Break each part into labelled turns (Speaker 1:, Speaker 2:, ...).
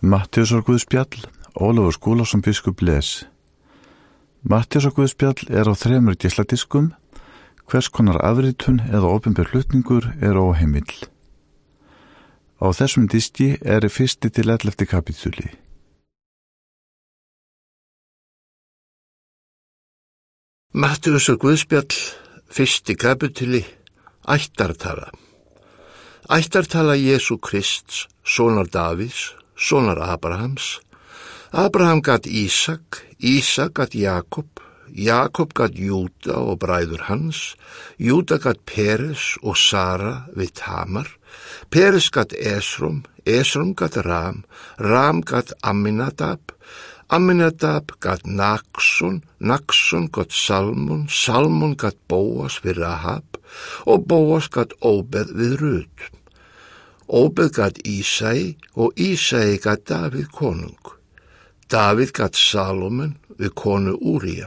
Speaker 1: Mattiusar Guðspjall, Ólafur Skúlásson biskup les. Mattiusar Guðspjall er á þremur gísladiskum, hvers konar afritun eða ofinbjörn hlutningur er óheimill. Á þessum diski er fyrsti til 11. kapitúli.
Speaker 2: Mattiusar Guðspjall, fyrsti kapitúli, ættartala. Ættartala Jésu Krist, sonar Davís, sonar Abrahams. Abraham gatt Ísak, Ísak gatt Jakob, Jakob gatt Júta og bræður hans, Júta gatt Peres og Sara við Tamar, Peres gatt Esrom, Esrom gatt Ram, Ram gatt Aminadab, Aminadab gatt Naxon, Naxon gatt Salmon, Salmon gatt Bóas við Rahab og Bóas gatt Óbeð við Rut. ობეკად Isaí och Isaí gat David konung. David gat Salomon och konu Uria.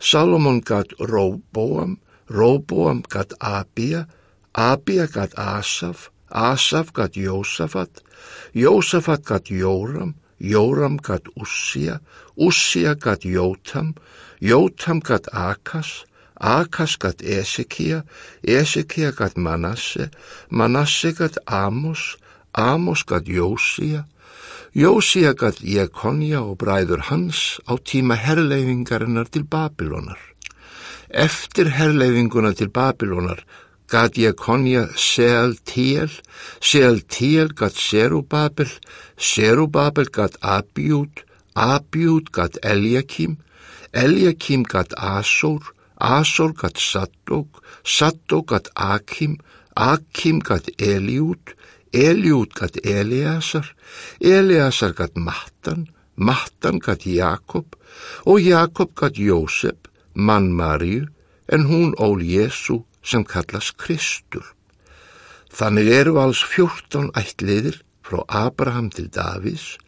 Speaker 2: Salomon gat Roboam, Roboam gat Abia, Abia gat Asaf, Asaf gat Josafat, Josafat gat Joram, Joram gat Ussia, Ussia gat Jotam, Jotam gat Akas, Akas gatt Esekía, Esekía gatt Manasse, Manasse gatt Amos, Amos gatt Jósía, Jósía gatt Jekonja og bræður hans á tíma herrleifingarinnar til Babilonar. Eftir herrleifinguna til Babilonar gatt Jekonja Sealtiel, Sealtiel gatt Serubabel, Serubabel gatt Abjút, Abjút gatt Eljakim, Eljakim gatt Asór, Asor gatt Saddók, Saddók gatt Akim, Akim gatt Eliút, Eliút gatt Eliasar, Eliasar gatt Mattan, Mattan gatt Jakob og Jakob gatt Jósef, mann Maríu, en hún ól Jésu sem kallast Kristur. Þannig eru alls fjórtán ættliðir frá Abraham til Davís,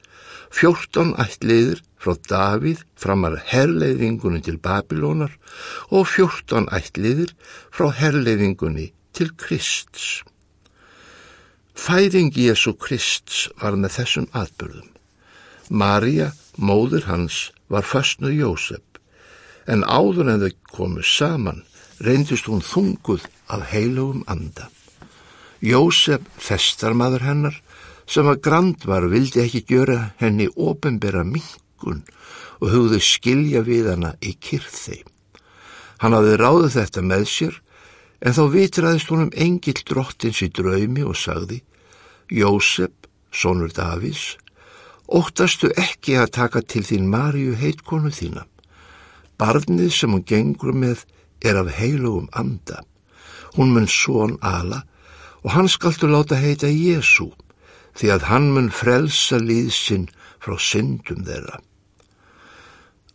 Speaker 2: fjórtán ættliðir frá Davíð framar herleiðingunni til Babilónar og fjórtán ættliðir frá herleiðingunni til Krists. Fæðing Jésu Krists var með þessum atbyrðum. Marja, móður hans, var fastnuð Jósef, en áður en þau komu saman reyndist hún þunguð af heilugum anda. Jósef, festarmadur hennar, sem að grand var, vildi ekki gjöra henni ofinbera minkun og hugði skilja við hana í kyrþi. Hann hafði ráðið þetta með sér, en þá vitraðist honum engil drottins í draumi og sagði, Jósef, sonur Davís, óttastu ekki að taka til þín Maríu heitkonu þína. Barnið sem hún gengur með er af heilugum anda. Hún mun són ala og hann skaltu láta heita Jésu, því að hann mun frelsa líðsinn frá syndum þeirra.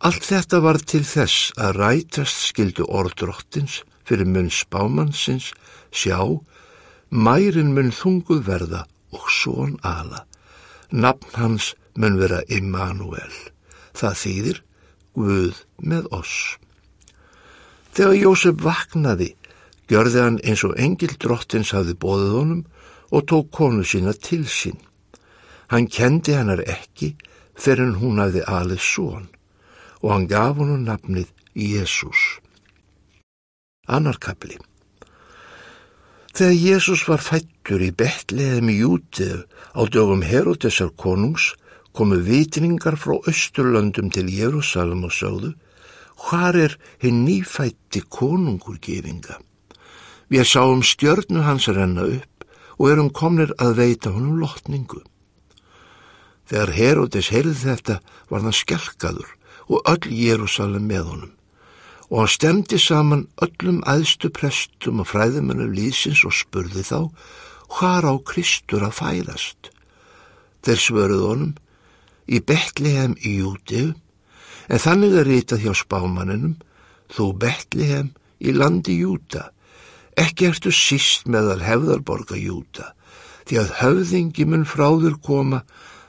Speaker 2: Allt þetta var til þess að rætast skildu orðdrottins fyrir mun spámannsins, sjá, mærin mun þunguð verða og són ala. Nafn hans mun vera Immanuel. Það þýðir Guð með oss. Þegar Jósef vaknaði, gjörði hann eins og engil drottins hafði bóðið honum og tók konu sína til sín. Hann kendi hennar ekki fyrir hún hafði alið són og hann gaf honum nafnið Jésús. Annarkabli Þegar Jésús var fættur í betleðum í Jútið á dögum Herodesar konungs komu vitningar frá Östurlöndum til Jérúsalem og sögðu hvar er hinn nýfætti konungur gefinga. Við sáum stjörnu hans renna upp og erum komnir að veita honum lotningu. Þegar Herodes heyrði þetta var hann skjálkaður og öll Jérúsalem með honum og hann stemdi saman öllum aðstu prestum og fræðumennum líðsins og spurði þá hvar á Kristur að færast. Þeir svöruð honum í Betlehem í Jútið en þannig er ritað hjá spámaninum þú Betlehem í landi Júta ekki ertu síst meðal hefðarborga Júta því að höfðingi mun fráður koma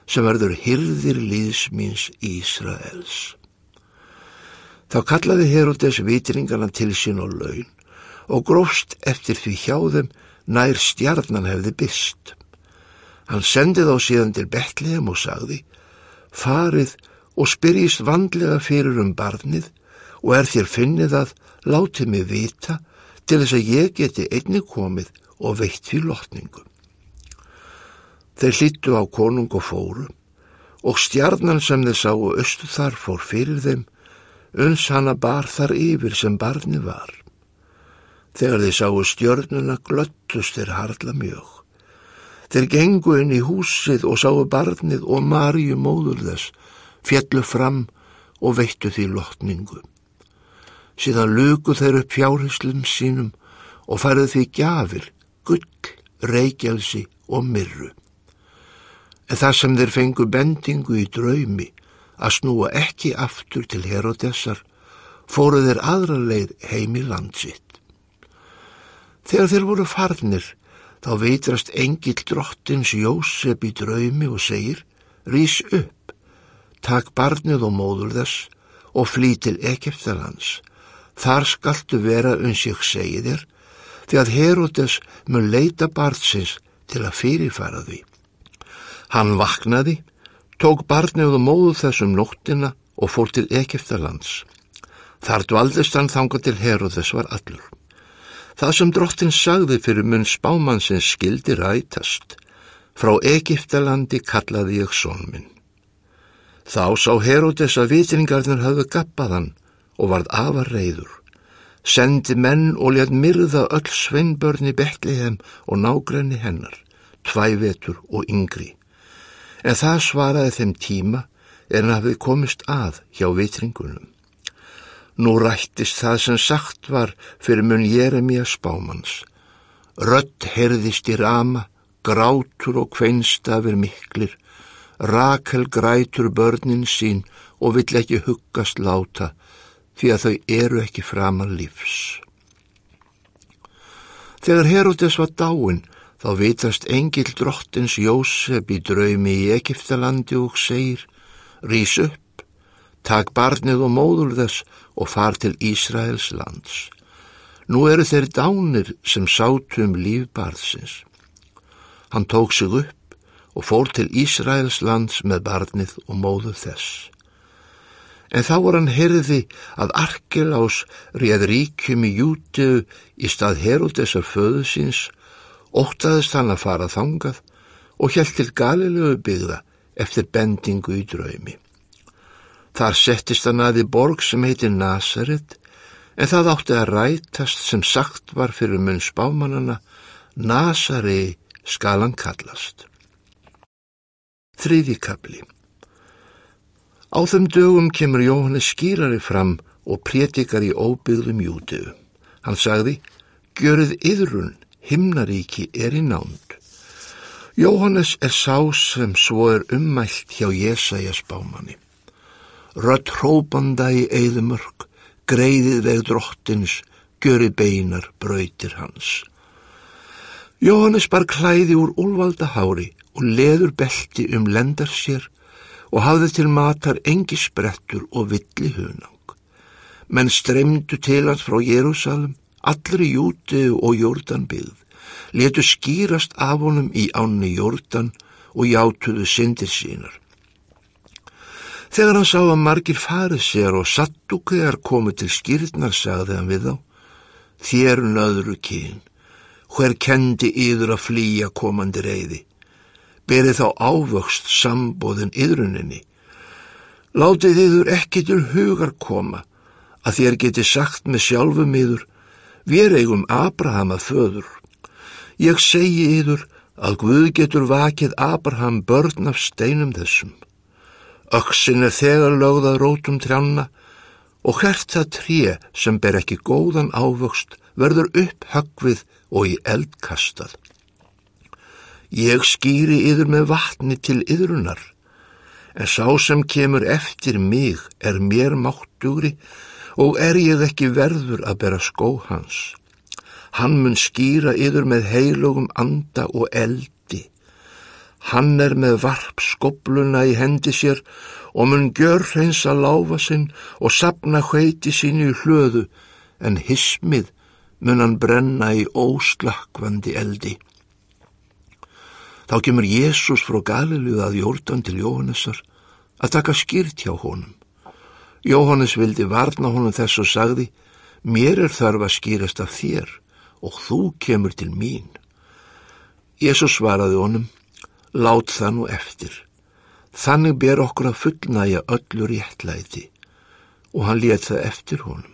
Speaker 2: sem verður hyrðir líðsmýns Ísraels. Þá kallaði Herodes vitringarna til sín og laun og grófst eftir því hjá þeim nær stjarnan hefði byst. Hann sendið á síðan til Betlehem og sagði, farið og spyrjist vandlega fyrir um barnið og er þér finnið að látið mig vita til þess að ég geti einni komið og veitt fyrir lotningu. Þeir hlýttu á konung og fóru og stjarnan sem þeir sáu östu þar fór fyrir þeim, uns hana bar þar yfir sem barni var. Þegar þeir sáu stjörnuna glöttust þeir harla mjög. Þeir gengu inn í húsið og sáu barnið og Maríu móður þess, fjallu fram og veittu því lotningu. Síðan luku þeir upp fjárhyslum sínum og færðu því gjafir, gull, reykjelsi og myrru. En það sem þeir fengu bendingu í draumi að snúa ekki aftur til Herodessar, fóru þeir aðra leið heim í landsitt. Þegar þeir voru farnir, þá veitrast engil drottins Jósef í draumi og segir, rýs upp, takk barnið og móður þess og flý til Egiptalands. Þar skaltu vera uns ég segi þér, því að Herodes mun leita barnsins til að fyrirfara því. Hann vaknaði, tók barnið og móðu þessum nóttina og fór til Egiptalands. Þar dvaldist hann þanga til Herodes var allur. Það sem drottin sagði fyrir mun spámannsins skildi rætast. Frá Egiptalandi kallaði ég són minn. Þá sá Herodes að vitringarnir hafðu gappaðan og varð afar reyður. Sendi menn og létt myrða öll sveinbörni Betlehem og nágrenni hennar, tvævetur og yngri. En það svaraði þeim tíma en hafið komist að hjá vitringunum. Nú rættist það sem sagt var fyrir mun Jeremia spámans. Rött herðist í rama, grátur og kveinstafir miklir, Rakel grætur börnin sín og vill ekki huggast láta því að þau eru ekki framan lífs. Þegar Herodes var dáin, þá vitast engil drottins Jósef í draumi í Egiptalandi og segir, rýs upp, tak barnið og móður þess og far til Ísraels lands. Nú eru þeir dánir sem sátu um lífbarðsins. Hann tók sig upp og fór til Ísraels lands með barnið og móðu þess. En þá var hann herði að Arkelás réð ríkjum í Júteu í stað Herodesar föðu síns, óttaðist hann að fara þangað og hjælt til galilegu byggða eftir bendingu í draumi. Þar settist hann aði borg sem heitir Nazaret, en það átti að rætast sem sagt var fyrir munn spámanana, Nazarei skal hann kallast. Þriði kapli Á þeim dögum kemur Jóhannes skýrari fram og prétikar í óbyggðum júteu. Hann sagði, görið yðrun, himnaríki er í nánd. Jóhannes er sá sem svo er ummælt hjá Jésaja spámanni. Rött hrópanda í eðumörk, greiðið veg drottins, göri beinar, brautir hans. Jóhannes bar klæði úr úlvalda hári og leður belti um lendar sér og hafði til matar engi sprettur og villi hunang. Menn streymdu til hans frá Jérúsalem, allri Júti og Jórdan byggð, letu skýrast af honum í ánni Jórdan og játuðu syndir sínar. Þegar hann sá að margir farið sér og sattúkðar komið til skýrnar, sagði hann við þá, þér nöðru kyn, hver kendi yður að flýja komandi reyði, berið þá ávöxt sambóðin yðruninni. Látið yður ekki til hugar koma, að þér geti sagt með sjálfum yður, við eigum Abraham að föður. Ég segi yður að Guð getur vakið Abraham börn af steinum þessum. Öksin er þegar lögðað rótum trjanna og hvert það tré sem ber ekki góðan ávöxt verður upp högvið og í eldkastað. Ég skýri yður með vatni til yðrunar, en sá sem kemur eftir mig er mér máttugri og er ég ekki verður að bera skó hans. Hann mun skýra yður með heilugum anda og eld Hann er með varp skobluna í hendi sér og mun gjör hreins að láfa sinn og sapna hveiti sínu í hlöðu en hismið mun hann brenna í óslakvandi eldi. Þá kemur Jésús frá Galiluð að Jórdan til Jóhannesar að taka skýrt hjá honum. Jóhannes vildi varna honum þess og sagði, mér er þarf að skýrast af þér og þú kemur til mín. Jésús svaraði honum, lát það nú eftir. Þannig ber okkur að fullnæja öllur réttlæti og hann let það eftir honum.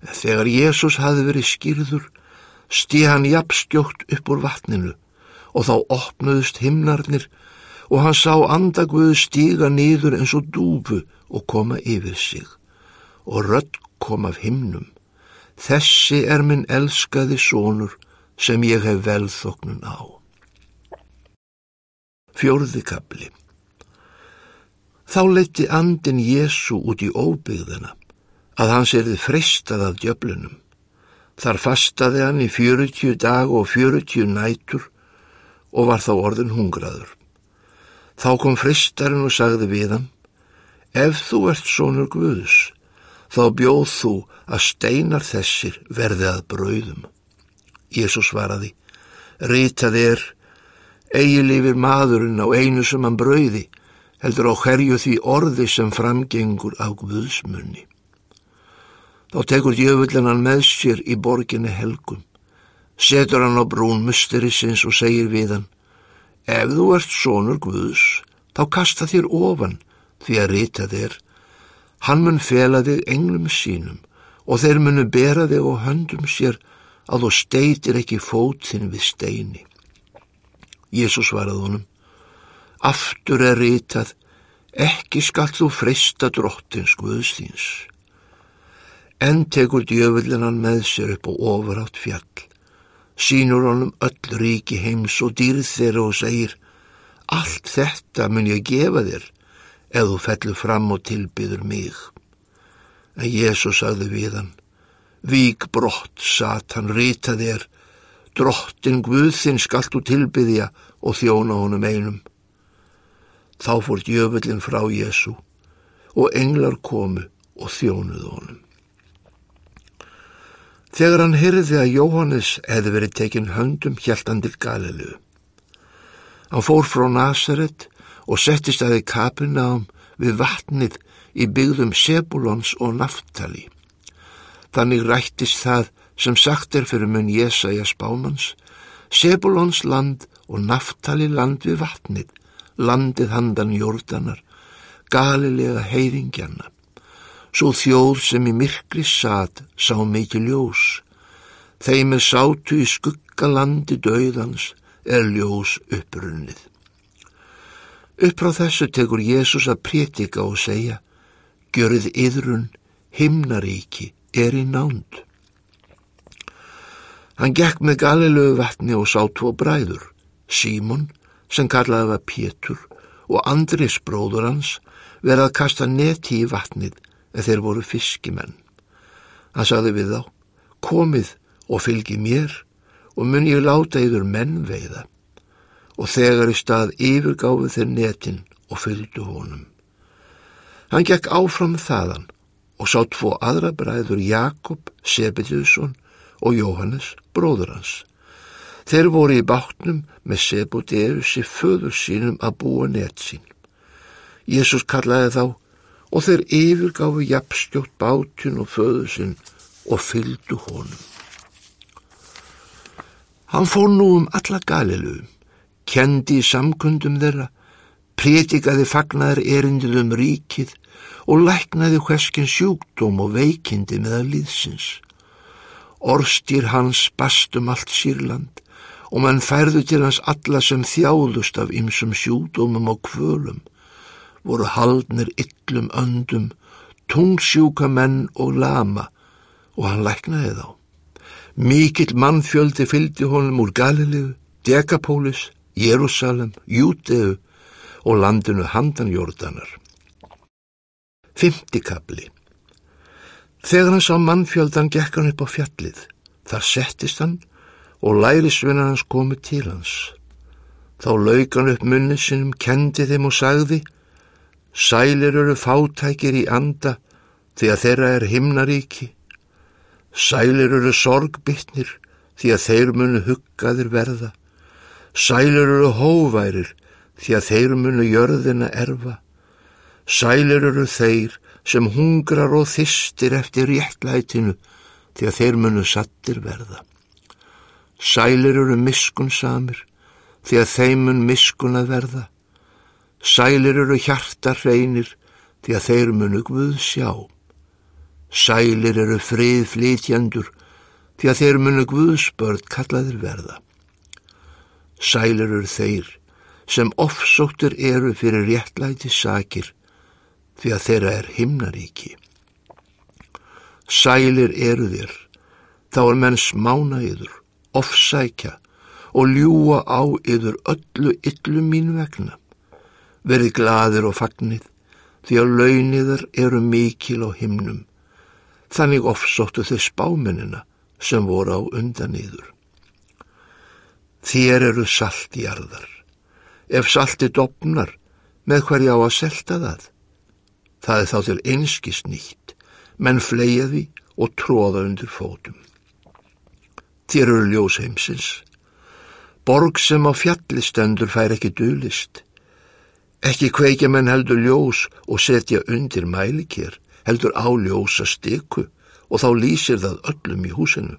Speaker 2: Þegar Jésús hafi verið skýrður, stið hann jafnskjótt upp úr vatninu og þá opnuðust himnarnir og hann sá andagvöðu stíga nýður eins og dúfu og koma yfir sig og rött kom af himnum. Þessi er minn elskaði sónur sem ég hef velþoknun á. Fjórði kapli Þá leti andin Jésu út í óbyggðina að hans erði fristað af djöflunum. Þar fastaði hann í fjörutíu dag og fjörutíu nætur og var þá orðin hungraður. Þá kom fristarinn og sagði við hann, ef þú ert sonur Guðs, þá bjóð þú að steinar þessir verði að brauðum. Jésús svaraði, rítað er, eigi lifir maðurinn á einu sem hann brauði, heldur á herju því orði sem framgengur á Guðsmunni. Þá tekur djöfullin hann með sér í borginni helgum setur hann á brún musterisins og segir við hann, ef þú ert sonur Guðs, þá kasta þér ofan því að rita þér, hann mun fela þig englum sínum og þeir munu bera þig á höndum sér að þú steitir ekki fót þinn við steini. Jésús svarað honum, aftur er ritað, ekki skall þú frista drottins Guðs þíns. En tekur djöfullinan með sér upp á ofurátt fjall sínur honum öll ríki heims og dýrð þeirra og segir allt þetta mun ég gefa þér ef þú fellur fram og tilbyður mig. En Jésús sagði við hann, vík brott, satan, rita þér, drottin Guðþinn skallt þú tilbyðja og þjóna honum einum. Þá fór djöfullin frá Jésu og englar komu og þjónuðu honum. Þegar hann hyrði að Jóhannes hefði verið tekinn höndum hjæltan til Galilu. Hann fór frá Nazaret og settist aðeins kapinám við vatnið í byggðum Sebulons og Naftali. Þannig rættist það sem sagt er fyrir mun Jésaja spámans, Sebulons land og Naftali land við vatnið, landið handan jórdanar, galilega heiðingjanna. Svo þjóð sem í myrkri sat sá mikið ljós. Þeim er sátu í skuggalandi döiðans er ljós upprunnið. Upp frá þessu tekur Jésús að prétika og segja Gjörið yðrun, himnaríki er í nánd. Hann gekk með galilögu vatni og sá tvo bræður, Símon, sem kallaði var Pétur, og Andris bróður hans, verið að kasta neti í vatnið en þeir voru fiskimenn. Hann sagði við þá, komið og fylgi mér og mun ég láta yfir menn veiða og þegar í stað yfirgáfi þeir netin og fylgdu honum. Hann gekk áfram þaðan og sá tvo aðra bræður Jakob, Sebediusson og Jóhannes, bróður hans. Þeir voru í bátnum með Sebodeusi föður sínum að búa net sín. Jésús kallaði þá og þeir yfirgáfu jafnstjótt bátun og föðu sinn og fylgdu honum. Hann fór nú um alla galilu, kendi í samkundum þeirra, prétikaði fagnar erindið um ríkið og læknaði hverskinn sjúkdóm og veikindi meðal líðsins. Orstýr hans bastum allt sírland og mann færðu til hans alla sem þjáðust af ymsum sjúkdómum og kvölum voru haldnir yllum öndum, tungsjúka menn og lama og hann læknaði þá. Mikill mannfjöldi fylgdi honum úr Galilegu, Dekapólis, Jérúsalem, Júteu og landinu Handanjórdanar. Fymtikabli Þegar hann sá mannfjöldan gekk hann upp á fjallið. Þar settist hann og lærisvinnar hans komið til hans. Þá lauk hann upp munni sinum, kendi þeim og sagði Sælir eru fátækir í anda því að þeirra er himnaríki. Sælir eru sorgbytnir því að þeir munu huggaðir verða. Sælir eru hóværir því að þeir munu jörðina erfa. Sælir eru þeir sem hungrar og þistir eftir réttlætinu því að þeir munu sattir verða. Sælir eru miskunsamir því að þeim mun miskun að verða. Sælir eru hjartar hreinir því að þeir munu Guð sjá. Sælir eru frið flytjandur því að þeir munu Guðsbörn kallaðir verða. Sælir eru þeir sem ofsóttur eru fyrir réttlæti sakir því að þeirra er himnaríki. Sælir eru þér, þá er menn smána yður, ofsækja og ljúa á yður öllu yllu mín vegna. Verði gladir og fagnið, því að launiðar eru mikil á himnum. Þannig ofsóttu þau spáminina sem voru á undan yður. Þér eru saltjarðar. Ef salti dopnar, með hverja á að selta það? Það er þá til einskist nýtt, menn fleia því og tróða undir fótum. Þér eru ljós heimsins. Borg sem á fjallistendur fær ekki dölist. Ekki kveikja menn heldur ljós og setja undir mælikér, heldur á ljósa styku og þá lýsir það öllum í húsinu.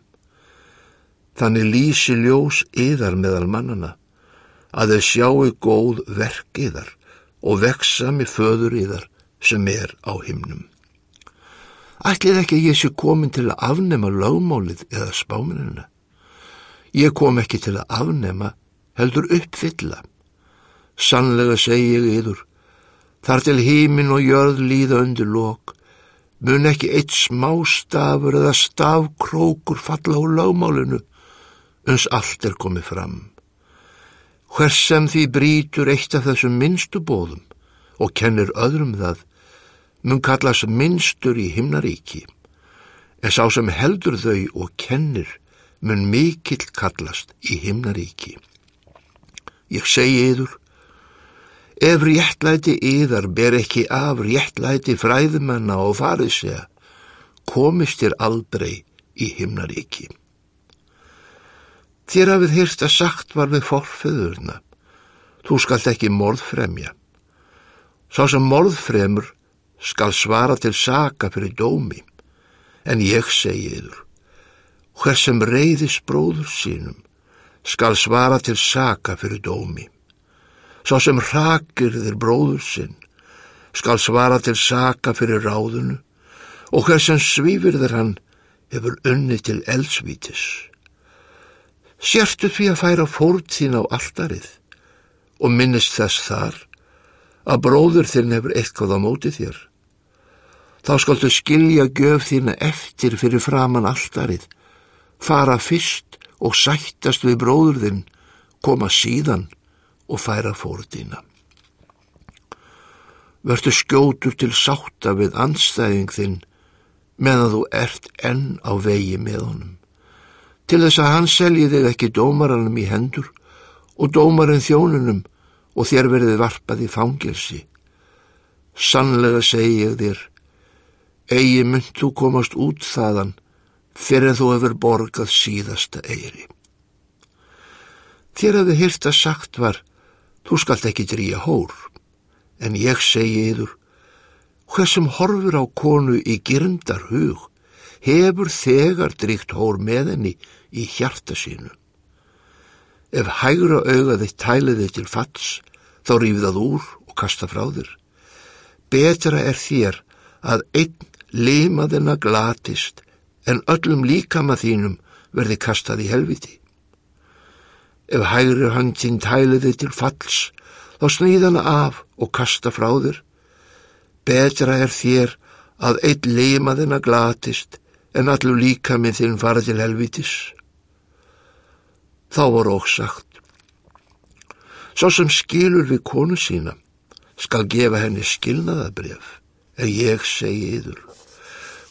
Speaker 2: Þannig lýsi ljós yðar meðal mannana, að þau sjáu góð verk yðar og veksa með föður yðar sem er á himnum. Ætlið ekki að ég sé komin til að afnema lögmálið eða spáminuna. Ég kom ekki til að afnema, heldur uppfylla. Sannlega segi ég yður, þar til hímin og jörð líða undir lok, mun ekki eitt smástafur eða stafkrókur falla á lögmálinu, uns allt er komið fram. Hvers sem því brítur eitt af þessum minnstu bóðum og kennir öðrum það, mun kallast minnstur í himnaríki, en sá sem heldur þau og kennir mun mikill kallast í himnaríki. Ég segi yður, ef réttlæti yðar ber ekki af réttlæti fræðumanna og farið segja, komist þér aldrei í himnaríki. Þér hafið hýrst að sagt var við forföðurna, þú skalt ekki morðfremja. Sá sem morðfremur skal svara til saka fyrir dómi, en ég segi yður, hver sem reyðis bróður sínum skal svara til saka fyrir dómi. Sá sem rakir þér bróður sinn skal svara til saka fyrir ráðunu og hver sem svífir þér hann hefur unni til eldsvítis. Sértu því að færa fórð þín á alltarið og minnist þess þar að bróður þinn hefur eitthvað á móti þér. Þá skaldu skilja göf þína eftir fyrir framann alltarið, fara fyrst og sættast við bróður þinn, koma síðan og færa fórð þína. Vertu skjótur til sátta við anstæðing þinn meðan þú ert enn á vegi með honum. Til þess að hann selji þig ekki dómaranum í hendur og dómarinn þjónunum og þér verðið varpað í fangilsi. Sannlega segi ég þér, eigi mynd þú komast út þaðan fyrir þú hefur borgað síðasta eiri. Þér hefði hýrt að sagt var, þú skalt ekki drýja hór, en ég segi yður, hvers sem horfur á konu í girndar hug, hefur þegar dríkt hór með henni í hjarta sínu. Ef hægra auga þitt tæliði til fats, þá rífið það úr og kasta frá þér. Betra er þér að einn limaðina glatist en öllum líkama þínum verði kastað í helviti. Ef hægri höndin tæliði til falls, þá snýðana af og kasta frá þér. Betra er þér að einn limaðina glatist en allur líkaminn þinn fara til helvitis. Þá voru okk sagt, Svo sem skilur við konu sína skal gefa henni skilnaðabref, en ég segi yður.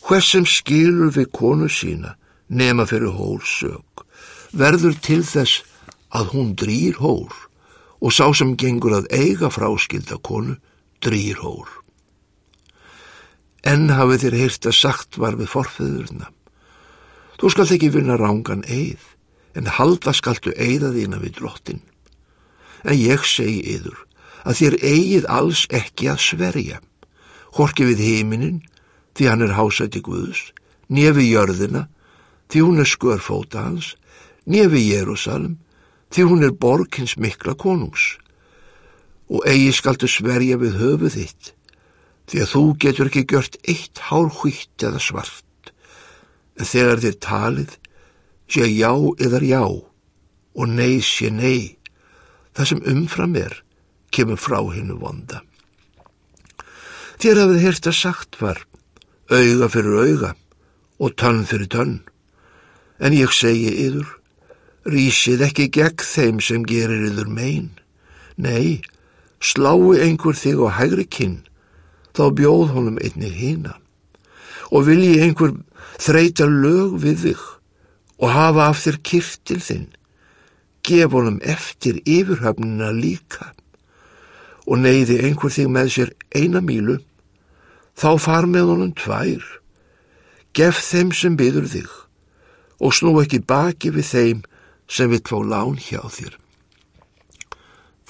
Speaker 2: Hvers sem skilur við konu sína nema fyrir hórsök, verður til þess að hún drýr hór og sá sem gengur að eiga fráskilda konu drýr hór. Enn hafið þér heyrt að sagt var við forfeðurna. Þú skalt ekki vinna rángan eið, en halda skaltu eiða þína við drottin. en ég segi yður að þér eigið alls ekki að sverja, horki við heiminin því hann er hásæti Guðs, nefi jörðina því hún er skörfóta hans, nefi Jérúsalem því hún er borkins mikla konungs. Og eigi skaldu sverja við höfuð þitt því að þú getur ekki gjört eitt hár hvitt eða svart. En þegar þér talið sé já eðar já og nei sé nei það sem umfram er kemur frá hinnu vonda. Þér hafið hérst að sagt var auga fyrir auga og tönn fyrir tönn. En ég segi yður Rísið ekki gegn þeim sem gerir yður megin. Nei, slái einhver þig á hægri kinn, þá bjóð honum einnig hína. Og vilji einhver þreita lög við þig og hafa af þér kirtil þinn, gef honum eftir yfirhafnina líka. Og neyði einhver þig með sér eina mílu, þá far með honum tvær. Gef þeim sem byður þig og snú ekki baki við þeim sem vill fá lán hjá þér.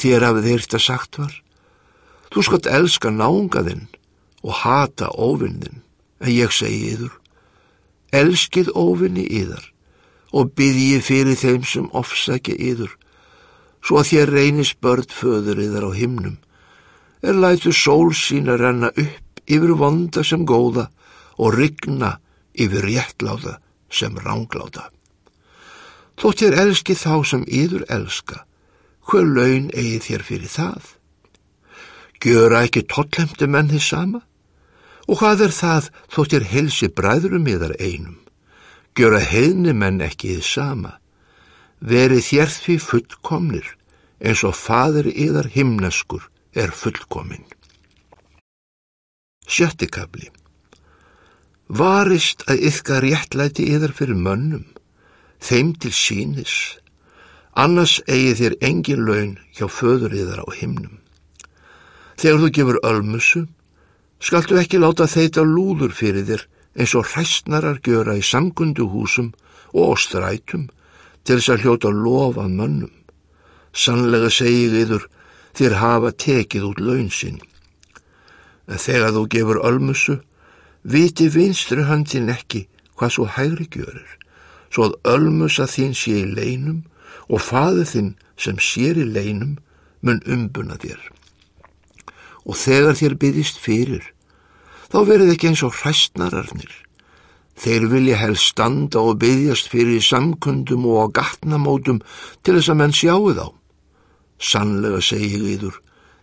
Speaker 2: Þér hafið heyrt að sagt var, þú skott elska nángaðinn og hata óvinnin, en ég segi yður, elskið óvinni yðar og byggi fyrir þeim sem ofsækja yður, svo að þér reynis börn föður yðar á himnum, er lætu sól sín að renna upp yfir vonda sem góða og rigna yfir réttláta sem rángláta. Þótt þér elski þá sem yður elska, hver laun eigi þér fyrir það? Gjöra ekki tollemti menn þið sama? Og hvað er það þótt þér helsi bræðurum yðar einum? Gjöra heðni menn ekki þið sama? Veri þér því fullkomnir eins og fadur yðar himnaskur er fullkomin. Sjöttikabli Varist að yfka réttlæti yðar fyrir mönnum þeim til sínis, annars eigi þér engin laun hjá föðuriðar á himnum. Þegar þú gefur ölmusu, skaltu ekki láta þeita lúður fyrir þér eins og hræstnarar gjöra í samgundu húsum og strætum til þess að hljóta lofa mönnum. Sannlega segið yður þér hafa tekið út laun sinn. En þegar þú gefur ölmusu, viti vinstru handin ekki hvað svo hægri gjörir svo að ölmusa þín sé í leinum og faðu þinn sem sér í leinum mun umbuna þér. Og þegar þér byggist fyrir, þá verið ekki eins og hræstnararnir. Þeir vilja helst standa og byggjast fyrir samkundum og á gatnamótum til þess að menn sjáu þá. Sannlega segið yður,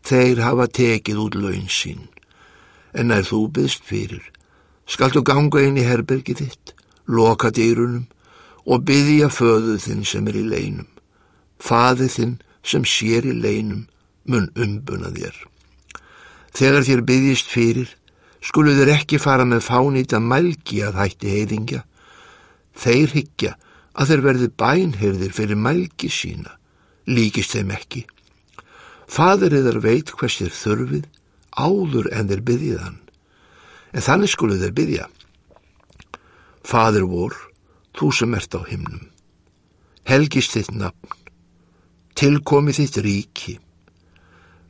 Speaker 2: þeir hafa tekið út laun sín. En er þú byggst fyrir, skaltu ganga inn í herbergið þitt, loka dýrunum og byggja föðu þinn sem er í leinum. Faði þinn sem sér í leinum mun umbuna þér. Þegar þér byggjist fyrir, skulu þér ekki fara með fánýta mælgi að hætti heiðingja. Þeir higgja að þeir verði bænherðir fyrir mælgi sína, líkist þeim ekki. Fadur eðar veit hvers þér þurfið, áður en þeir byggjiðan. En þannig skulu þeir byggja. Fadur vor, þú sem ert á himnum. Helgist þitt nafn, tilkomi þitt ríki,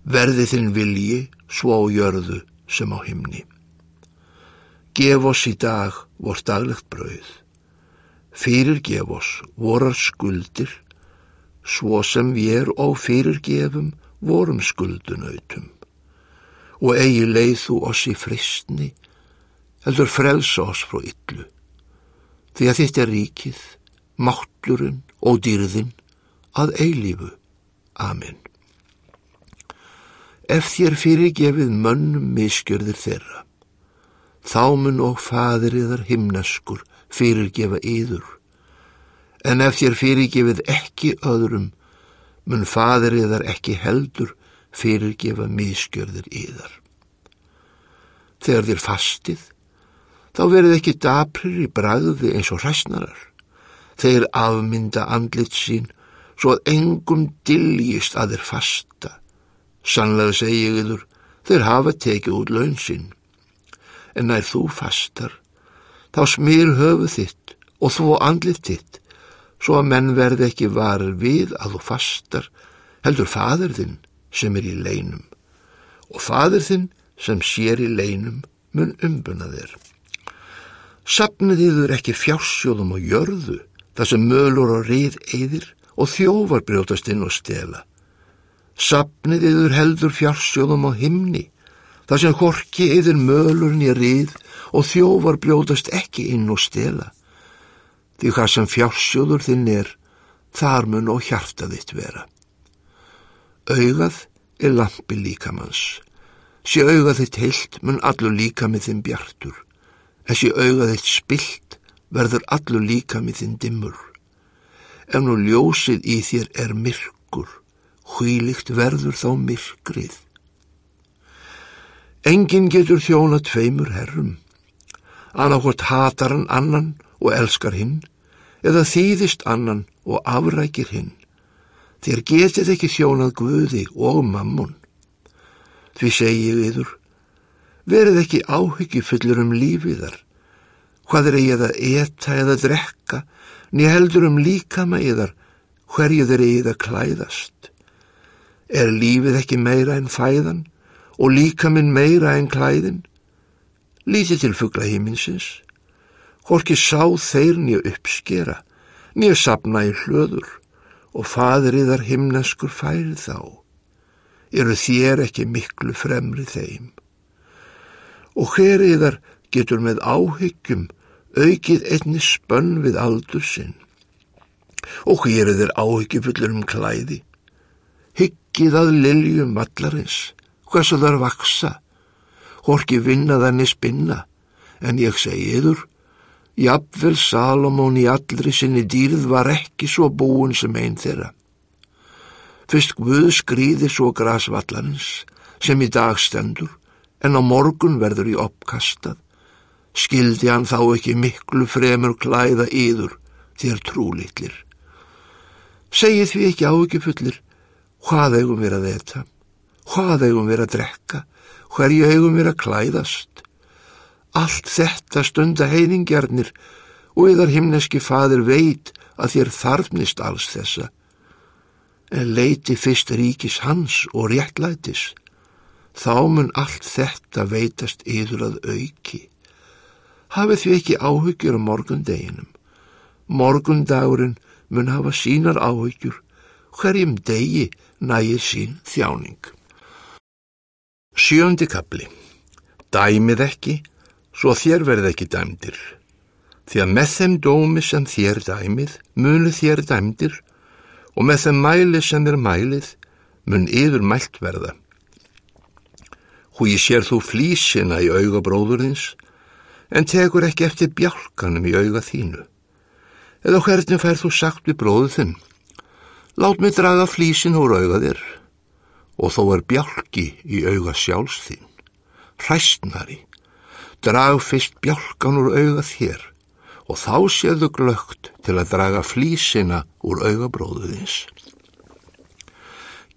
Speaker 2: verði þinn vilji svo á jörðu sem á himni. Gef oss í dag vort daglegt brauð, fyrir gef oss vorar skuldir, svo sem við er og fyrir gefum vorum skuldunautum. Og eigi leið þú oss í fristni, heldur frelsa oss frá yllu því að þetta er ríkið, mátturinn og dýrðinn að eilífu. Amen. Ef þér fyrirgefið mönnum miskjörðir þeirra, þá mun og fadriðar himnaskur fyrirgefa yður, en ef þér fyrirgefið ekki öðrum, mun fadriðar ekki heldur fyrirgefa miskjörðir yðar. Þegar þér fastið, þá verið ekki daprir í bræði eins og hræsnarar. Þeir afmynda andlit sín svo að engum diljist að þeir fasta. Sannlega segið yfir, þeir hafa tekið út laun sín. En nær þú fastar, þá smýr höfu þitt og þú andlit þitt, svo að menn verði ekki varir við að þú fastar, heldur fadir þinn sem er í leinum og fadir þinn sem sér í leinum mun umbuna þér. Sapnið yfir ekki fjársjóðum og jörðu þar sem mölur og rið eðir og þjófar brjótast inn og stela. Sapnið yfir heldur fjársjóðum á himni þar sem horki eðir mölurinn í rið og þjófar brjótast ekki inn og stela. Því hvað sem fjársjóður þinn er, þar mun og hjarta þitt vera. Augað er lampi líkamanns. Sé augað þitt heilt mun allur líkamið þinn bjartur. Þessi augað þitt spilt verður allur líkamið þinn dimmur. Ef nú ljósið í þér er myrkur, hvílikt verður þá myrkrið. Engin getur þjóna tveimur herrum. Annarkort hatar hann annan og elskar hinn, eða þýðist annan og afrækir hinn. Þér getið ekki þjónað Guði og mammon. Því segi ég yður, verið ekki áhyggjufullur um lífiðar, hvað er eigið að eta eða drekka, ný heldur um líkama yðar, hverju þeir eigið að klæðast. Er lífið ekki meira en fæðan og líkaminn meira en klæðin? Lítið til fuggla híminsins, Horki sá þeir nýja uppskera, nýja sapna í hlöður og fadriðar himneskur færið þá. Eru þér ekki miklu fremri þeim. Og hveriðar getur með áhyggjum aukið einni spönn við aldur sinn. Og hveriðar áhyggjufullur um klæði. Hyggið að liljum allarins, hversu þar vaksa. Horki vinna þannig spinna, en ég segi yður, Jafnvel Salomón í allri sinni dýrð var ekki svo búin sem einn þeirra. Fyrst Guð skrýðir svo grasvallarins sem í dag stendur en á morgun verður í uppkastað. Skildi hann þá ekki miklu fremur klæða yður þér trúlitlir. Segið því ekki á ekki fullir hvað eigum við að þetta, hvað eigum við að drekka, hverju eigum við að klæðast. Allt þetta stunda heiðingjarnir og yðar himneski fadir veit að þér þarfnist alls þessa. En leiti fyrst ríkis hans og réttlætis. Þá mun allt þetta veitast yður að auki. Hafið því ekki áhyggjur á morgundeginum. Morgundagurinn mun hafa sínar áhyggjur, hverjum degi nægir sín þjáning. Sjöndi kapli Dæmið ekki svo þér verð ekki dæmdir. Því að með þeim dómi sem þér dæmið munu þér dæmdir og með þeim mæli sem er mælið mun yður mælt verða. Húi sér þú flísina í auga bróðurins en tekur ekki eftir bjálkanum í auga þínu. Eða hvernig fær þú sagt við bróðu þinn? Lát mig draga flísin úr auga þér og þó er bjálki í auga sjálfs þín. Hræstnari drag fyrst bjálkan úr auga þér og þá séðu glögt til að draga flísina úr auga bróðuðins.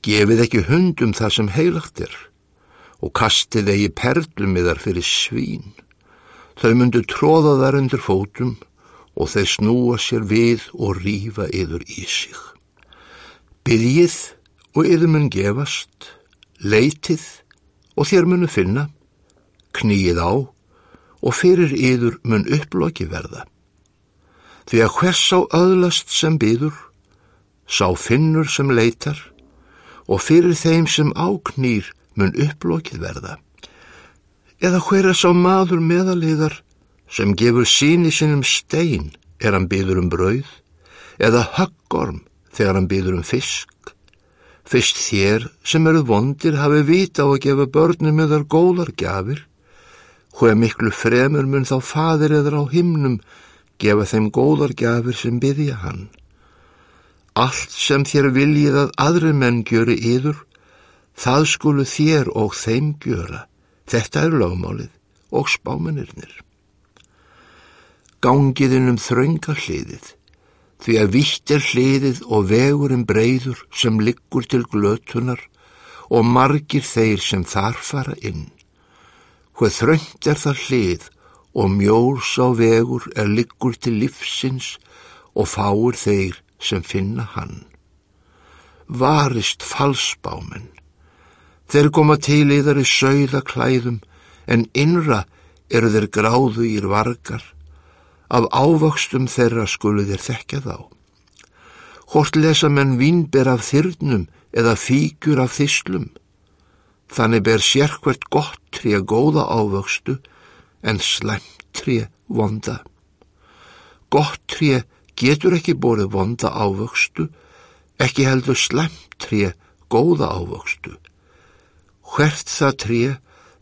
Speaker 2: Gefið ekki hundum það sem heilagt er og kastið eigi perlumiðar fyrir svín. Þau myndu tróða þar undir fótum og þeir snúa sér við og rífa yður í sig. Byrjið og yður mun gefast, leitið og þér munu finna, knýið á og fyrir yður mun upploki verða. Því að hvers á öðlast sem byður, sá finnur sem leitar og fyrir þeim sem áknýr mun upplokið verða. Eða hver er sá maður meðaliðar sem gefur síni sinum stein er hann byður um brauð eða höggorm þegar hann byður um fisk. Fyrst þér sem eru vondir hafi vita á að gefa börnum með þar góðar gafir Hver miklu fremur mun þá fadir eður á himnum gefa þeim góðar gafir sem byggja hann. Allt sem þér viljið að aðri menn gjöru yður, það skulu þér og þeim gjöra. Þetta er lögmálið og spámanirnir. Gangiðin um þrönga hliðið, því að vitt er hliðið og vegurinn breyður sem liggur til glötunar og margir þeir sem þar fara inn. Hvað þröngt er það hlið og mjórs á vegur er liggur til lífsins og fáur þeir sem finna hann. varist falsbámen. Þeir koma til yðar í sögða klæðum en innra eru þeir gráðu ír vargar. Af ávöxtum þeirra skulu þeir þekka þá. Hort lesa menn vínber af þyrnum eða fíkur af þislum. Þannig ber sérkvert gott að góða ávöxtu en slemt trí vonda. Gott trí getur ekki borið vonda ávöxtu, ekki heldur slemt trí góða ávöxtu. Hvert það trí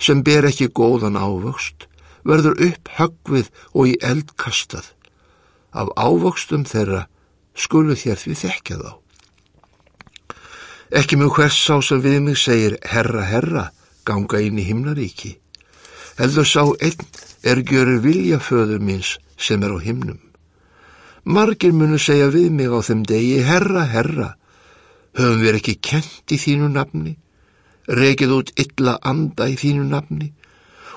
Speaker 2: sem ber ekki góðan ávöxt verður upp högvið og í eldkastað. Af ávöxtum þeirra skulu þér því þekka þá. Ekki mjög hvers sá sem við mig segir herra, herra, ganga inn í himnaríki. Heldur sá einn er görur viljaföður minns sem er á himnum. Margir munu segja við mig á þeim degi, herra, herra, höfum við ekki kent í þínu nafni, regið út illa anda í þínu nafni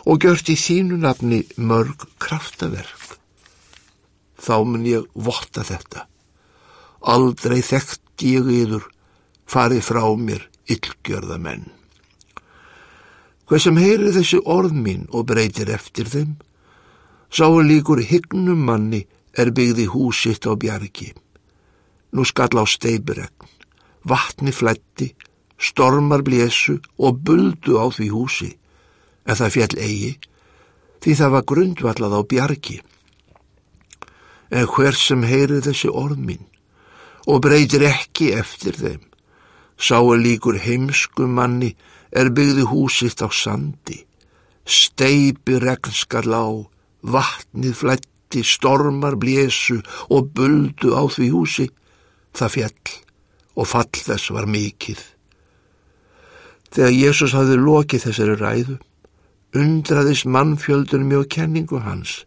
Speaker 2: og gjört í þínu nafni mörg kraftaverk. Þá mun ég votta þetta. Aldrei þekkt ég yður, farið frá mér yllgjörða menn. Hvað sem heyrir þessi orð mín og breytir eftir þeim, sáu líkur hyggnum manni er byggði húsitt á bjargi. Nú skall á steipiregn, vatni flætti, stormar blésu og buldu á því húsi, en það fjall eigi, því það var grundvallað á bjargi. En hver sem heyrir þessi orð mín og breytir ekki eftir þeim. Sáu líkur heimsku manni er byggði húsitt á sandi. Steipi regnskar lág, vatnið flætti, stormar blésu og buldu á því húsi. Það fjall og fall þess var mikill. Þegar Jésús hafði lokið þessari ræðu, undraðist mannfjöldunum mjög kenningu hans,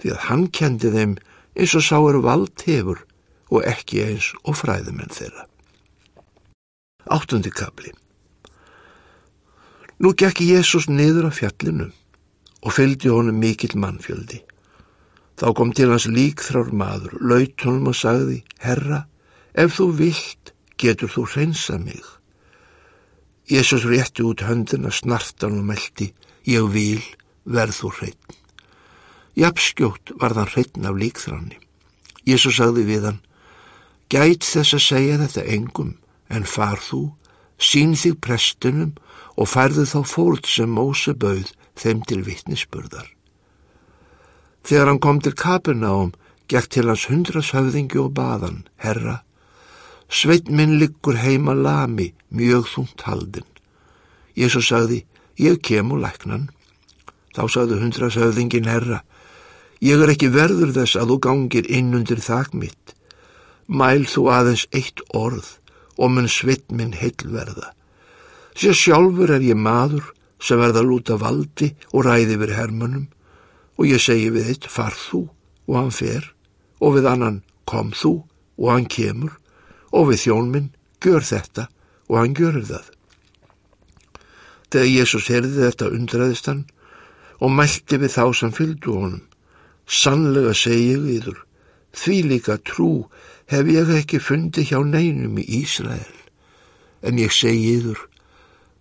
Speaker 2: því að hann kendi þeim eins og sá er vald hefur og ekki eins og fræðumenn þeirra. Áttundi kabli Nú gekk Jésús niður á fjallinu og fylgdi honum mikill mannfjöldi. Þá kom til hans líkþrár maður, laut honum og sagði, Herra, ef þú vilt, getur þú hreinsað mig. Jésús rétti út höndina, snartan og meldi, ég vil, verð þú hreitn. Japskjótt var þann hreitn af líkþráni. Jésús sagði við hann, Gæt þess að segja þetta engum, en far þú, sín þig prestunum og færðu þá fórð sem Móse bauð þeim til vittnisspurðar. Þegar hann kom til Kapernaum, gekk til hans hundrashöfðingi og baðan, herra, sveit minn liggur heima lami, mjög þungt haldin. Jésu sagði, ég kem og læknan. Þá sagði hundrashöfðingin, herra, ég er ekki verður þess að þú gangir inn undir þak mitt, mæl þú aðeins eitt orð og mun svitt minn heilverða. Sér sjálfur er ég maður sem verða lúta valdi og ræði við hermönum og ég segi við eitt far þú og hann fer og við annan kom þú og hann kemur og við þjón minn gör þetta og hann görur það. Þegar Jésús herði þetta undraðist hann og mælti við þá sem fylgdu honum. Sannlega segi ég yður, því líka trú hef ég ekki fundið hjá neinum í Ísrael. En ég segi yður,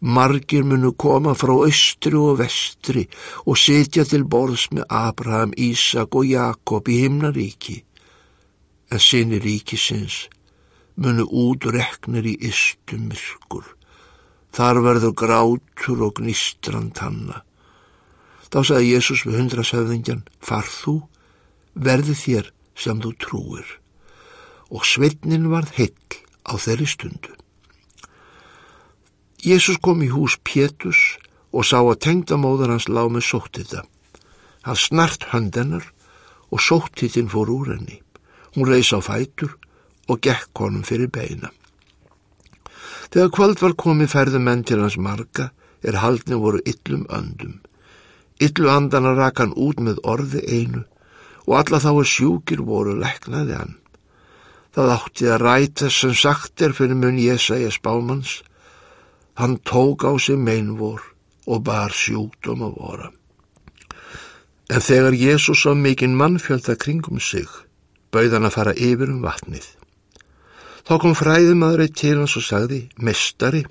Speaker 2: margir munu koma frá austri og vestri og sitja til borðs með Abraham, Ísak og Jakob í himnaríki. En sinni ríkisins munu útreknir í ystum myrkur. Þar verður grátur og gnistran tanna. Þá sagði Jésús við hundrasöfðingjan, far þú, verði þér sem þú trúir og sveitnin varð heill á þeirri stundu. Jésús kom í hús Pétus og sá að tengdamóðar hans lág með sóttita. Hann snart höndennar og sóttitinn fór úr henni. Hún reys á fætur og gekk honum fyrir beina. Þegar kvöld var komið færðu menn til hans marga er haldni voru yllum öndum. Yllu andana rak hann út með orði einu og alla þá er sjúkir voru leknaði hann. Það átti að ræta sem sagt er fyrir mun Jésaja spámans. Hann tók á sig meinvor og bar sjúkdóm að vora. En þegar Jésús á mikinn mannfjölda kringum sig, bauð hann að fara yfir um vatnið. Þá kom fræðumadur eitt til hans og sagði, Mestari,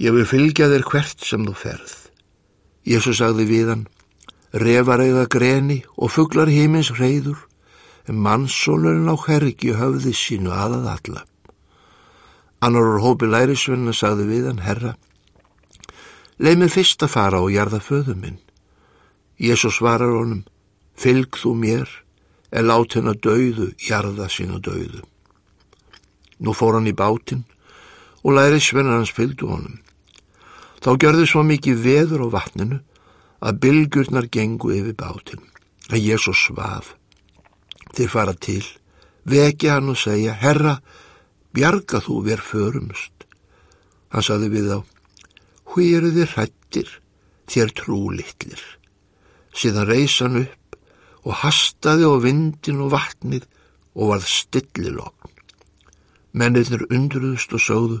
Speaker 2: ég vil fylgja þér hvert sem þú ferð. Jésu sagði við hann, refar eiga greni og fugglar hímins reyður, en mannsólurinn á hergi höfði sínu aðað alla. Annar úr hópi lærisvenna sagði við hann, Herra, leið mér fyrst að fara og jarða föðu minn. Jésu svarar honum, fylg þú mér, er lát henn að dauðu, jarða sín að dauðu. Nú fór hann í bátinn og lærisvennar hans fylgdu honum. Þá gjörði svo mikið veður á vatninu að bylgurnar gengu yfir bátinn. Að Jésu svaf. Þeir fara til, vekja hann og segja, Herra, bjarga þú verð förumst. Hann saði við á, hví eru þið hrættir, þér trúlittlir. Síðan reysan upp og hastaði á vindin og vatnið og varð stillilokn. Mennirnir undruðust og sögðu,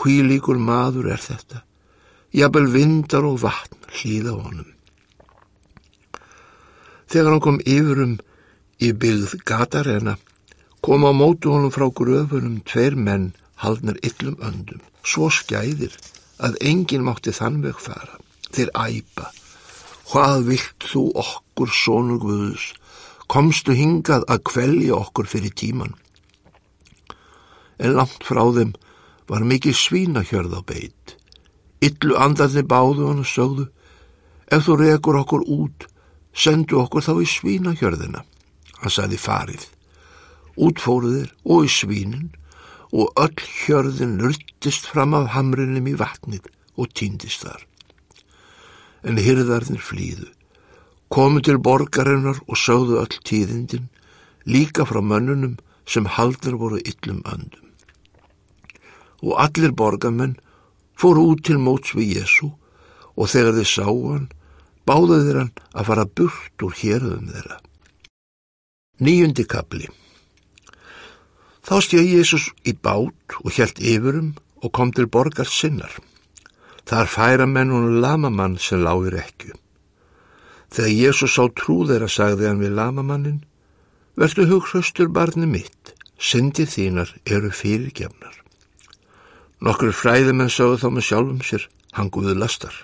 Speaker 2: hví líkur maður er þetta? Jafnvel vindar og vatn hlýða honum. Þegar hann kom yfirum í byggð Gatarena, kom á mótu honum frá gröfunum tveir menn haldnar yllum öndum, svo skæðir að enginn mátti þann veg fara. Þeir æpa, hvað vilt þú okkur, sónu Guðus, komstu hingað að kvelja okkur fyrir tíman? En langt frá þeim var mikið svínahjörð á beitt. Yllu andarni báðu hann og sögðu, ef þú rekur okkur út, sendu okkur þá í svínahjörðina. Hann sagði farið. Útfóruðir og í svínin og öll hjörðin lurtist fram af hamrinum í vatnið og týndist þar. En hyrðarnir flýðu, komu til borgarinnar og sögðu öll tíðindin, líka frá mönnunum sem haldar voru yllum öndum og allir borgamenn fóru út til móts við Jésu og þegar þeir sá hann, báðu þeir hann að fara burt úr hérðum þeirra. Nýjundi kapli Þá stjæði Jésús í bát og hjælt yfirum og kom til borgar sinnar. Þar færa menn hún lamamann sem lágir ekki. Þegar Jésús sá trú þeirra sagði hann við lamamannin, verðu hughröstur barni mitt, syndi þínar eru fyrirgefnar. Nokkur fræðimenn sögðu þá með sjálfum sér, hann guði lastar.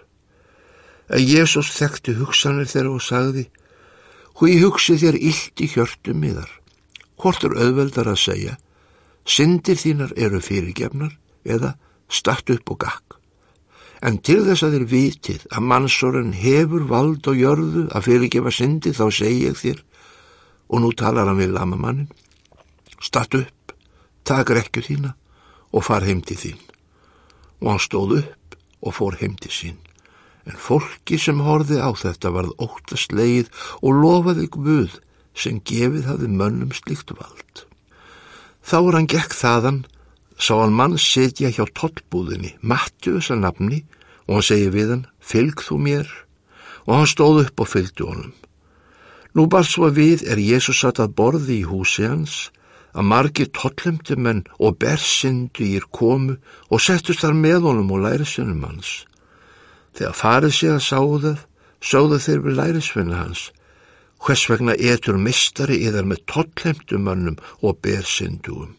Speaker 2: Að Jésús þekkti hugsanir þeirra og sagði, hví hugsi þér illt í hjörtum miðar. Hvort er auðveldar að segja, syndir þínar eru fyrirgefnar eða statt upp og gakk. En til þess að þér vitið að mannsorinn hefur vald og jörðu að fyrirgefa syndi þá segi ég þér, og nú talar hann við lamamannin, statt upp, tak rekju þína og far heim til þín og hann stóð upp og fór heim til sín. En fólki sem horfi á þetta varð óttast leið og lofaði Guð sem gefið hafi mönnum slíkt vald. Þá er hann gekk þaðan, sá hann mann setja hjá tollbúðinni, Mattius að nafni, og hann segi við hann, fylg þú mér, og hann stóð upp og fylgdi honum. Nú bara svo við er Jésús satt að borði í húsi hans, að margir tollemtumenn og bersinduýr komu og settust þar með honum og lærisvinnum hans. Þegar farið sig að sáu það, sáðu þeir við lærisvinna hans. Hvers vegna etur mistari yðar með tollemtumannum og bersindúum.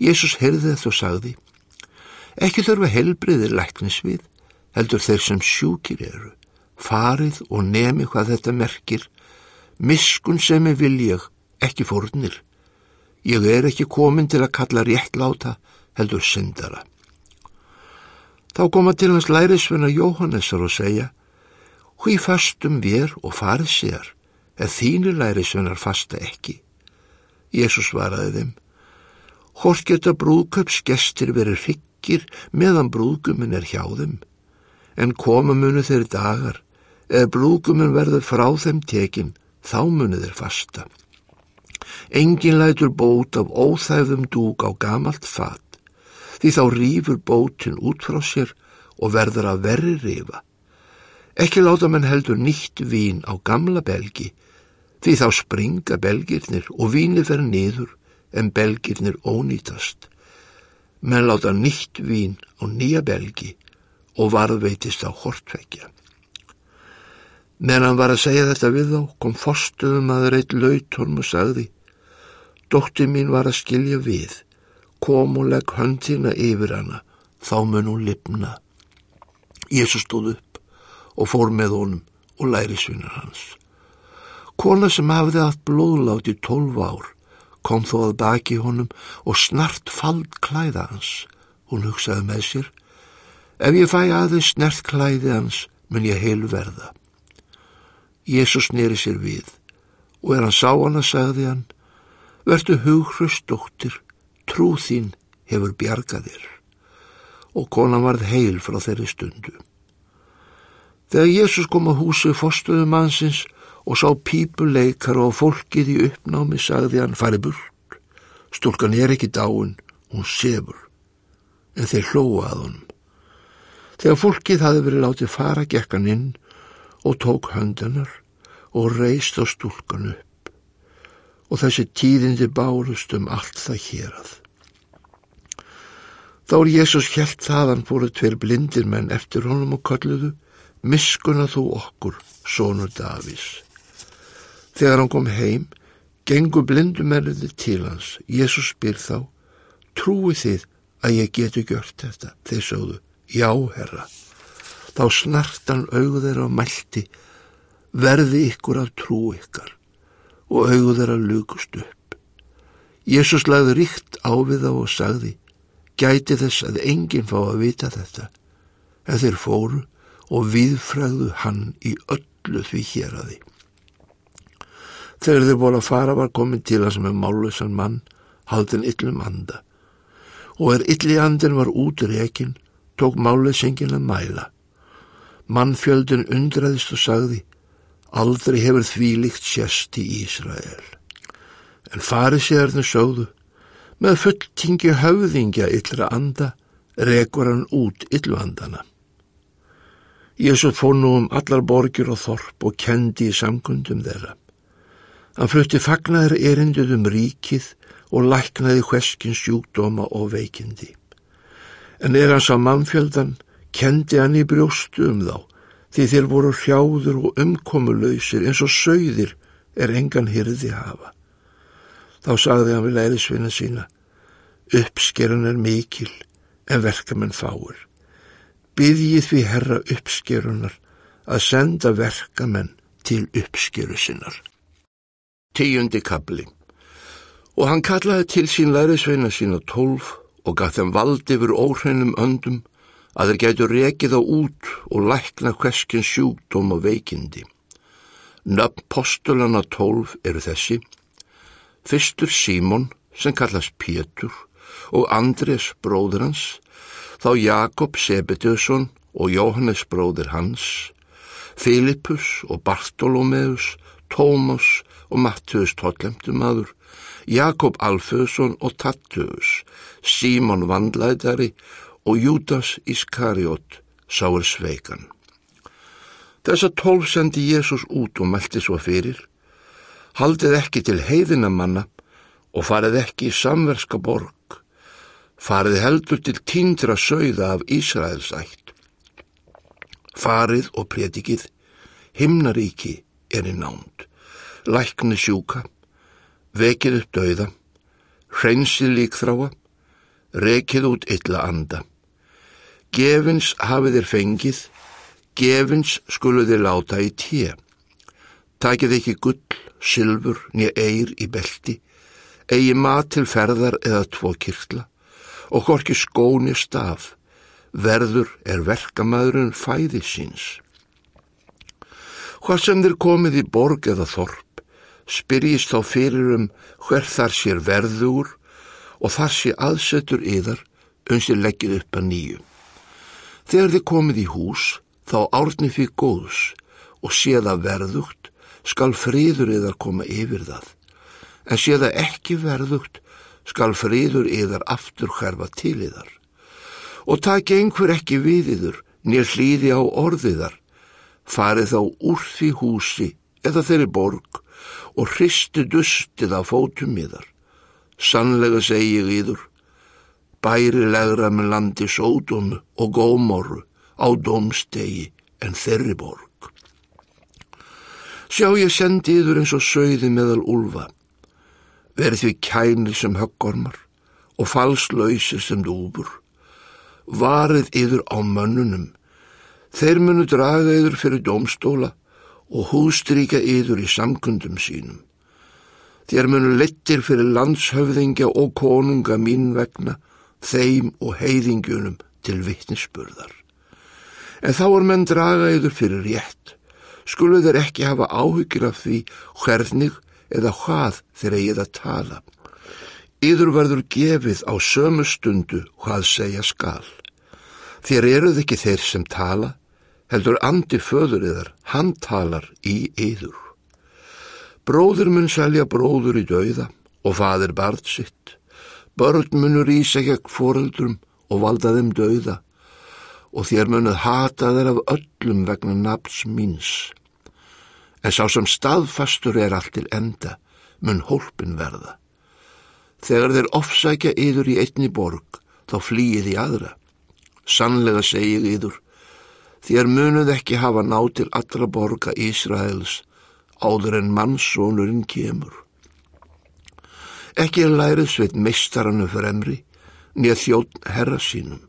Speaker 2: Jésús heyrði þetta og sagði, ekki þurfa helbriðir læknis við, heldur þeir sem sjúkir eru. Farið og nemi hvað þetta merkir, miskun sem er viljag, ekki fórnir. Ég er ekki komin til að kalla réttláta heldur syndara. Þá koma til hans lærisvenna Jóhannesar og segja Hví fastum við og farið sér, eða þínir lærisvennar fasta ekki. Jésús svaraði þeim Hvort geta brúðköpsgestir verið ryggir meðan brúðguminn er hjá þeim, en koma munu þeir dagar, eða brúðguminn verður frá þeim tekin, þá munu þeir fasta. Engin lætur bót af óþæfðum dúk á gamalt fat, því þá rýfur bótin út frá sér og verður að verri rifa. Ekki láta mann heldur nýtt vín á gamla belgi, því þá springa belgirnir og vínið verður niður en belgirnir ónýtast. Menn láta nýtt vín á nýja belgi og varðveitist á hortveikja. Meðan hann var að segja þetta við þá, kom forstuðum aður eitt lautorm og sagði Dóttir mín var að skilja við, kom og legg höndina yfir hana, þá mun hún lipna. Jésu stóð upp og fór með honum og læri svinar hans. Kona sem hafði haft blóðlátt í tólf ár kom þó að baki honum og snart fald klæða hans. Hún hugsaði með sér, ef ég fæ aðeins snert klæði hans mun ég heilu verða. Jésús nýri sér við og er hann sá hana sagði hann, verðu hughröstóttir, trú þín hefur bjargaðir. Og konan varð heil frá þeirri stundu. Þegar Jésús kom að húsi fórstuðum mannsins og sá pípuleikar og fólkið í uppnámi sagði hann fari burt. Stúlkan er ekki dáin, hún sefur. En þeir hlóa að honum. Þegar fólkið hafi verið látið fara gekkan inn og tók höndanar og reist á stúlkan upp. Og þessi tíðindi bárust um allt það hérað. Þá er Jésús helt þaðan fóru tver blindir menn eftir honum og kalluðu, miskuna þú okkur, sónur Davís. Þegar hann kom heim, gengur blindumerðið til hans. Jésús spyr þá, trúi þið að ég getu gjört þetta? Þeir sögðu, já, herra. Þá snart hann auðu þeirra á mælti, verði ykkur af trú ykkar og auðu þeirra lukust upp. Jésús lagði ríkt á við þá og sagði, gæti þess að enginn fá að vita þetta, en þeir fóru og viðfræðu hann í öllu því hér að því. Þegar þeir að fara var komin til að sem er málusan mann, haldin yllum anda. Og er ylli andin var út rekin, tók málusengin að mæla. Mannfjöldin undraðist og sagði, aldrei hefur því líkt sérst í Ísrael. En farið séðarnu sögðu, með fulltingi höfðingja yllra anda, rekur hann út ylluandana. Jésu fór nú um allar borgir og þorp og kendi í samkundum þeirra. Hann flutti fagnar erinduð um ríkið og læknaði hveskins sjúkdóma og veikindi. En er hans á mannfjöldan, kendi hann í brjóstu um þá, því þeir voru hrjáður og umkomulöysir eins og sögðir er engan hyrði hafa. Þá sagði hann við lærisvinna sína, uppskerun er mikil en verkamenn fáir. Byðjið því herra uppskerunar að senda verkamenn til uppskeru sinnar tíundi kabli. Og hann kallaði til sín lærisveina sína tólf og gaf þeim vald yfir óhreinum öndum að þeir gætu rekið á út og lækna hverskinn sjúkdóm og veikindi. Nöfn postulana tólf eru þessi. Fyrstur Símon sem kallast Pétur og Andrés bróður hans, þá Jakob Sebetuðsson og Jóhannes bróður hans, Filippus og Bartolomeus, Tómas og Mattius tóllemtumadur, Jakob Alföðsson og Tattuus, Símon Vandlætari og Júdas Iskariot sáur sveikan. Þessa tólf sendi Jésús út og meldi svo fyrir, haldið ekki til heiðina manna og farið ekki í samverska borg, farið heldur til tíndra sögða af Ísraels ætt. Farið og predikið, himnaríki er í nánd lækni sjúka, vekið upp dauða, hreinsið líkþráa, rekið út illa anda. Gefins hafið þér fengið, gefins skulu þér láta í tíu. Takið ekki gull, sylfur, nýja eir í belti, eigi mat til ferðar eða tvo kirkla og hvorki skóni staf, verður er verkamæðurinn fæði síns. Hvað sem þér komið í borg eða þorp, spyrjist þá fyrir um hver þar sér verður og þar sé aðsetur yðar unsir leggið upp að nýju. Þegar þið komið í hús þá árni því góðs og séða verðugt skal fríður yðar koma yfir það. En séða ekki verðugt skal fríður yðar aftur hverfa til yðar. Og taki einhver ekki við yður nér hlýði á orðiðar, farið þá úr því húsi eða þeirri borg og hristi dustið á fótum í þar. Sannlega segi ég íður, bæri legra með landi sódónu og gómoru á dómstegi en þeirri borg. Sjá ég sendi íður eins og sögði meðal úlfa, verið því kænir sem höggormar og falslausir sem dúfur. Varið yður á mönnunum. Þeir munu draga yður fyrir domstóla og hústríka yður í samkundum sínum. Þér munu lettir fyrir landshöfðingja og konunga mín vegna, þeim og heiðingjunum til vittnisspurðar. En þá er menn draga yður fyrir rétt. Skulu þeir ekki hafa áhyggjur af því hvernig eða hvað þeir eigið að tala. Íður verður gefið á sömu stundu hvað segja skal. Þér eruð ekki þeir sem tala, heldur andi föður yðar, hann talar í íður. Bróður mun selja bróður í dauða og fadir barð sitt. Börn munur ísækja fóreldrum og valda þeim dauða og þér munuð hata þeir af öllum vegna nafns míns. En sá sem staðfastur er allt til enda mun hólpin verða. Þegar þeir ofsækja yður í einni borg, þá flýið í aðra. Sannlega segið yður, þér munuð ekki hafa ná til allra borga Ísraels áður en mannsónurinn kemur. Ekki er lærið sveit meistaranu fyrir emri, nýja þjótt herra sínum.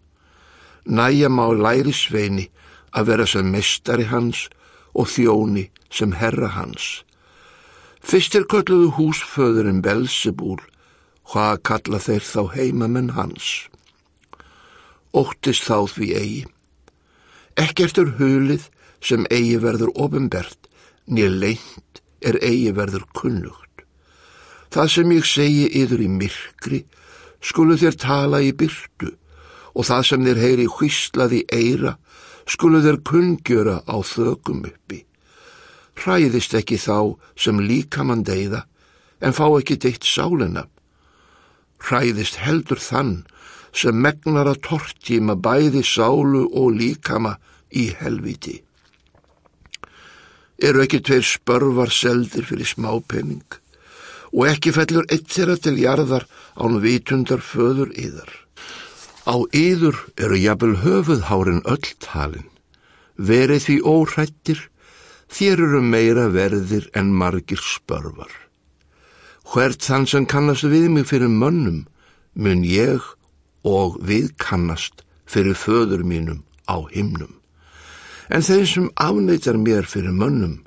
Speaker 2: Næja má læri sveini að vera sem meistari hans og þjóni sem herra hans. Fyrst er kölluðu húsföðurinn Belsebúl, hvað kalla þeir þá heimamenn hans. Óttist þá því eigi. Ekkert er hulið sem eigi verður ofinbert, nýja leint er eigi verður kunnugt. Það sem ég segi yður í myrkri, skulu þér tala í byrtu og það sem þér heyri hvíslað í eira, skulu þér kunngjöra á þögum uppi. Hræðist ekki þá sem líkamann deyða, en fá ekki deitt sálina. Hræðist heldur þann sem megnar að tortíma bæði sálu og líkama í helviti. Eru ekki tveir spörvar seldir fyrir smápenning og ekki fellur eitt þeirra til jarðar án vitundar föður yðar. Á yður eru jafnvel höfuðhárin öll talin. Verið því óhrættir, þér eru meira verðir en margir spörvar. Hvert þann sem kannast við mig fyrir mönnum, mun ég og við kannast fyrir föður mínum á himnum. En þeir sem afneitar mér fyrir mönnum,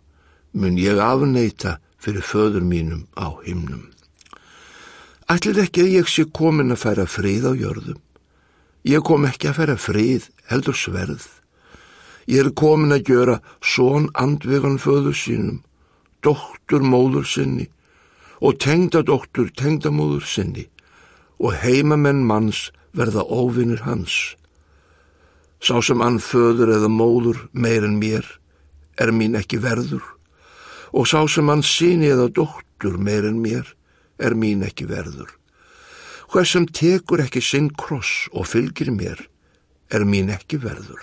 Speaker 2: mun ég afneita fyrir föður mínum á himnum. Ætlir ekki að ég sé komin að færa frið á jörðum. Ég kom ekki að færa frið, heldur sverð. Ég er komin að gjöra són andvegan föður sínum, doktur móður sinni og tengdadoktur tengdamóður sinni og heimamenn manns verða óvinnir hans. Sá sem ann föður eða móður meir en mér er mín ekki verður og sá sem hann síni eða dóttur meir en mér er mín ekki verður. Hvers sem tekur ekki sinn kross og fylgir mér er mín ekki verður.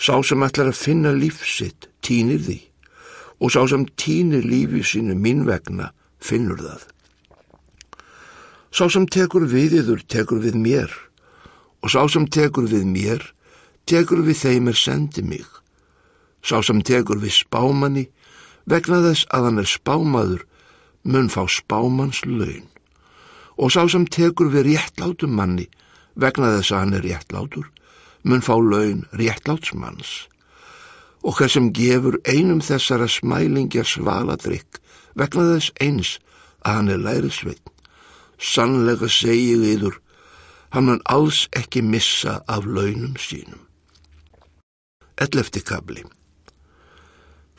Speaker 2: Sá sem ætlar að finna lífsitt týnir því og sá sem týnir lífi sínu mín vegna finnur það. Sá sem tekur við yður tekur við mér og sá sem tekur við mér tekur við þeim er sendi mig. Sá sem tekur við spámanni vegna þess að hann er spámaður mun fá spámans laun og sá sem tekur við réttlátum manni vegna þess að hann er réttlátur mun fá laun réttlátsmanns og hver sem gefur einum þessara smælingja svaladrykk vegna þess eins að hann er lærisveitn sannlega segið yður hann mun alls ekki missa af launum sínum. Ellefti kabli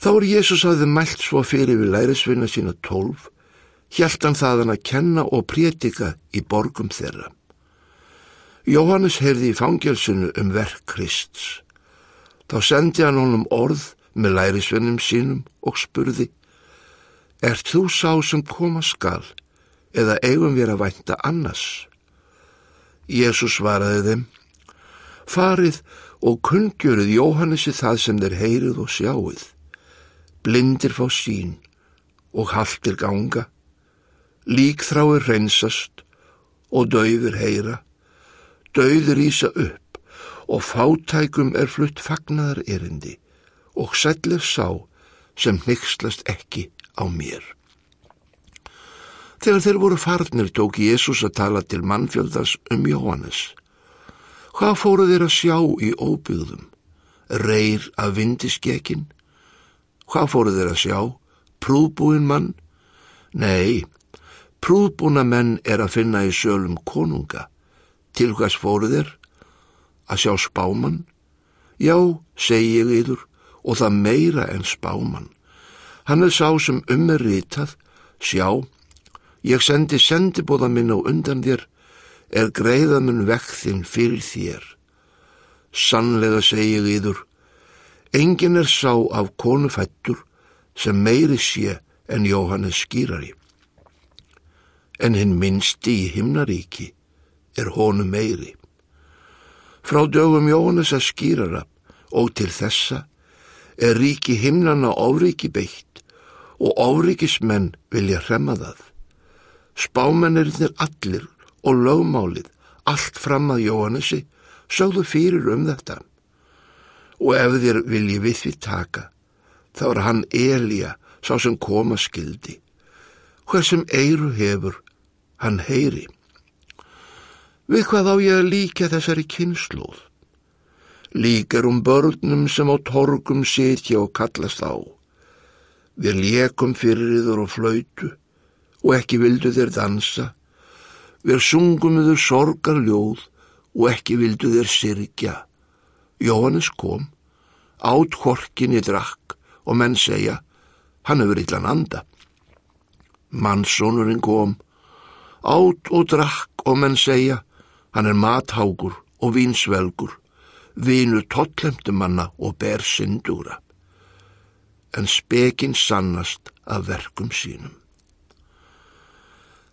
Speaker 2: Þá er Jésús að þið mælt svo fyrir við lærisvinna sína tólf, hjælt hann þaðan að kenna og prétika í borgum þeirra. Jóhannes heyrði í fangelsinu um verk Krists. Þá sendi hann honum orð með lærisvinnum sínum og spurði, Ert þú sá sem koma skal, eða eigum við að vænta annars? Jésús svaraði þeim, Farið og kungjöruð Jóhannesi það sem þeir heyrið og sjáuð blindir fá sín og haldir ganga, líkþráir reynsast og dauðir heyra, dauðir ísa upp og fátækum er flutt fagnar erindi og sætlir sá sem nixlast ekki á mér. Þegar þeir voru farnir tók Jésús að tala til mannfjöldans um Jóhannes. Hvað fóru þeir að sjá í óbyggðum? Reyr af vindiskekin? Hvað fóru þeir að sjá? Prúbúin mann? Nei, prúbúna menn er að finna í sölum konunga. Til hvers fóru þeir? Að sjá spáman? Já, segi ég yður, og það meira en spáman. Hann er sá sem um er ritað, sjá, ég sendi sendibóða minn á undan þér, er greiðamun vekþinn fyrir þér. Sannlega segi ég yður, engin er sá af konufættur sem meiri sé en Jóhannes skýrari. En hinn minnsti í himnaríki er honu meiri. Frá dögum Jóhannes að skýrara og til þessa er ríki himnana ofriki beitt og ofrikismenn vilja hremma það. Spámennirinnir allir og lögmálið allt fram að Jóhannesi sögðu fyrir um þetta. Og ef þér vilji við því taka, þá er hann Elja sá sem koma skildi. Hver sem eiru hefur, hann heyri. Við hvað á ég að líka þessari kynnslóð? Lík er um börnum sem á torgum sitja og kallast á. Við lékum fyrir yður og flöytu og ekki vildu þér dansa. Við sungum yður sorgar ljóð og ekki vildu þér sirkja. Jóhannes kom, átt horkin í drakk og menn segja, hann hefur illan anda. Mannsónurinn kom, átt og drakk og menn segja, hann er mathágur og vinsvelgur, vinu totlemtumanna og ber syndúra. En spekinn sannast af verkum sínum.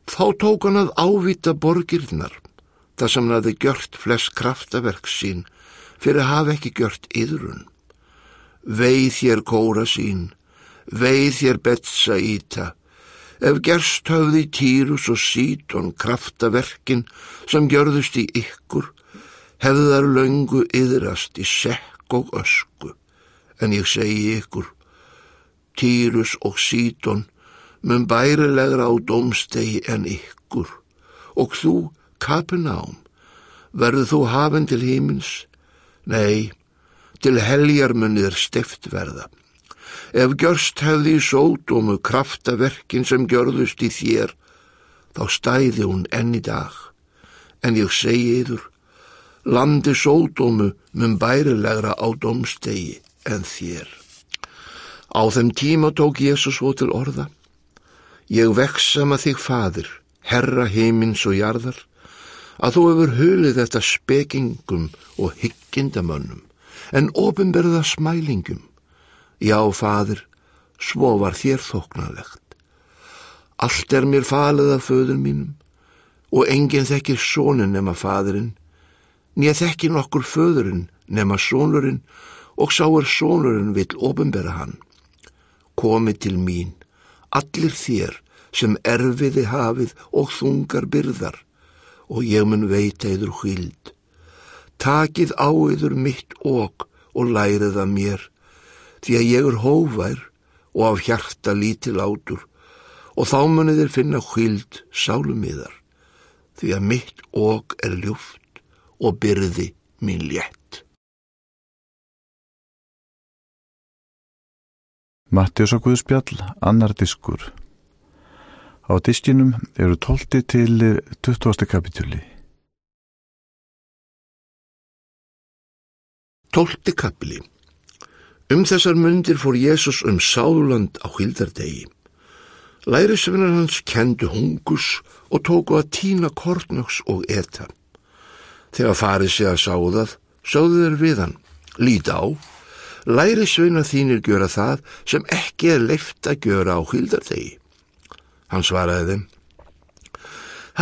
Speaker 2: Þá tók hann að ávita borgirnar, það sem hann hafi gjört flest kraftaverk sín fyrir að hafa ekki gjört yðrun. Veið þér kóra sín, veið þér betsa íta, ef gerst höfði týrus og sítón kraftaverkin sem gjörðust í ykkur, hefðar löngu yðrast í sekk og ösku, en ég segi ykkur, týrus og sítón mun bærilegra á domstegi en ykkur og þú, Kapenám, verður þú hafinn til hímins? Nei, til heljar munir stift verða. Ef gjörst hefði í sódómu kraftaverkin sem gjörðust í þér, þá stæði hún enn í dag. En ég segi yður, landi sódómu mun bærilegra á domstegi en þér. Á þeim tíma tók Jésús svo til orða. Ég veksama þig fadir, herra heimins og jarðar, að þú hefur hulið þetta spekingum og hyggindamönnum, en ofinberða smælingum. Já, fadir, svo var þér þóknarlegt. Allt er mér falið af föður mínum, og enginn þekkir sónin nema fadurinn, nýja þekkir nokkur föðurinn nema sónurinn, og sá er sónurinn vill ofinberða hann. Komi til mín, allir þér sem erfiði hafið og þungar byrðar og ég mun veita yður hvild. Takið á yður mitt okk og lærið að mér því að ég er hófær og af hjarta lítil átur og þá munið þér finna hvild sálumiðar því að mitt okk er ljúft og byrði mín létt.
Speaker 1: Mattius og Guðspjall, annar diskur. Á diskinum eru 12 til 20. kapitúli.
Speaker 2: 12. kapli Um þessar myndir fór Jésús um sáland á hildardegi. Lærisvinnar hans kendu hungus og tóku að tína kortnöks og eta. Þegar farið sig að sáðað, sáðu þeir við hann, líti á, lærisvinnar þínir gjöra það sem ekki er leift að gjöra á hildardegi. Hann svaraði þeim,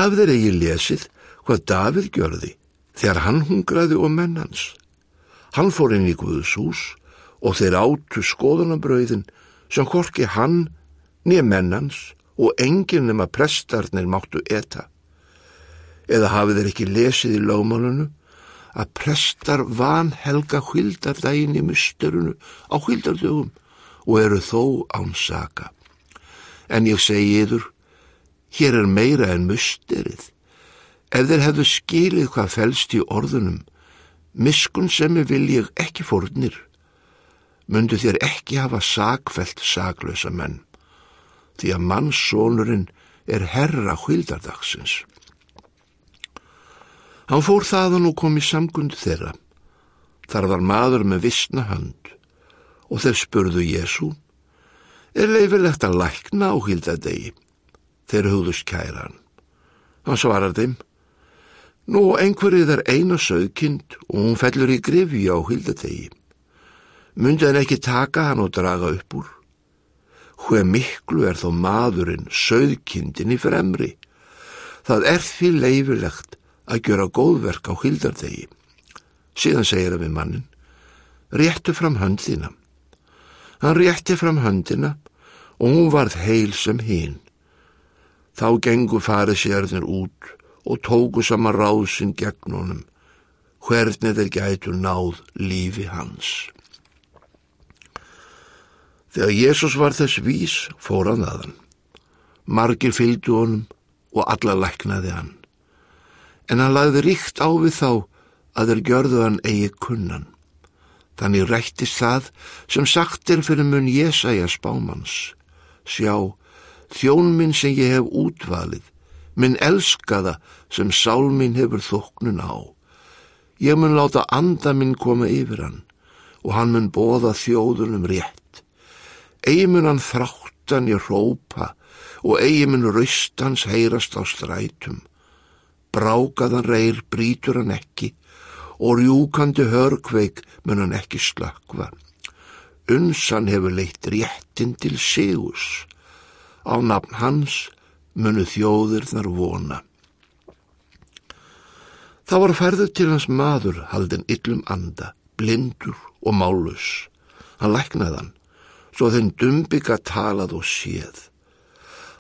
Speaker 2: hafið þeir eigi lesið hvað Davíð gjörði þegar hann hungraði og menn hans. Hann fór inn í Guðs hús og þeir átu skoðunabröðin sem horki hann nýja mennans og enginn nema prestarnir máttu eta. Eða hafið þeir ekki lesið í lögmálunu að prestar van helga hvildardægin í mysturunu á hvildardögum og eru þó án saka. En ég segi yður, Hér er meira en musterið. Ef þeir hefðu skilið hvað fælst í orðunum, miskun sem vil ég ekki fórnir, myndu þér ekki hafa sagfælt saglösa menn, því að mannssónurinn er herra hvildardagsins. Hann fór þaðan og kom í samgund þeirra. Þar var maður með vissna hönd og þeir spurðu Jésu, er leifilegt að lækna á hildadegi? Þeir hugðust kæran. Hann svarar þeim, nú einhverjið er eina sögkind og hún fellur í grifi á hildadegi. Myndi hann ekki taka hann og draga upp úr? Hver miklu er þó maðurinn sögkindin í fremri? Það er því leifilegt að gera góðverk á hildardegi. Síðan segir hann við mannin, réttu fram hönd þína. Hann rétti fram höndina og hún varð heil sem hinn. Þá gengu farið sérðnir út og tóku sama ráðsinn gegn honum, hvernig þeir gætu náð lífi hans. Þegar Jésús var þess vís, fór hann aðan. Margir fylgdu honum og alla læknaði hann en hann lagði ríkt á við þá að þeir gjörðu hann eigi kunnan. Þannig rættist það sem sagt er fyrir mun Jésaja spámans. Sjá, þjón minn sem ég hef útvalið, minn elskaða sem sál minn hefur þoknun á. Ég mun láta anda minn koma yfir hann og hann mun bóða þjóðunum rétt. Egi mun hann þráttan í rópa og eigi mun raustans heyrast á strætum brákaðan reyr brítur hann ekki og rjúkandi hörkveik mun hann ekki slakva. Unsan hefur leitt réttin til sigus. Á nafn hans munu þjóðir þar vona. Það var færður til hans maður haldin yllum anda, blindur og málus. Hann læknaði hann, svo þenn dumbika talað og séð.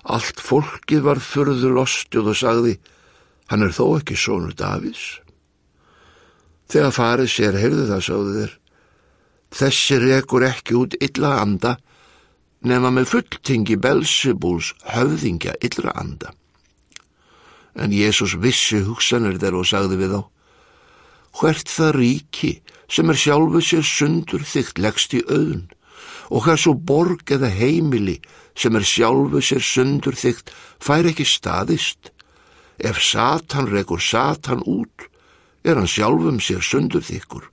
Speaker 2: Allt fólkið var fyrður lostuð og sagði, Hann er þó ekki sónur Davís. Þegar farið sér heyrðu það sáðu þér. Þessi rekur ekki út illa anda nema með fulltingi Belsebúls höfðingja illa anda. En Jésús vissi hugsanir þeir og sagði við þá Hvert það ríki sem er sjálfu sér sundur þygt leggst í auðun og hversu borg eða heimili sem er sjálfu sér sundur þygt fær ekki staðist Ef Satan rekur Satan út, er hann sjálfum sér sundur þykkur.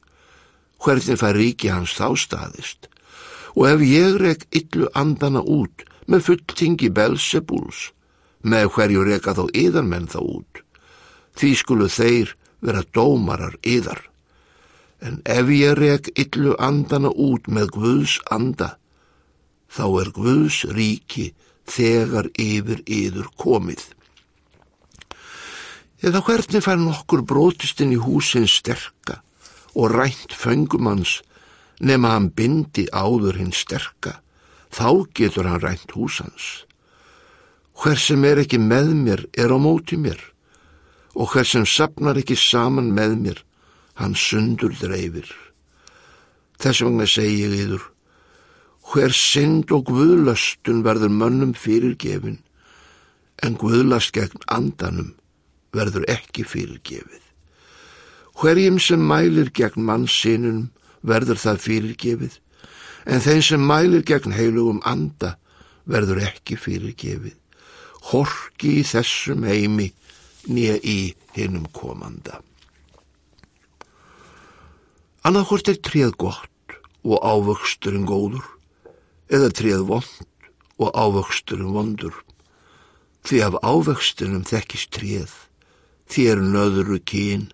Speaker 2: Hvernig fær ríki hans þá staðist? Og ef ég rek yllu andana út með fulltingi Belsebuls, með hverju reka þá yðarmenn þá út, því skulu þeir vera dómarar yðar. En ef ég rek yllu andana út með Guðs anda, þá er Guðs ríki þegar yfir yður komið. Eða hvernig fær nokkur brótistinn í húsin sterka og rænt fengumanns nema hann bindi áður hinn sterka, þá getur hann rænt húsans. Hver sem er ekki með mér er á móti mér og hver sem sapnar ekki saman með mér, hann sundur dreifir. Þess vegna segi ég yður, hver synd og guðlastun verður mönnum fyrirgefin, en guðlast gegn andanum verður ekki fyrirgefið. Hverjum sem mælir gegn mannsinunum verður það fyrirgefið, en þeim sem mælir gegn heilugum anda verður ekki fyrirgefið. Horki í þessum heimi nýja í hinnum komanda. Annarkort er tríð gott og ávöxturinn góður, eða tríð vond og ávöxturinn vondur, því af ávöxtunum þekkist tríð þér nöðru kín,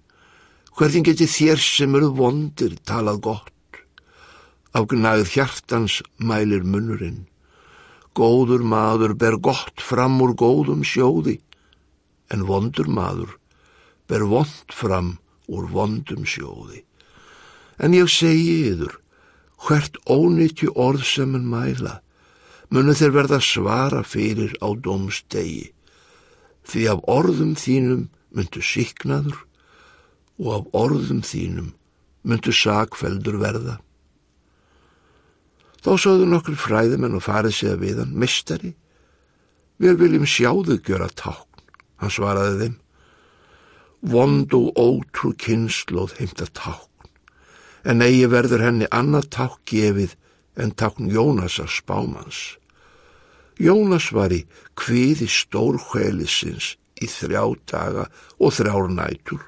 Speaker 2: hverðin geti þér sem eru vondir talað gott. Af gnæð hjartans mælir munnurinn, góður maður ber gott fram úr góðum sjóði, en vondur maður ber vond fram úr vondum sjóði. En ég segi yður, hvert ónýttju orð sem en mæla, munu þeir verða svara fyrir á domstegi, því af orðum þínum myndu síknaður og af orðum þínum myndu sakveldur verða. Þá sáðu nokkur fræðumenn og farið að við hann, mistari, Við viljum sjáðu gjöra tákn, hann svaraði þeim. Vond og ótrú kynnslóð heimta tákn, en eigi verður henni annað tákn gefið en tákn Jónasar spámans. Jónas var í kviði stórhvelisins í þrjá daga og þrjár nætur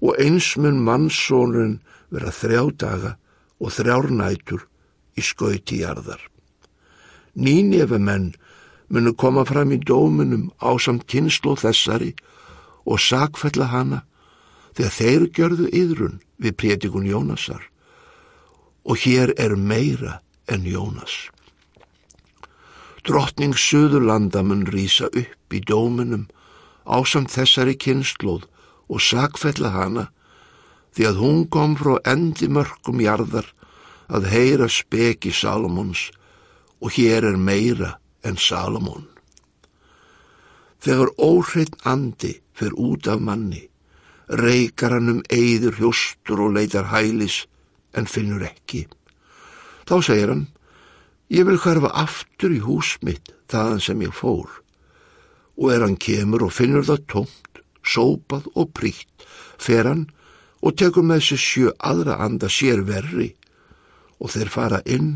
Speaker 2: og eins mun mannsónurinn vera þrjá daga og þrjár nætur í skauti jarðar. Nýnefa menn munu koma fram í dómunum á samt kynslu þessari og sakfella hana þegar þeir gjörðu yðrun við prétikun Jónasar og hér er meira en Jónas. Drottning Suðurlanda mun rýsa upp í dómunum á samt þessari kynsluð og sakfella hana því að hún kom frá endi mörgum jarðar að heyra speki Salomons og hér er meira en Salomón. Þegar óhreitt andi fer út af manni, reykar hann um eigður hjóstur og leitar hælis en finnur ekki. Þá segir hann, ég vil hverfa aftur í hús mitt þaðan sem ég fór. Og er hann kemur og finnur það tómt, sópað og príkt, fer hann og tekur með sér sjö aðra anda sér verri og þeir fara inn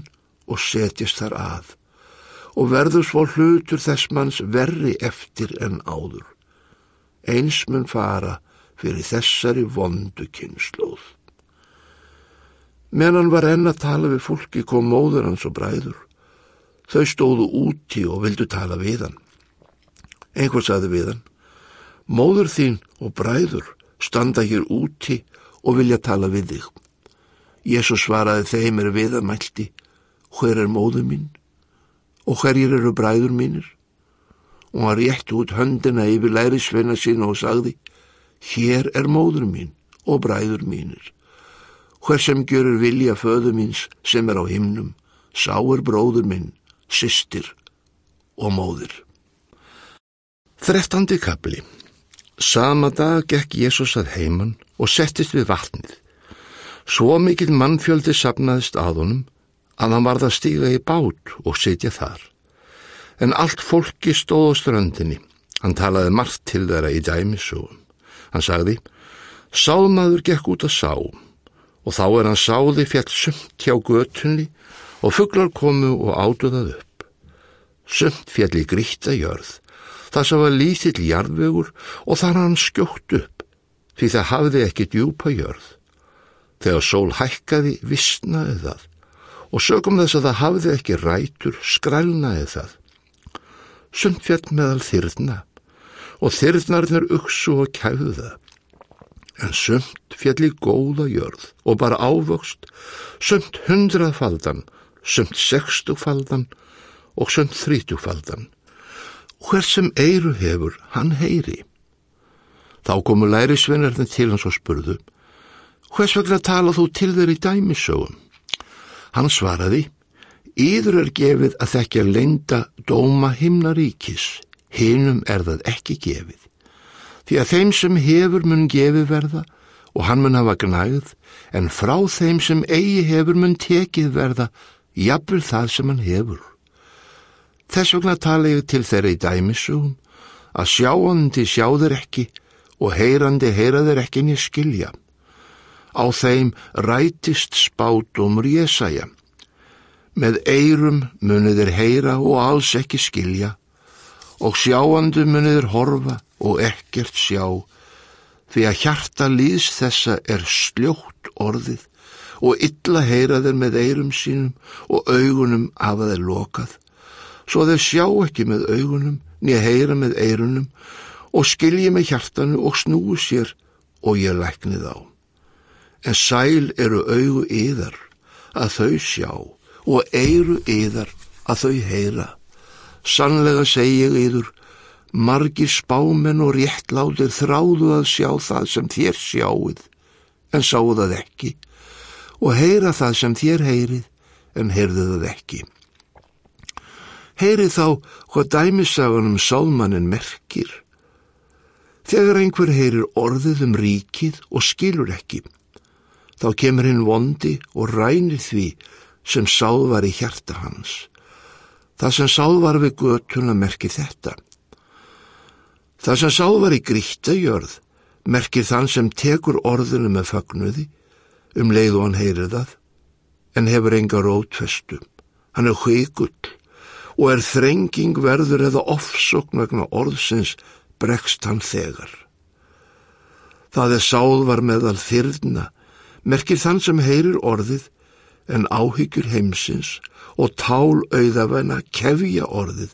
Speaker 2: og setjast þar að og verður svo hlutur þess manns verri eftir en áður. Eins mun fara fyrir þessari vondu kynnslóð. Meðan var enn að tala við fólki kom móður hans og bræður. Þau stóðu úti og vildu tala við hann. Einhver saði við hann, móður þín og bræður standa hér úti og vilja tala við þig. Jésu svaraði þeim er við að mælti, hver er móður mín? og hverjir eru bræður mínir? Og hann rétt út höndina yfir lærisveina sína og sagði, hér er móður mín og bræður mínir. Hver sem görur vilja föðu míns sem er á himnum, sá er bróður minn, systir og móður. Þrettandi kapli Sama dag gekk Jésús að heiman og settist við vatnið. Svo mikill mannfjöldi sapnaðist að honum að hann varð að stíga í bát og sitja þar. En allt fólki stóð á ströndinni. Hann talaði margt til þeirra í dæmisugum. Hann sagði, sáðmaður gekk út að sá og þá er hann sáði fjall sumt hjá götunni og fugglar komu og átuðað upp. Sumt fjall í gríta jörð, það sem var lítill jarðvegur og þar hann skjótt upp, því það hafði ekki djúpa jörð. Þegar sól hækkaði, vissnaði það og sögum þess að það hafði ekki rætur skrælnaði það. Sundfjall meðal þyrna og þyrnarnir uksu og kæðu það. En sumt fjall í góða jörð og bara ávöxt, sumt hundraðfaldan, sumt sextugfaldan og sumt þrítugfaldan. Hver sem eiru hefur, hann heyri. Þá komu lærisveinarnir til hans og spurðu, hvers vegna tala þú til þeir í dæmisögum? Hann svaraði, Íður er gefið að þekkja leinda dóma himnaríkis, hinum er það ekki gefið. Því að þeim sem hefur mun gefið verða og hann mun hafa gnægð, en frá þeim sem eigi hefur mun tekið verða, jafnvel það sem hann hefur. Þess vegna tala ég til þeirra í dæmisugum, að sjáandi sjáður ekki og heyrandi heyraður ekki ég skilja. Á þeim rætist spátumur Jésaja. Með eirum muniðir heyra og alls ekki skilja og sjáandu muniðir horfa og ekkert sjá því að hjarta líðs þessa er sljótt orðið og illa heyra þeir með eirum sínum og augunum hafa þeir lokað svo þeir sjá ekki með augunum nýja heyra með eirunum og skilji með hjartanu og snúi sér og ég læknið á en sæl eru augu yðar að þau sjá og eiru yðar að þau heyra. Sannlega segi ég yður, margir spámen og réttláðir þráðu að sjá það sem þér sjáuð, en sáu það ekki, og heyra það sem þér heyrið, en heyrðu það ekki. Heyrið þá hvað dæmisagunum sálmannin merkir. Þegar einhver heyrir orðið um ríkið og skilur ekki, þá kemur hinn vondi og rænir því sem sáð var í hjarta hans. Það sem sáð var við götuna merkir þetta. Það sem sáð var í gríttajörð merkir þann sem tekur orðinu með fagnuði um leið og hann heyrir það en hefur enga rótfestum. Hann er hveikull og er þrenging verður eða ofsokn vegna orðsins bregst hann þegar. Það er sáð var meðal þyrna merkir þann sem heyrir orðið en áhyggjur heimsins og tál auðavæna kefja orðið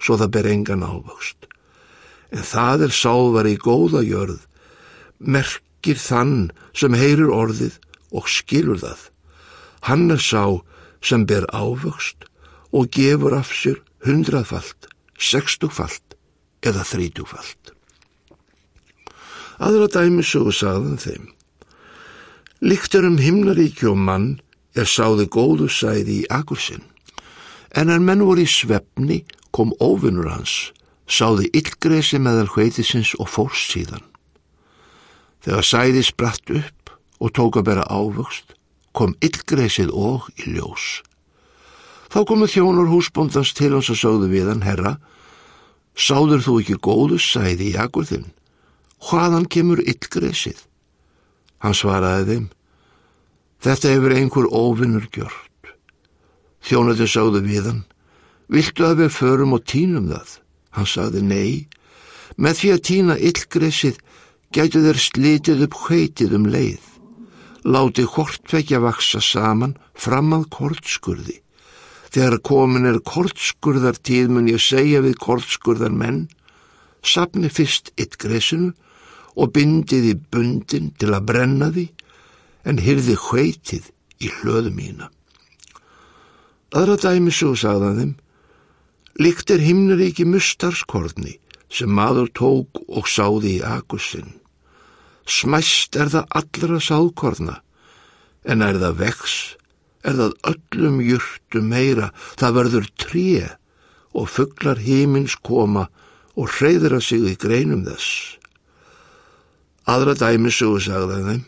Speaker 2: svo það ber engan ávöxt. En það er sáðvar í góða jörð, merkir þann sem heyrir orðið og skilur það. Hann er sá sem ber ávöxt og gefur af sér hundraðfalt, sextugfalt eða þrítugfalt. Aðra dæmi svo sagðan þeim. Líktur um himnaríki og mann er sáði góðu sæði í akursinn. En en menn voru í svefni kom óvinnur hans, sáði yllgresi meðal hveitisins og fórst síðan. Þegar sæði spratt upp og tók að bera ávöxt, kom yllgresið og í ljós. Þá komu þjónur húsbóndans til hans og sáðu við hann, herra, sáður þú ekki góðu sæði í akurðinn? Hvaðan kemur yllgresið? Hann svaraði þeim, Þetta hefur einhver óvinnur gjört. Þjónandi sáðu við hann, viltu að við förum og tínum það? Hann sagði nei, með því að tína illgresið gætu þeir slitið upp hveitið um leið. Láti hortvekja vaksa saman fram að kortskurði. Þegar komin er kortskurðartíð mun ég segja við kortskurðar menn, sapni fyrst illgresinu og bindið í bundin til að brenna því en hyrði hveitið í hlöðu mína. Aðra dæmi svo sagðan þeim, líkt er himnaríki mustarskorni sem maður tók og sáði í akusinn. Smæst er það allra sáðkorna, en er það vex, er það öllum júrtu meira, það verður tré og fugglar hímins koma og hreyðra sig í greinum þess. Aðra dæmi þeim,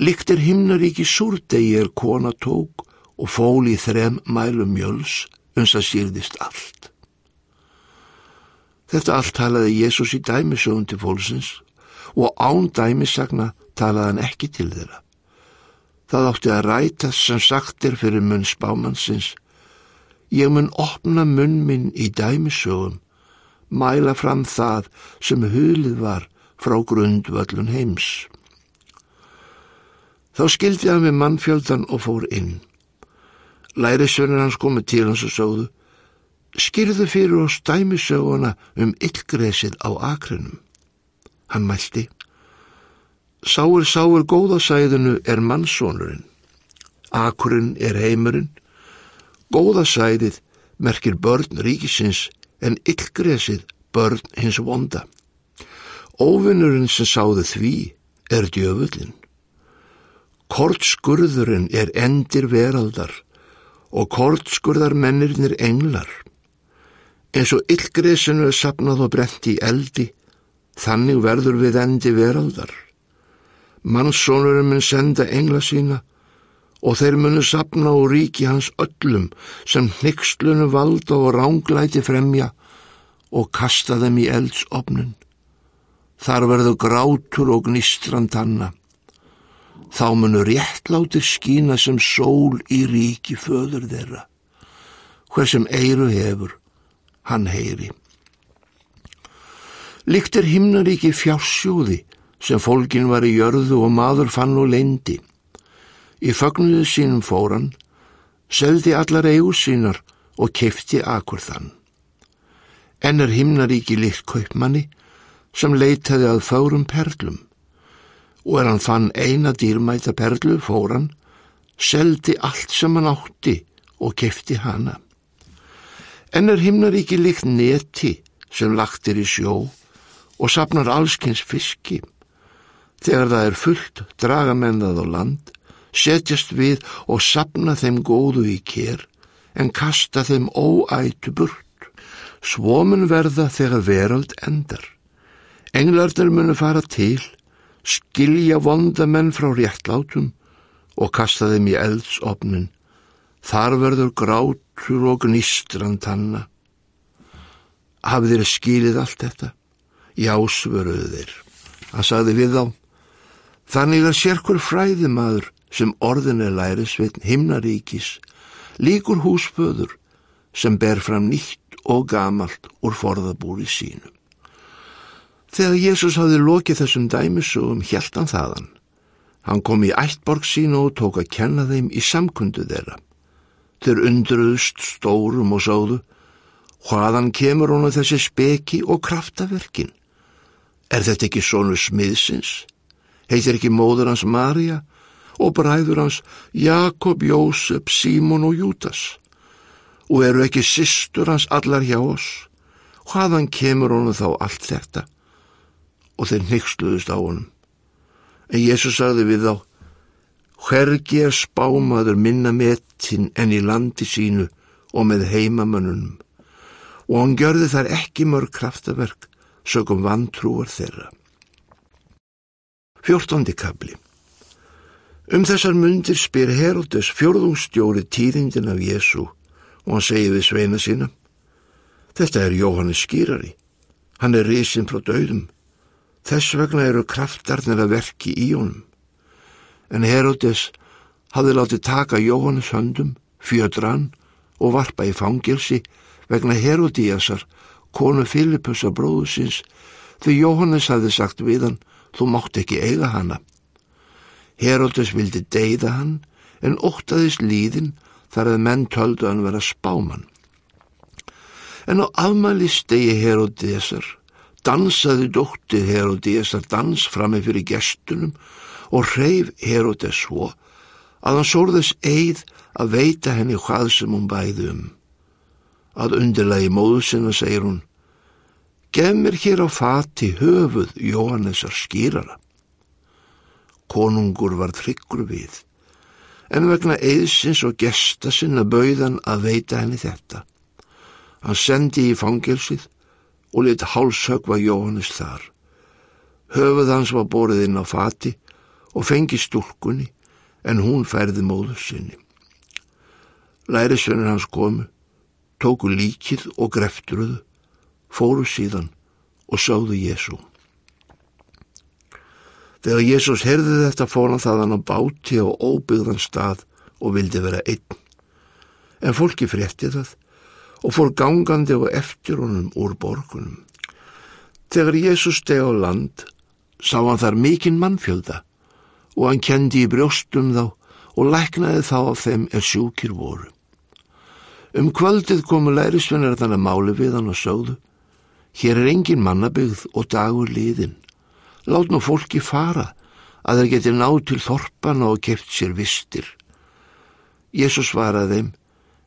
Speaker 2: Líkt er himnaríki súrdegi er kona tók og fól í þrem mælum mjöls uns að sýrðist allt. Þetta allt talaði Jésús í dæmisögun til fólksins og án dæmisagna talaði hann ekki til þeirra. Það átti að ræta sem sagt er fyrir munn spámannsins. Ég mun opna munn minn í dæmisögum, mæla fram það sem hulið var frá grundvöllun heims. Þá skildi hann við mannfjöldan og fór inn. Lærisvörnir hans komið til hans og sögðu, skýrðu fyrir oss dæmisöguna um yllgresið á akrinum. Hann mælti, sáur sáur góðasæðinu er mannsónurinn, akurinn er heimurinn, góðasæðið merkir börn ríkisins en yllgresið börn hins vonda. Óvinnurinn sem sáðu því er djöfullin. Kortskurðurinn er endir veraldar og kortskurðar mennirnir englar. Eins og yllgresinu er sapnað og brent í eldi, þannig verður við endi veraldar. Mannsónurinn mun senda engla sína og þeir munu sapna og ríki hans öllum sem hnykstlunu valda og ránglæti fremja og kasta þeim í eldsopnun. Þar verður grátur og gnistrand hanna þá munu réttlátir skína sem sól í ríki föður þeirra. Hver sem eiru hefur, hann heyri. Líkt er himnaríki fjársjóði sem fólkin var í jörðu og maður fann og leindi. Í fögnuðu sínum fóran, seldi allar eigu sínar og kefti akkur þann. En er himnaríki líkt kaupmanni sem leitaði að fárum perlum og er hann fann eina dýrmæta perlu fór hann, seldi allt sem hann átti og kefti hana. En er himnaríki líkt neti sem lagtir í sjó og sapnar allskins fiski. Þegar það er fullt, draga menn það á land, setjast við og sapna þeim góðu í kér, en kasta þeim óætu burt. Svomun verða þegar veröld endar. Englarnir munu fara til, skilja vondamenn frá réttlátum og kasta þeim í eldsopnin. Þar verður grát grátur og gnistran tanna. Hafið þeir skilið allt þetta? Já, svöruðu þeir. Hann sagði við þá, þannig að sérkur fræðimaður sem orðin er lærisveitn himnaríkis, líkur húsföður sem ber fram nýtt og gamalt úr forðabúri sínum. Þegar Jésús hafði lokið þessum dæmisugum hjælt hann þaðan. Hann kom í ættborg sínu og tók að kenna þeim í samkundu þeirra. Þeir undruðust stórum og sáðu, hvaðan kemur honu þessi speki og kraftaverkin? Er þetta ekki sonu smiðsins? Heitir ekki móður hans Marja og bræður hans Jakob, Jósef, Símon og Jútas? Og eru ekki sýstur hans allar hjá oss? Hvaðan kemur honu þá allt þetta? Og þeir neyksluðust á honum. En Jésús sagði við þá, hvergi er spámaður minna metin en í landi sínu og með heimamönnunum. Og hann gjörði þar ekki mörg kraftaverk, sögum vantrúar þeirra. Fjórtóndi kabli Um þessar myndir spyr Herodes fjórðungstjóri tíðindin af Jésu og hann segi við sveina sína, þetta er Jóhannes skýrari, hann er risin frá döðum, þess vegna eru kraftarnir að verki í honum. En Herodes hafði látið taka Jóhannes höndum, fjödran og varpa í fangilsi vegna Herodíasar, konu Filipusa bróðusins, því Jóhannes hafði sagt við hann, þú mátt ekki eiga hana. Herodes vildi deyða hann, en óttaðist líðin þar að menn töldu hann vera spáman. En á afmæli stegi Herodesar, dansaði dóttið Herodesar dans frammi fyrir gestunum og reyf Herodes svo að hann sórðis eið að veita henni hvað sem hún bæði um. Að undirlegi móðu sinna segir hún, gef mér hér á fati höfuð Jóhannesar skýrara. Konungur var tryggur við, en vegna eðsins og gesta sinna bauðan að veita henni þetta. Hann sendi í fangelsið og lit hálshögva Jóhannes þar. Höfuð hans var borið inn á fati og fengi stúlkunni en hún færði móðu sinni. Lærisvennir hans komu, tóku líkið og greftruðu, fóru síðan og sáðu Jésu. Þegar Jésús herði þetta fór hann þaðan á báti á óbyggðan stað og vildi vera einn. En fólki frétti það og fór gangandi og eftir honum úr borgunum. Þegar Jésús steg á land sá hann þar mikinn mannfjölda og hann kendi í brjóstum þá og læknaði þá af þeim er sjúkir voru. Um kvöldið komu lærisvennar þannig máli við hann og sögðu Hér er engin mannabyggð og dagur liðin. Lát nú fólki fara að þeir geti náð til þorpana og keft sér vistir. Jésús svaraði þeim,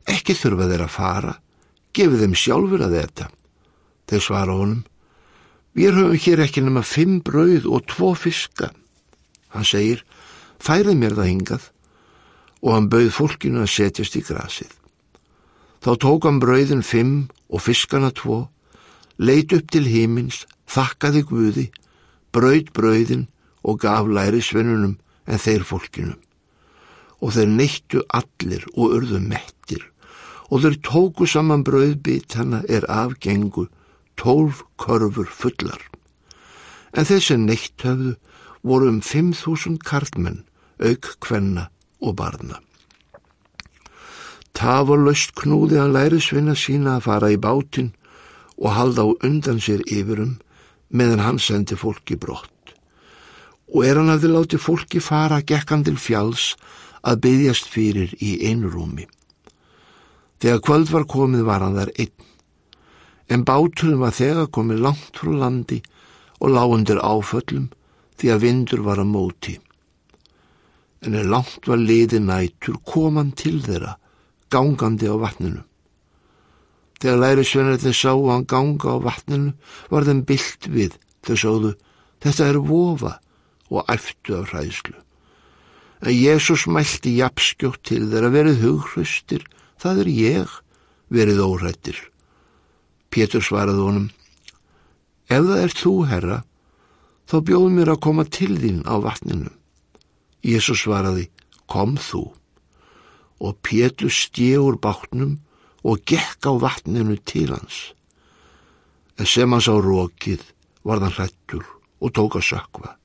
Speaker 2: ekki þurfa þeir að fara, gefið þeim sjálfur að þetta. Þeir svara honum, við höfum hér ekki nema fimm brauð og tvo fiska. Hann segir, færið mér það hingað og hann bauð fólkinu að setjast í grasið. Þá tók hann brauðin fimm og fiskana tvo, leit upp til hímins, þakkaði Guði, braud brauðin og gaf lærisvennunum en þeir fólkinu. Og þeir neittu allir og urðu mettir og þeir tóku saman brauðbit hana er afgengu tólf körfur fullar. En þessi neitt höfðu voru um 5.000 karlmenn, auk kvenna og barna. Tafarlaust knúði hann lærisvinna sína að fara í bátinn og halda á undan sér yfirum meðan hann sendi fólki brott. Og er hann að þið láti fólki fara gekkan til fjáls að byggjast fyrir í einrúmi. Þegar kvöld var komið var hann þar einn, en báturinn var þegar komið langt frá landi og lágundir áföllum því að vindur var að móti. En er langt var liði nætur koman til þeirra, gangandi á vatninu. Þegar lærisveinarnir sá hann ganga á vatninu var þeim byllt við þau sáðu þetta er vofa og æftu af hræðslu. En Jésús mælti jafnskjótt til þeirra verið hughröstir, það er ég, verið óhrættir. Pétur svaraði honum, ef það er þú, herra, þá bjóð mér að koma til þín á vatninu. Jésús svaraði, kom þú. Og Pétur stígur bátnum og gekk á vatninu til hans. En sem hans á rókið var hann hrættur og tók að sökva.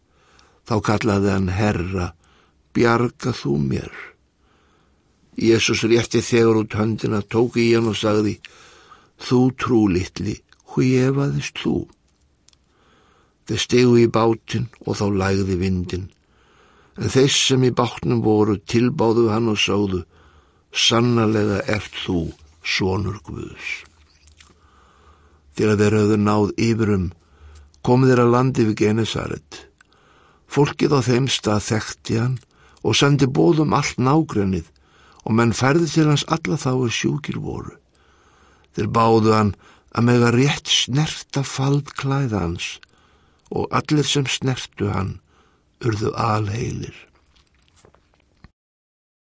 Speaker 2: Þá kallaði hann herra, bjarga þú mér. Jésús rétti þegar út höndina, tók í hann og sagði, þú trú litli, hví efaðist þú? Þeir stegu í bátinn og þá lægði vindin, en þeir sem í bátnum voru tilbáðu hann og sáðu, sannarlega ert þú, sonur Guðs. Þegar þeir höfðu náð yfirum, kom þeir að landi við Genesaret. Fólkið á þeim stað þekkti hann og sendi bóðum allt nágrennið og menn færði til hans alla þá er sjúkir voru. Þeir báðu hann að mega rétt snerta fald klæða hans og allir sem snertu hann urðu alheilir.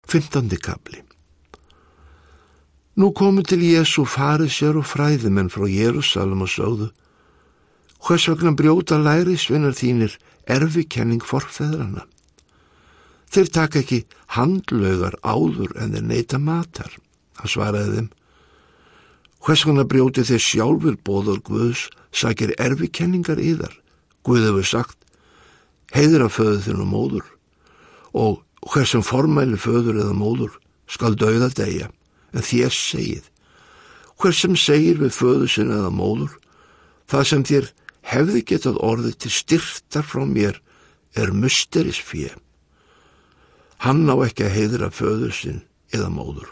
Speaker 2: Fymtandi kapli Nú komu til Jésu farið sér og fræðimenn frá Jérúsalem og sögðu Hvers vegna brjóta lærisvinnar þínir erfikenning forfeðrana. Þeir taka ekki handlaugar áður en þeir neyta matar. Það svaraði þeim. Hvers vegna brjóti þeir sjálfur bóður Guðs sakir erfikenningar í þar. Guð hefur sagt, heiður að föðu þinn og móður og hversum formæli föður eða móður skal dauða degja en þér segið. Hversum segir við föðu sinna eða móður, það sem þér hefði getað orðið til styrtar frá mér er musteris fjö. Hann á ekki að heiðra föður sinn eða móður.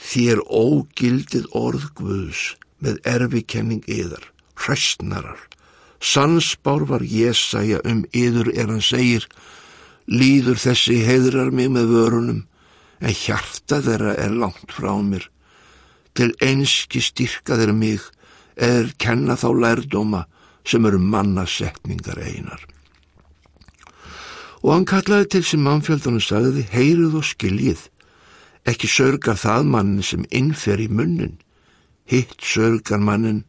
Speaker 2: Þér ógildið orð Guðs með erfikenning yðar, hræstnarar. Sansbár var Jésaja um yður er hann segir, líður þessi heiðrar mig með vörunum, en hjarta þeirra er langt frá mér. Til einski styrka þeirra mig, er kenna þá lærdóma sem eru mannasetningar einar. Og hann kallaði til sem mannfjöldan og sagði, heyrið og skiljið, ekki sörgar það mannin sem innfer í munnin, hitt sörgar mannin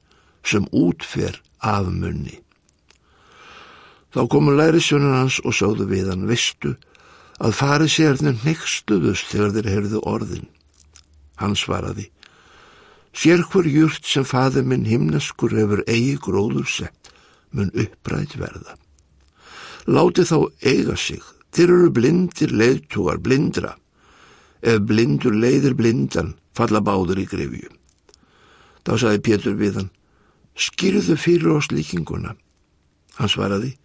Speaker 2: sem útfer af munni. Þá komu lærisjónin hans og sáðu við hann, vistu, að farið sérnum nextuðust þegar þeir heyrðu orðin. Hann svaraði, Sér hver júrt sem faður minn himnaskur hefur eigi gróður sett mun upprætt verða. Láti þá eiga sig, þeir eru blindir leiðtúar blindra. Ef blindur leiðir blindan, falla báður í grefju. Þá saði Pétur við hann, skýrðu fyrir oss líkinguna. Hann svaraði,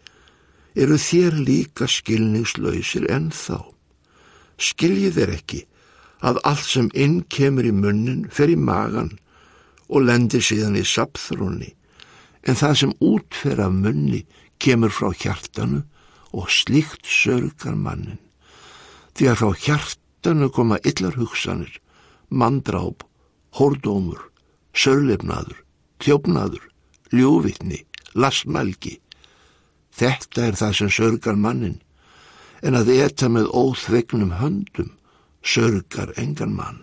Speaker 2: eru þér líka skilningslausir en þá? Skiljið þeir ekki að allt sem inn kemur í munnin fer í magan og lendir síðan í sapþrónni, en það sem útfer af munni kemur frá hjartanu og slíkt sörgar mannin. Því að frá hjartanu koma illar hugsanir, mandráp, hórdómur, sörlefnaður, þjófnaður, ljóvitni, lasmælgi. Þetta er það sem sörgar mannin, en að eta með óþvegnum höndum sörgar engan mann.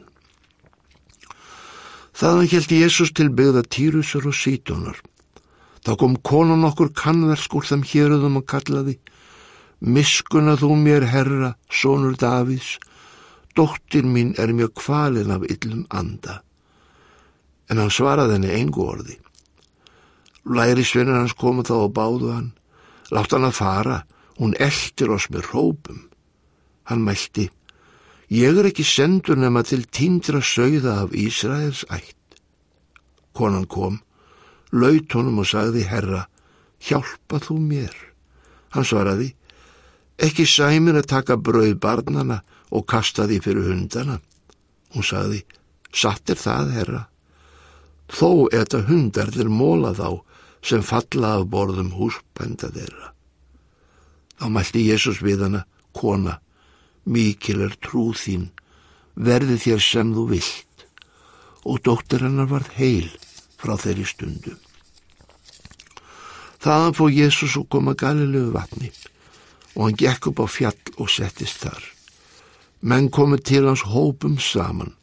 Speaker 2: Þaðan held Jésús til byggða Týrusur og Sítonar. Þá kom konan okkur kannverskur þeim héruðum og kallaði Miskuna þú mér herra, sonur Davíðs, dóttir mín er mjög kvalin af yllum anda. En hann svaraði henni engu orði. Læri svinnir hans koma þá og báðu hann, látt hann að fara, hún eldir oss með rópum. Hann mælti, Ég er ekki sendur nema til tíndra sögða af Ísraels ætt. Konan kom, laut honum og sagði, herra, hjálpa þú mér. Hann svaraði, ekki sæmir að taka brauð barnana og kasta því fyrir hundana. Hún sagði, satt er það, herra. Þó er þetta hundar þeir móla þá sem falla af borðum húspenda þeirra. Þá mælti Jésús við hana, kona, mikil er trú þín, verði þér sem þú vilt og dóttir hennar varð heil frá þeirri stundu. Þaðan fóð Jésús og koma galilegu vatni og hann gekk upp á fjall og settist þar. Menn komið til hans hópum saman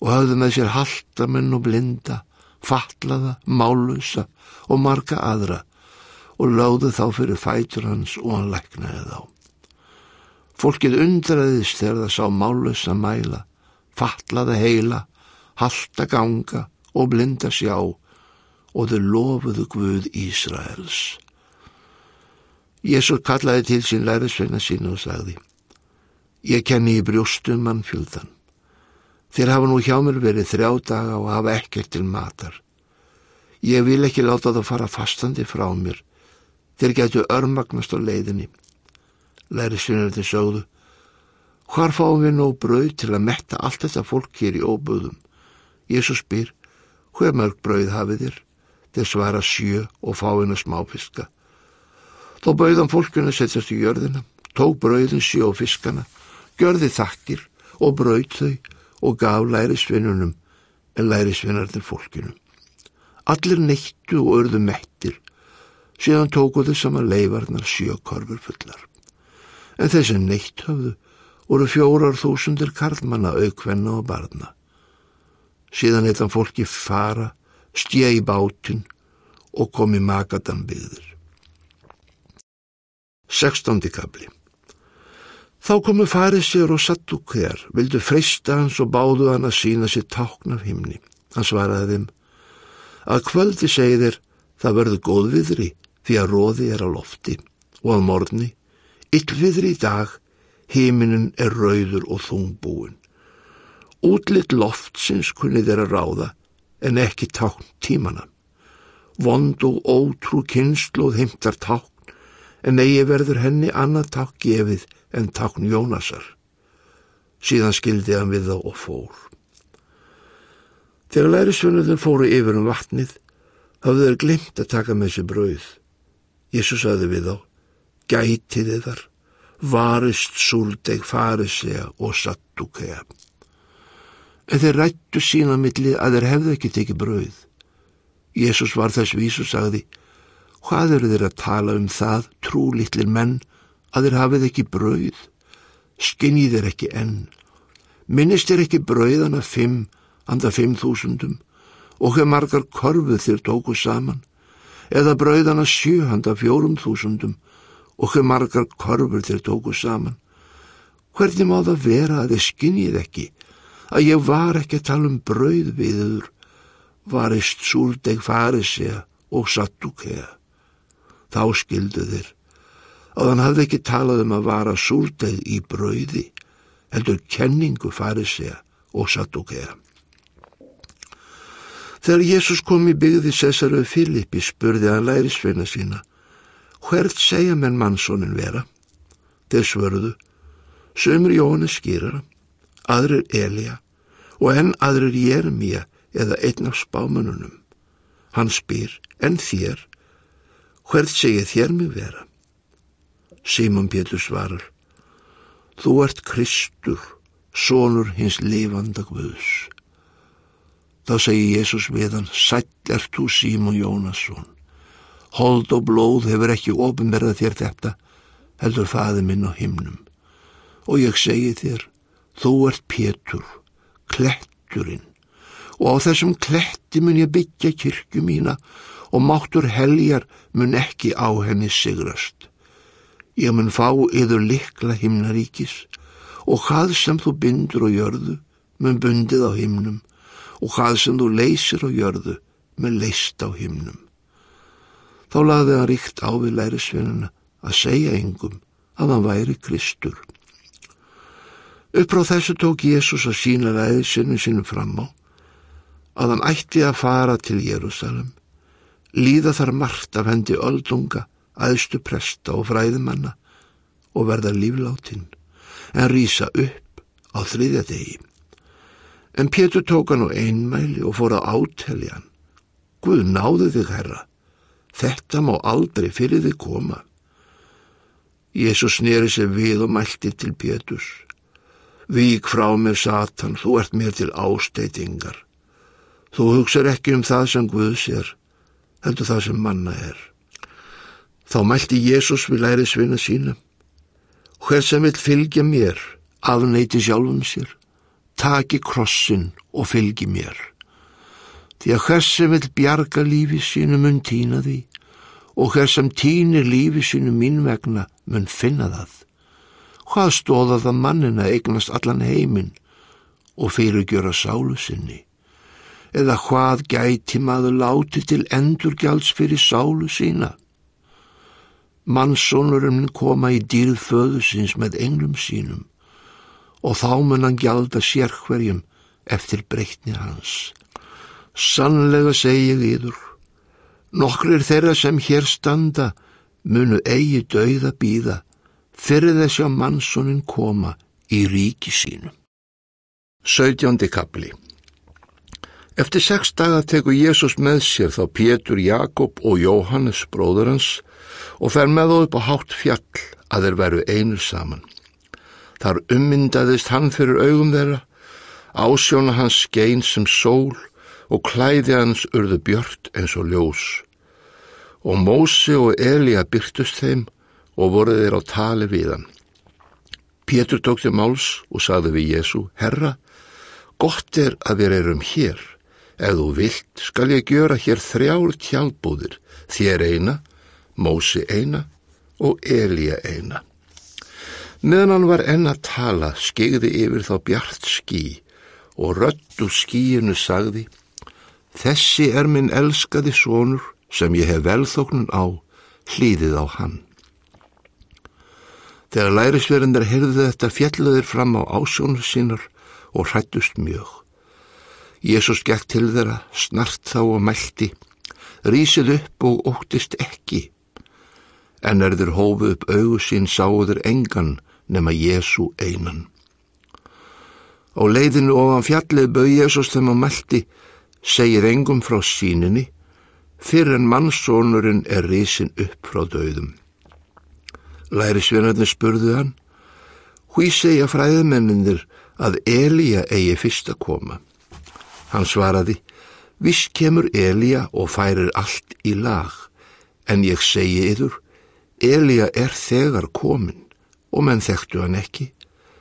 Speaker 2: og hafði með sér haltamenn og blinda, fatlaða, málusa og marga aðra og láði þá fyrir fætur hans og hann læknaði þá. Fólkið undraðist þegar það sá málusa mæla, fatlaða heila halta ganga og blinda sjá og þau lofuðu Guð Ísraels. Jésús kallaði til sín lærisveina sína og sagði Ég kenni í brjóstum mann fjöldan. Þér hafa nú hjá mér verið þrjá daga og hafa ekkert til matar. Ég vil ekki láta það fara fastandi frá mér. Þér getur örmagnast á leiðinni. Lærisveinarði sögðu Hvar fáum við nóg brauð til að metta allt þetta fólk hér í óbúðum? Jésús spyr, hver mörg brauð hafið þér? Þeir svara sjö og fáina smáfiska. Þó bauðan fólkuna setjast í jörðina, tók brauðin sjó fiskana, gjörði þakkir og brauð þau og gaf lærisvinnunum en lærisvinnarnir fólkinu. Allir neittu og örðu mettir, síðan tókuðu saman leifarnar sjö korfur fullar. En þessi neitt höfðu voru fjórar þúsundir karlmanna aukvenna og barna. Síðan eitthvað fólki fara, stjæ í bátinn og komi makadan byggður. 16. kabli Þá komu farisir og sattúkjar, vildu freysta hans og báðu hann að sína sér tákn af himni. Hann svaraði þeim, að kvöldi segir það verður góðviðri því að róði er á lofti og að morgni, yllviðri í dag, heiminin er rauður og þungbúin. Útlitt loftsins kunni þeirra ráða en ekki tákn tímana. Vond og ótrú kynnslóð heimtar tákn en eigi verður henni annað takk gefið en takn Jónasar. Síðan skildi hann við þá og fór. Þegar lærisvönuðin fóru yfir um vatnið, hafðu þeir glimt að taka með sér brauð. Jésús aði við þá, gætiði þar, varist súldeg farisea og sattúkea. En þeir rættu sína milli að þeir hefðu ekki tekið brauð. Jésús var þess vísu sagði, Hvað eru þeir að tala um það, trúlittlir menn, að þeir hafið ekki brauð? Skinnið þeir ekki enn? Minnist þeir ekki brauðana fimm, anda fimm þúsundum og hef margar korfuð þeir tóku saman? Eða brauðana sjö, anda fjórum þúsundum og hef margar korfur þeir tóku saman? Hvernig má það vera að þeir skinnið ekki? Að ég var ekki að tala um brauð viður, varist súldeg farisea og sattúkea þá skildu þeir að hann hafði ekki talað um að vara súldeg í brauði heldur kenningu farisea og sattúkea. Þegar Jésús kom í byggði Cæsaru Filippi spurði hann lærisveina sína hvert segja menn mannsónin vera? Þeir svörðu sömur Jóhannes skýrara, aðrir Elja og enn aðrir Jeremia eða einn af spámanunum. Hann spyr, en þér, hvert segið þér mig vera? Simon Pétur svarar, þú ert Kristur, sonur hins lifanda Guðs. Þá segi Jésús við hann, sæll ert þú Simon Jónasson. Hold og blóð hefur ekki ofinverðað þér þetta, heldur faði minn á himnum. Og ég segi þér, þú ert Pétur, kletturinn, og á þessum kletti mun ég byggja kirkju mína og máttur heljar mun ekki á henni sigrast. Ég mun fá yður likla himnaríkis og hvað sem þú bindur og jörðu mun bundið á himnum og hvað sem þú leysir á jörðu mun leist á himnum. Þá laði hann ríkt á við lærisvinnuna að segja yngum að hann væri Kristur. Uppráð þessu tók Jésús að sína læðisinu sínum fram á að hann ætti að fara til Jérúsalem líða þar margt af hendi öldunga, aðstu presta og fræðumanna og verða lífláttinn, en rýsa upp á þriðja degi. En Pétur tók hann á einmæli og fór að átelja hann. Guð náðu þig, herra, þetta má aldrei fyrir þig koma. Jésús sneri sér við og mælti til Péturs. Vík frá mér, Satan, þú ert mér til ásteitingar. Þú hugsar ekki um það sem Guð sér, heldur það sem manna er. Þá mælti Jésús við læri svina sína. Hver sem vil fylgja mér, afneiti sjálfum sér, taki krossin og fylgi mér. Því að hver sem vil bjarga lífi sínu mun týna því og hver sem týnir lífi sínu mín vegna mun finna það. Hvað stóða það mannin að eignast allan heiminn og fyrirgjöra sálu sinni? eða hvað gæti maður láti til endurgjalds fyrir sálu sína? Mannsónurinn koma í dýrð föðusins með englum sínum og þá mun hann gjalda sérhverjum eftir breytni hans. Sannlega segi ég yður, nokkrir þeirra sem hér standa munu eigi dauða býða fyrir þess að mannsónin koma í ríki sínum. 17. kapli Eftir sex daga tekur Jésús með sér þá Pétur, Jakob og Jóhannes bróður hans og fer með þá upp á hátt fjall að þeir veru einur saman. Þar ummyndaðist hann fyrir augum þeirra, ásjóna hans skein sem sól og klæði hans urðu björt eins og ljós. Og Mósi og Elíja byrtust þeim og voru þeir á tali við hann. Pétur tók til máls og saði við Jésu, Herra, gott er að við erum hér. Ef þú vilt skal ég gjöra hér þrjár tjálbúðir, þér eina, Mósi eina og Elíja eina. Meðan hann var enn að tala skegði yfir þá bjart skí og rött úr skíinu sagði Þessi er minn elskaði sonur sem ég hef velþóknun á, hlýðið á hann. Þegar lærisverðindar heyrðu þetta fjalluðir fram á ásjónu sínar og hrættust mjög. Jésús gekk til þeirra, snart þá og mælti, rísið upp og óttist ekki. En er þeir hófu upp augu sín sáður engan nema Jésú einan. Á leiðinu ofan fjallið bauð Jésús þeim og mælti, segir engum frá síninni, fyrir en mannsónurinn er rísin upp frá döðum. Lærisvinarnir spurðu hann, hví segja fræðmenninir að Elíja eigi fyrst að koma. Hann svaraði, viss kemur Elíja og færir allt í lag, en ég segi yður, Elíja er þegar komin og menn þekktu hann ekki,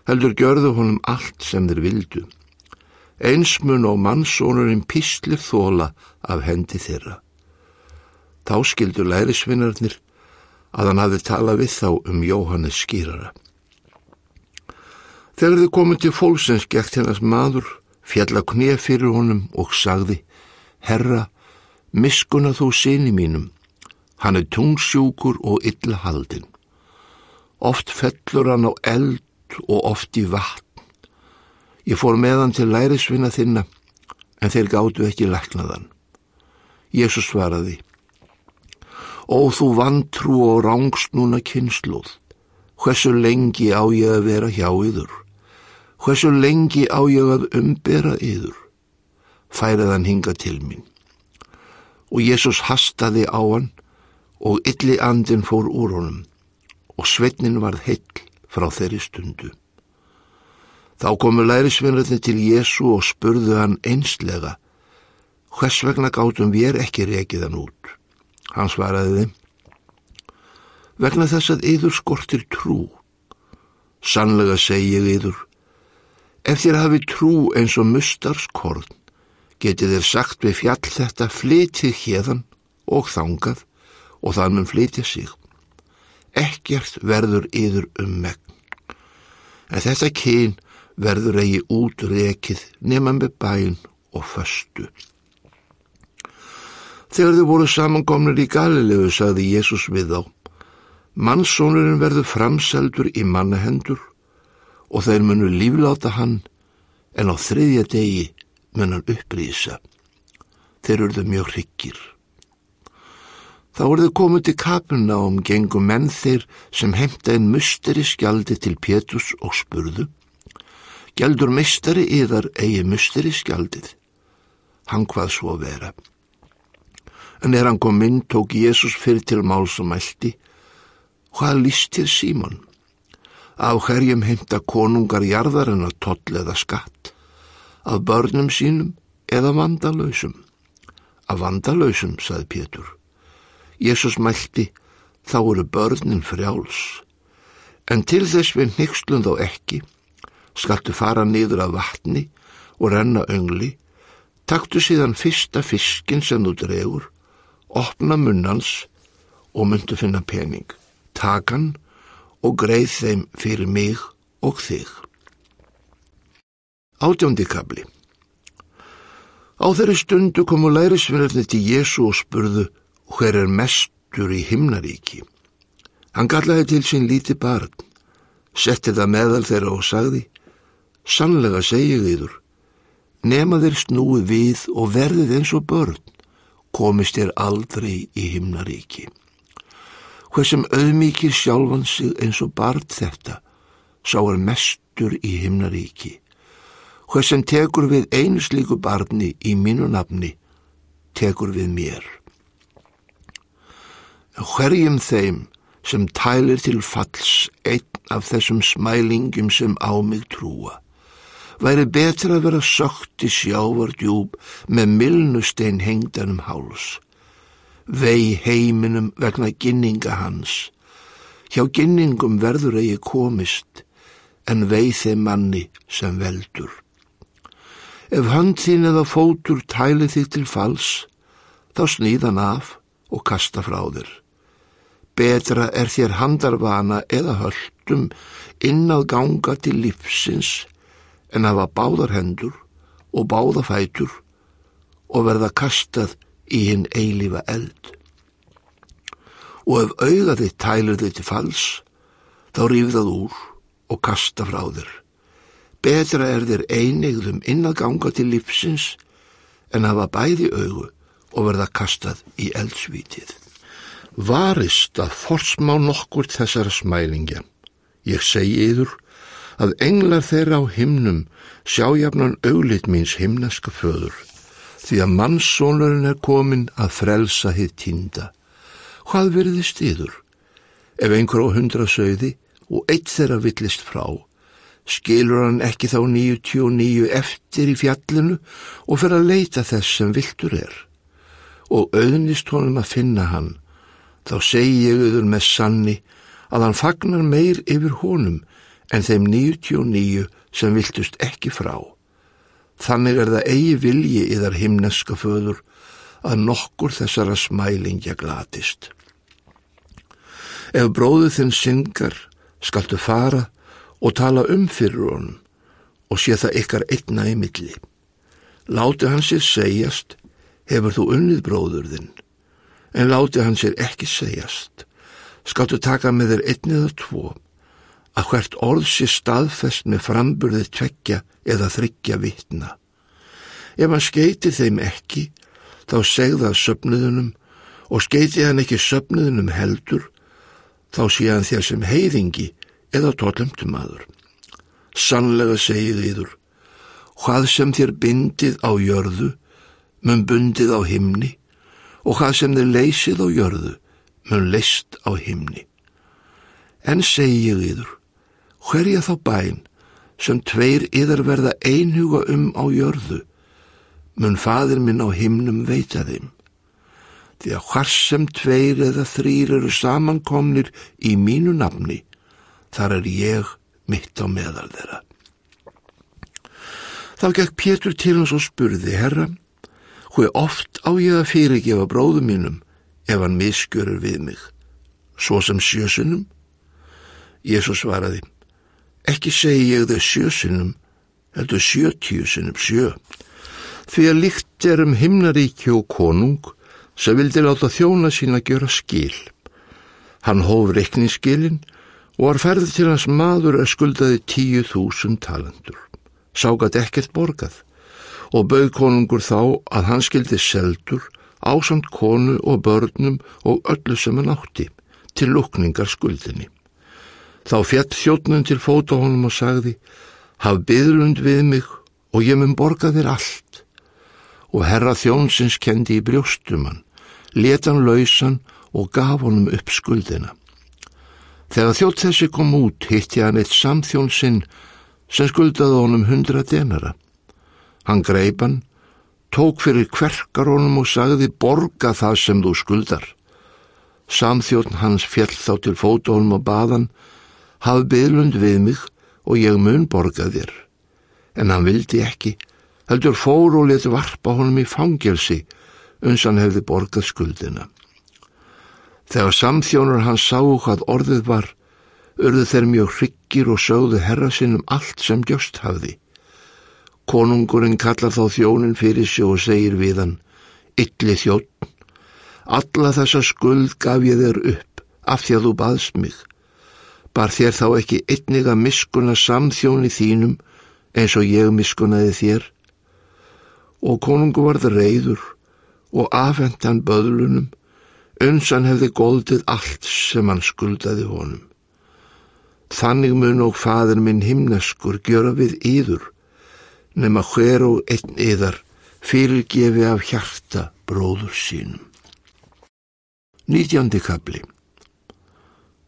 Speaker 2: heldur gjörðu honum allt sem þeir vildu. Einsmun og mannsónurinn píslir þóla af hendi þeirra. Þá skildu lærisvinnarnir að hann hafi talað við þá um Jóhannes skýrara. Þegar þið komið til fólksens gekt hennast maður, fjalla knið fyrir honum og sagði, Herra, miskuna þú sinni mínum, hann er tungsjúkur og illa haldinn. Oft fellur hann á eld og oft í vatn. Ég fór meðan til lærisvinna þinna, en þeir gáttu ekki læknaðan. Jésús svaraði, Ó þú vantrú og rángsnúna kynsluð, hversu lengi á ég að vera hjá yður? Hversu lengi á ég að umbera yður? Færið hann hinga til mín. Og Jésús hastaði á hann og illi andin fór úr honum og svetnin varð heill frá þeirri stundu. Þá komu lærisvinnarnir til Jésu og spurðu hann einslega, hvers vegna gátum við ekki rekið hann út? Hann svaraði þeim, vegna þess að yður skortir trú. Sannlega segi ég yður, ef þér hafi trú eins og mustarskórn, getið þér sagt við fjall þetta flytið hérðan og þangað og það mun flytja sig. Ekkert verður yður um megn. En þetta kyn verður eigi útrekið nema með bæn og föstu. Þegar þau voru samankomnir í Galilegu sagði Jésús við þá Mannsónurinn verður framseldur í mannahendur og þeir munu lífláta hann en á þriðja degi mun hann upprýsa. Þeir eruðu mjög hryggir. Þá voruðu komið til kapuna um gengum menn þeir sem heimta einn musteri skjaldi til Pétus og spurðu Gjaldur mistari yðar eigi musteri skjaldið. Hann hvað svo vera en er hann kom inn tók Jésús fyrir til máls og mælti hvað líst þér Símon? Af hverjum heimta konungar jarðar en að toll eða skatt? Af börnum sínum eða vandalöysum af vandalöysum, saði Pétur. Jésús mælti þá eru börnin frjáls. En til þess við nixlum þá ekki. Skaltu fara niður af vatni og renna öngli? Taktu síðan fyrsta fiskin sem þú dregur opna munnans og myndu finna pening, takan og greið þeim fyrir mig og þig. Átjóndi kabli Á þeirri stundu komu lærisverðarnir til Jésu og spurðu hver er mestur í himnaríki. Hann gallaði til sín líti barn, setti það meðal þeirra og sagði, sannlega segið yður, nema þeir snúi við og verðið eins og börn, komist þér aldrei í himnaríki. Hver sem auðmíkir sjálfan sig eins og barn þetta, sá er mestur í himnaríki. Hver sem tekur við einu slíku barni í mínu nafni, tekur við mér. Hverjum þeim sem tælir til falls einn af þessum smælingum sem á mig trúa, væri betra að vera sökt í sjávardjúb með milnustein hengdanum háls. Vei heiminum vegna ginninga hans. Hjá ginningum verður eigi komist, en vei þeim manni sem veldur. Ef hönd þín eða fótur tæli þig til fals, þá snýðan af og kasta frá þér. Betra er þér handarvana eða höldum inn að ganga til lífsins en hafa báðar hendur og báða fætur og verða kastað í hinn eilífa eld. Og ef auga þitt tælir þitt til fals, þá ríf það úr og kasta frá þér. Betra er þér einigðum inn að ganga til lífsins en hafa bæði augu og verða kastað í eldsvítið. Varist að forsmá nokkur þessara smælingja. Ég segi yður að englar þeirra á himnum sjájafnan auglit míns himneska föður því að mannssónurinn er komin að frelsa hitt týnda. Hvað verðist yður? Ef einhver á hundra sögði og eitt þeirra villist frá, skilur hann ekki þá 99 eftir í fjallinu og fyrir að leita þess sem viltur er. Og auðnist honum að finna hann, þá segi ég auður með sanni að hann fagnar meir yfir honum en þeim 99 sem viltust ekki frá. Þannig er það eigi vilji í þar himneska föður að nokkur þessara smælingja glatist. Ef bróðu þinn syngar, skaltu fara og tala um fyrir honum og sé það ykkar einna í milli. Láti hann sér segjast, hefur þú unnið bróður þinn, en láti hann sér ekki segjast. Skáttu taka með þér einnið og tvo, að hvert orð sé staðfest með framburðið tvekja eða þryggja vittna. Ef hann skeiti þeim ekki, þá segða söpnuðunum og skeiti hann ekki söpnuðunum heldur, þá sé hann þér sem heiðingi eða tóllumtum maður. Sannlega segið yður, hvað sem þér bindið á jörðu, mun bundið á himni og hvað sem þér leysið á jörðu, mun leist á himni. En segið yður, hverja þá bæn sem tveir yður verða einhuga um á jörðu, mun fadir minn á himnum veita þeim. Því að hvers sem tveir eða þrýr eru samankomnir í mínu nafni, þar er ég mitt á meðal þeirra. Þá gekk Pétur til hans og spurði, herra, hver oft á ég að fyrirgefa bróðu mínum ef hann miskjörur við mig, svo sem sjösunum? Jésús svaraði, ekki segi ég þau sjösunum, heldur sjötíusunum sjö. Því að líkt er um himnaríki og konung sem vildi láta þjóna sína gjöra skil. Hann hóf reikningsskilin og var ferðið til hans maður að skuldaði tíu þúsund talendur. Ságat ekkert borgað og bauð konungur þá að hann skildi seldur, ásamt konu og börnum og öllu sem hann átti til lukningar skuldinni. Þá fjett þjóttnum til fóta honum og sagði, haf byðlund við mig og ég mun borga þér allt. Og herra þjónsins kendi í brjóstumann, letan lausan og gaf honum upp skuldina. Þegar þjótt þessi kom út hitti hann eitt samþjón sinn sem skuldaði honum hundra denara. Hann greip hann, tók fyrir kverkar honum og sagði borga það sem þú skuldar. Samþjón hans fjell þá til fóta honum og baðan, haf byðlund við mig og ég mun borga þér. En hann vildi ekki, heldur fór og leti varpa honum í fangelsi, uns hann hefði borgað skuldina. Þegar samþjónur hans sáu hvað orðið var, urðu þeir mjög hryggir og sögðu herra sinnum allt sem gjöst hafði. Konungurinn kallar þá þjónin fyrir sig og segir við hann, Ylli þjótt, alla þessa skuld gaf ég þér upp af því að þú baðst mig. Bar þér þá ekki einnig að miskuna samþjóni þínum eins og ég miskunaði þér? Og konungu varð reyður og afhengt hann böðlunum, unsan hefði góldið allt sem hann skuldaði honum. Þannig mun og fadur minn himneskur gjöra við yður, nema hver og einn yðar fyrirgefi af hjarta bróður sínum. Nýtjandi kabli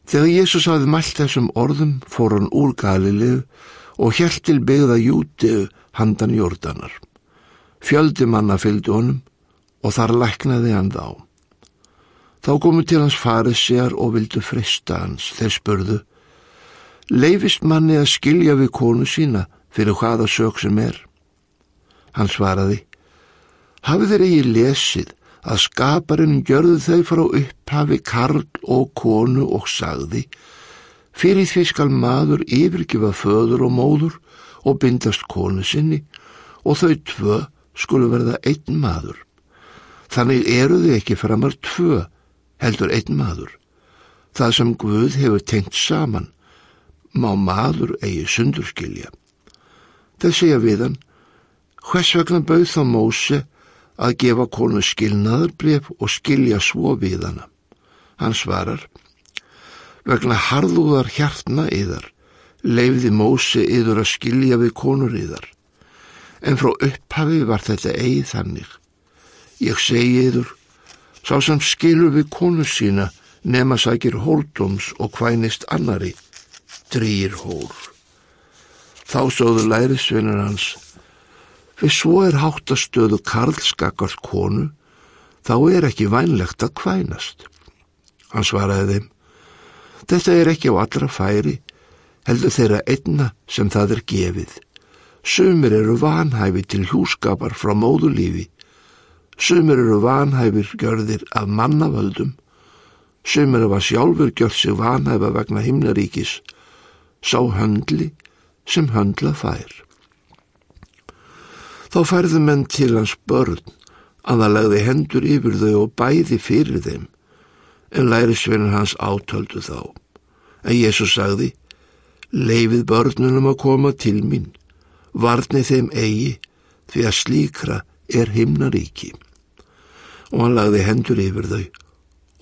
Speaker 2: Þegar Jésús hafði mælt þessum orðum fór hann úr Galilegu og hjælt til byggða Júteu handan Jórdanar. Fjöldi manna fylgdi honum og þar læknaði hann þá. Þá komu til hans farið sér og vildu frista hans. Þeir spurðu, leifist manni að skilja við konu sína fyrir hvaða sög sem er. Hann svaraði, hafið þeir eigi lesið að skaparinn gjörðu þau frá upphafi karl og konu og sagði, fyrir því skal maður yfirgefa föður og móður og bindast konu sinni og þau tvö skulu verða einn maður. Þannig eru þau ekki framar tvö, heldur einn maður. Það sem Guð hefur tengt saman, má maður eigi sundurskilja. Það segja við hann, hvers vegna bauð þá Móse að gefa konu skilnaðarbref og skilja svo við hana. Hann svarar, vegna harðúðar hjartna yðar, leifði Móse yður að skilja við konur yðar. En frá upphafi var þetta eigið þannig. Ég segi yður, sá sem skilur við konu sína nema sækir hóldums og hvænist annari, drýr hór. Þá sóðu lærisvinnur hans, Við svo er háttastöðu karlskakart konu, þá er ekki vænlegt að kvænast. Hann svaraði þeim, þetta er ekki á allra færi, heldur þeirra einna sem það er gefið. Sumir eru vanhæfi til hjúskapar frá móðulífi, sumir eru vanhæfir gjörðir af mannavöldum, sumir eru að sjálfur gjörð sig vanhæfa vegna himnaríkis, sá höndli sem höndla fær. Þá færðu menn til hans börn að það legði hendur yfir þau og bæði fyrir þeim, en lærisveinar hans átöldu þá. En Jésús sagði, leifið börnunum að koma til mín, varni þeim eigi, því að slíkra er himnaríki. Og hann lagði hendur yfir þau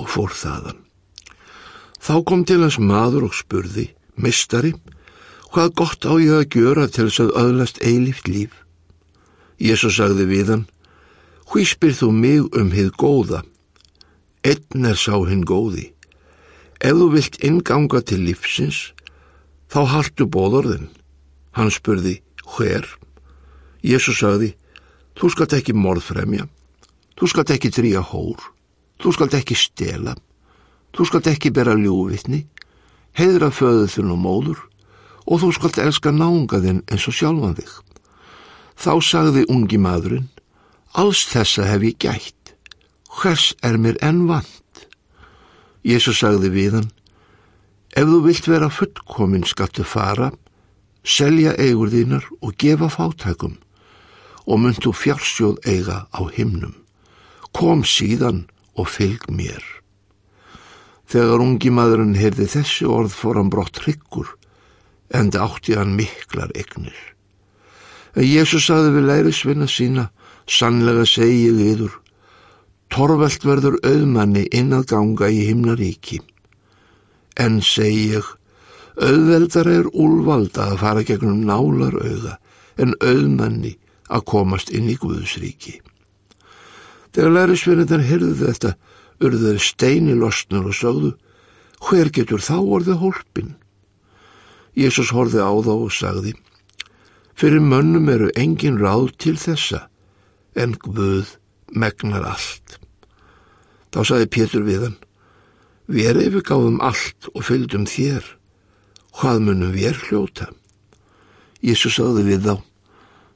Speaker 2: og fór þaðan. Þá kom til hans maður og spurði, mistari, hvað gott á ég að gjöra til þess að öðlast eilift líf? Jésu sagði við hann, hví spyr þú mig um hið góða? Einn er sá hinn góði. Ef þú vilt inganga til lífsins, þá haldu bóðorðin. Hann spurði, hver? Jésu sagði, þú skalt ekki morðfremja, þú skalt ekki drýja hór, þú skalt ekki stela, þú skalt ekki bera ljúvitni, heiðra föðu þinn og móður og þú skalt elska nánga þinn eins og sjálfan þig. Þá sagði ungi maðurinn, alls þessa hef ég gætt, hvers er mér enn vant? Jésu sagði við hann, ef þú vilt vera fullkominn skattu fara, selja eigur þínar og gefa fátækum og mynd þú fjársjóð eiga á himnum. Kom síðan og fylg mér. Þegar ungi maðurinn heyrði þessi orð fór hann brott hryggur, en það átti hann miklar egnir. En Jésús saði við lærisvinna sína, sannlega segi ég yður, torvelt verður auðmanni inn að ganga í himnaríki. En segi ég, auðveldar er úlvalda að fara gegnum nálar auða, en auðmanni að komast inn í Guðsríki. Þegar lærisvinniðar heyrðu þetta, urðuði steini losnur og sögðu, hver getur þá orðið hólpin? Jésús horfið á þá og sagði, Fyrir mönnum eru engin ráð til þessa, en Guð megnar allt. Þá saði Pétur við hann, við erum yfirgáðum allt og fylgdum þér, hvað munum við hljóta? Jésu saði við þá,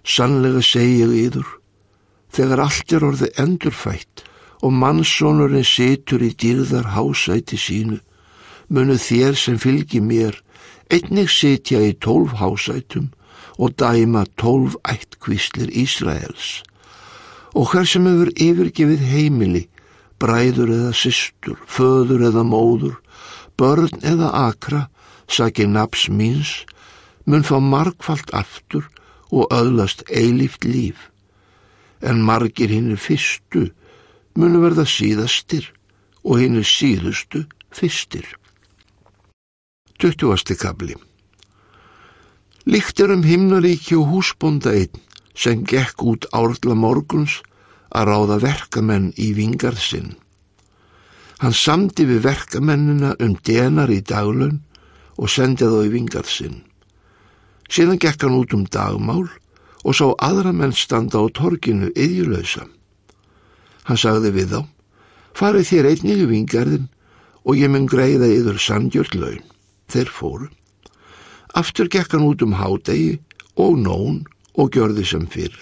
Speaker 2: sannlega segi ég yður, þegar allt er orðið endurfætt og mannsónurinn situr í dýrðar hásæti sínu, munu þér sem fylgi mér einnig sitja í tólf hásætum og dæma tólf ættkvíslir Ísraels og hver sem hefur yfirgefið heimili, bræður eða systur, föður eða móður, börn eða akra, saki naps míns, mun fá markfalt aftur og öðlast eilíft líf. En margir hinn er fyrstu, munu verða síðastir og hinn er síðustu fyrstir. 20. Líkt er um himnaríki og húsbonda einn sem gekk út árla morguns að ráða verkamenn í vingarðsinn. Hann samdi við verkamennina um denar í daglun og sendið þá í vingarðsinn. Síðan gekk hann út um dagmál og sá aðra menn standa á torginu yðjulösa. Hann sagði við þá, farið þér einnig í vingarðin og ég mun greiða yður sandjörn laun. Þeir fóru. Aftur gekk hann út um hádegi og nón og gjörði sem fyrr.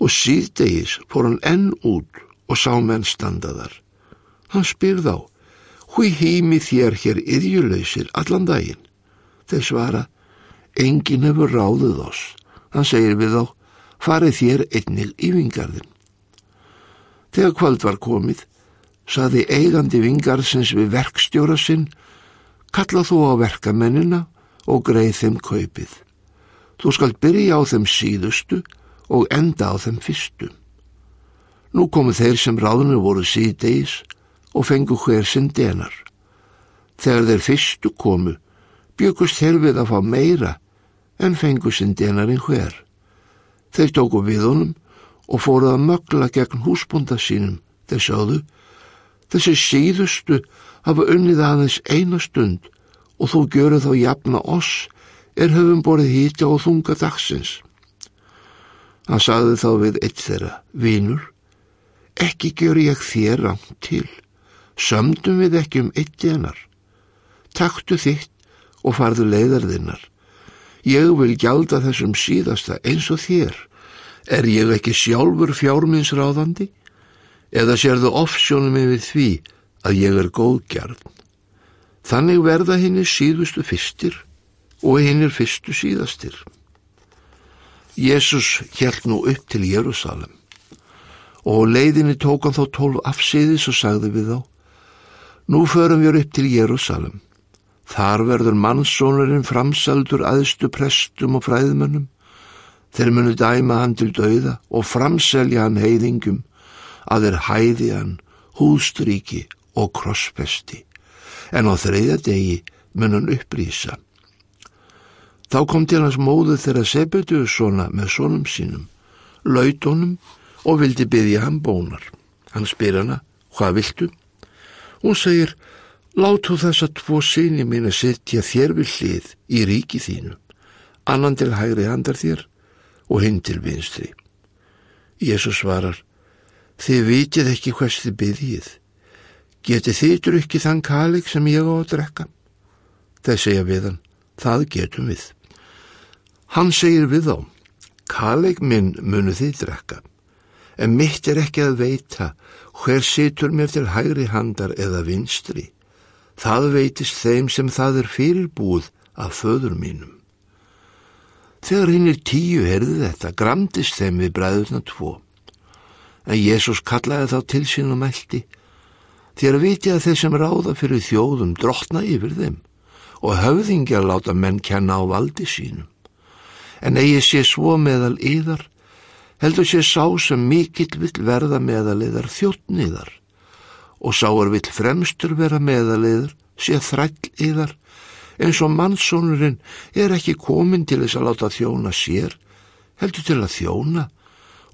Speaker 2: Og síðdegis fór hann enn út og sá menn standaðar. Hann spyr þá, hví heimi þér hér yðjulöysir allan daginn? Þeir svara, engin hefur ráðuð oss. Hann segir við þá, farið þér einnil í vingarðin. Þegar kvöld var komið, saði eigandi vingarðsins við verkstjóra sinn, kalla þú á verkamennina og greið þeim kaupið. Þú skalt byrja á þeim síðustu og enda á þeim fyrstu. Nú komu þeir sem ráðinu voru síðdeis og fengu hver sinn denar. Þegar þeir fyrstu komu, byggust þeir við að fá meira en fengu sinn denarinn hver. Þeir tóku við honum og fóruð að mögla gegn húsbúnda sínum. Þeir sáðu, þessi síðustu hafa unnið aðeins eina stund og þú görur þá jafna oss er höfum borðið hýtja og þunga dagsins. Hann saði þá við eitt þeirra, vínur, ekki gjör ég þér rangt til, sömdum við ekki um eitt denar. Taktu þitt og farðu leiðarðinnar. Ég vil gjalda þessum síðasta eins og þér. Er ég ekki sjálfur fjárminsráðandi? Eða sérðu offsjónum yfir því að ég er góðgjarn? Þannig verða henni síðustu fyrstir og henni fyrstu síðastir. Jésús hjælt nú upp til Jérúsalem og leiðinni tók hann þá tólf afsýðis og sagði við þá Nú förum við upp til Jérúsalem. Þar verður mannsónurinn framsaldur aðstu prestum og fræðmönnum. Þeir munu dæma hann til dauða og framselja hann heiðingum að þeir hæði hann hústríki og krossfesti en á þreyða degi mun hann upprýsa. Þá kom til hans móðu þeirra Sebedussona með sonum sínum, laut honum og vildi byggja hann bónar. Hann spyr hana, hvað viltu? Hún segir, látu þessa tvo síni mín að setja þér við hlið í ríki þínu, annan til hægri handar þér og hinn til vinstri. Jésús svarar, þið vitið ekki hvers þið byggjið. Geti þið drukkið þann kalik sem ég á að drekka? Þeir segja við hann, það getum við. Hann segir við þá, kalik minn munu þið drekka, en mitt er ekki að veita hver situr mér til hægri handar eða vinstri. Það veitist þeim sem það er fyrirbúð af föður mínum. Þegar hinn er tíu herði þetta, gramdist þeim við bræðurna tvo. En Jésús kallaði þá til sín og mælti, Þér viti að þeir sem ráða fyrir þjóðum drottna yfir þeim og höfðingjar láta menn kenna á valdi sínum. En eigi sé svo meðal yðar, heldur sé sá sem mikill vill verða meðal yðar þjóttniðar og sáar vill fremstur vera meðal yðar, sé þræll yðar, eins og mannsónurinn er ekki komin til þess að láta þjóna sér, heldur til að þjóna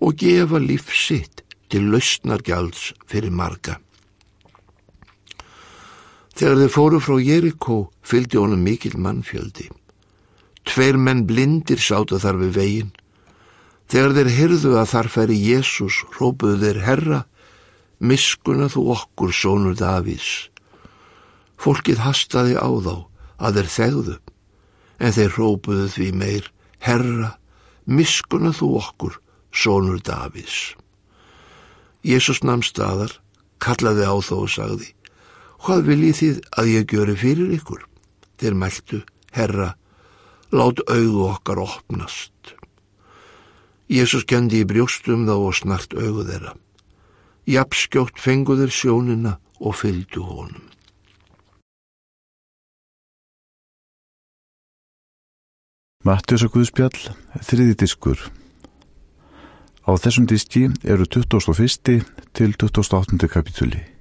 Speaker 2: og gefa lífsitt til lausnargjalds fyrir marga. Þegar þeir fóru frá Jerikó fylgdi honum mikill mannfjöldi. Tveir menn blindir sátu þar við veginn. Þegar þeir hyrðu að þar færi Jésús, rópuðu þeir herra, miskuna þú okkur, sónur Davís. Fólkið hastaði á þá að þeir þegðu, en þeir rópuðu því meir, herra, miskuna þú okkur, sónur Davís. Jésús namn staðar, kallaði á þó og sagði, hvað viljið þið að ég gjöru fyrir ykkur? Þeir mæltu, herra, Lát auðu okkar opnast. Jésús kendi í brjóstum þá og snart auðu þeirra. Japskjótt fengu þeir sjónina og fylgdu honum.
Speaker 1: Mattiusa Guðspjall, þriði diskur. Á þessum diski eru 21. til 28. kapitúli.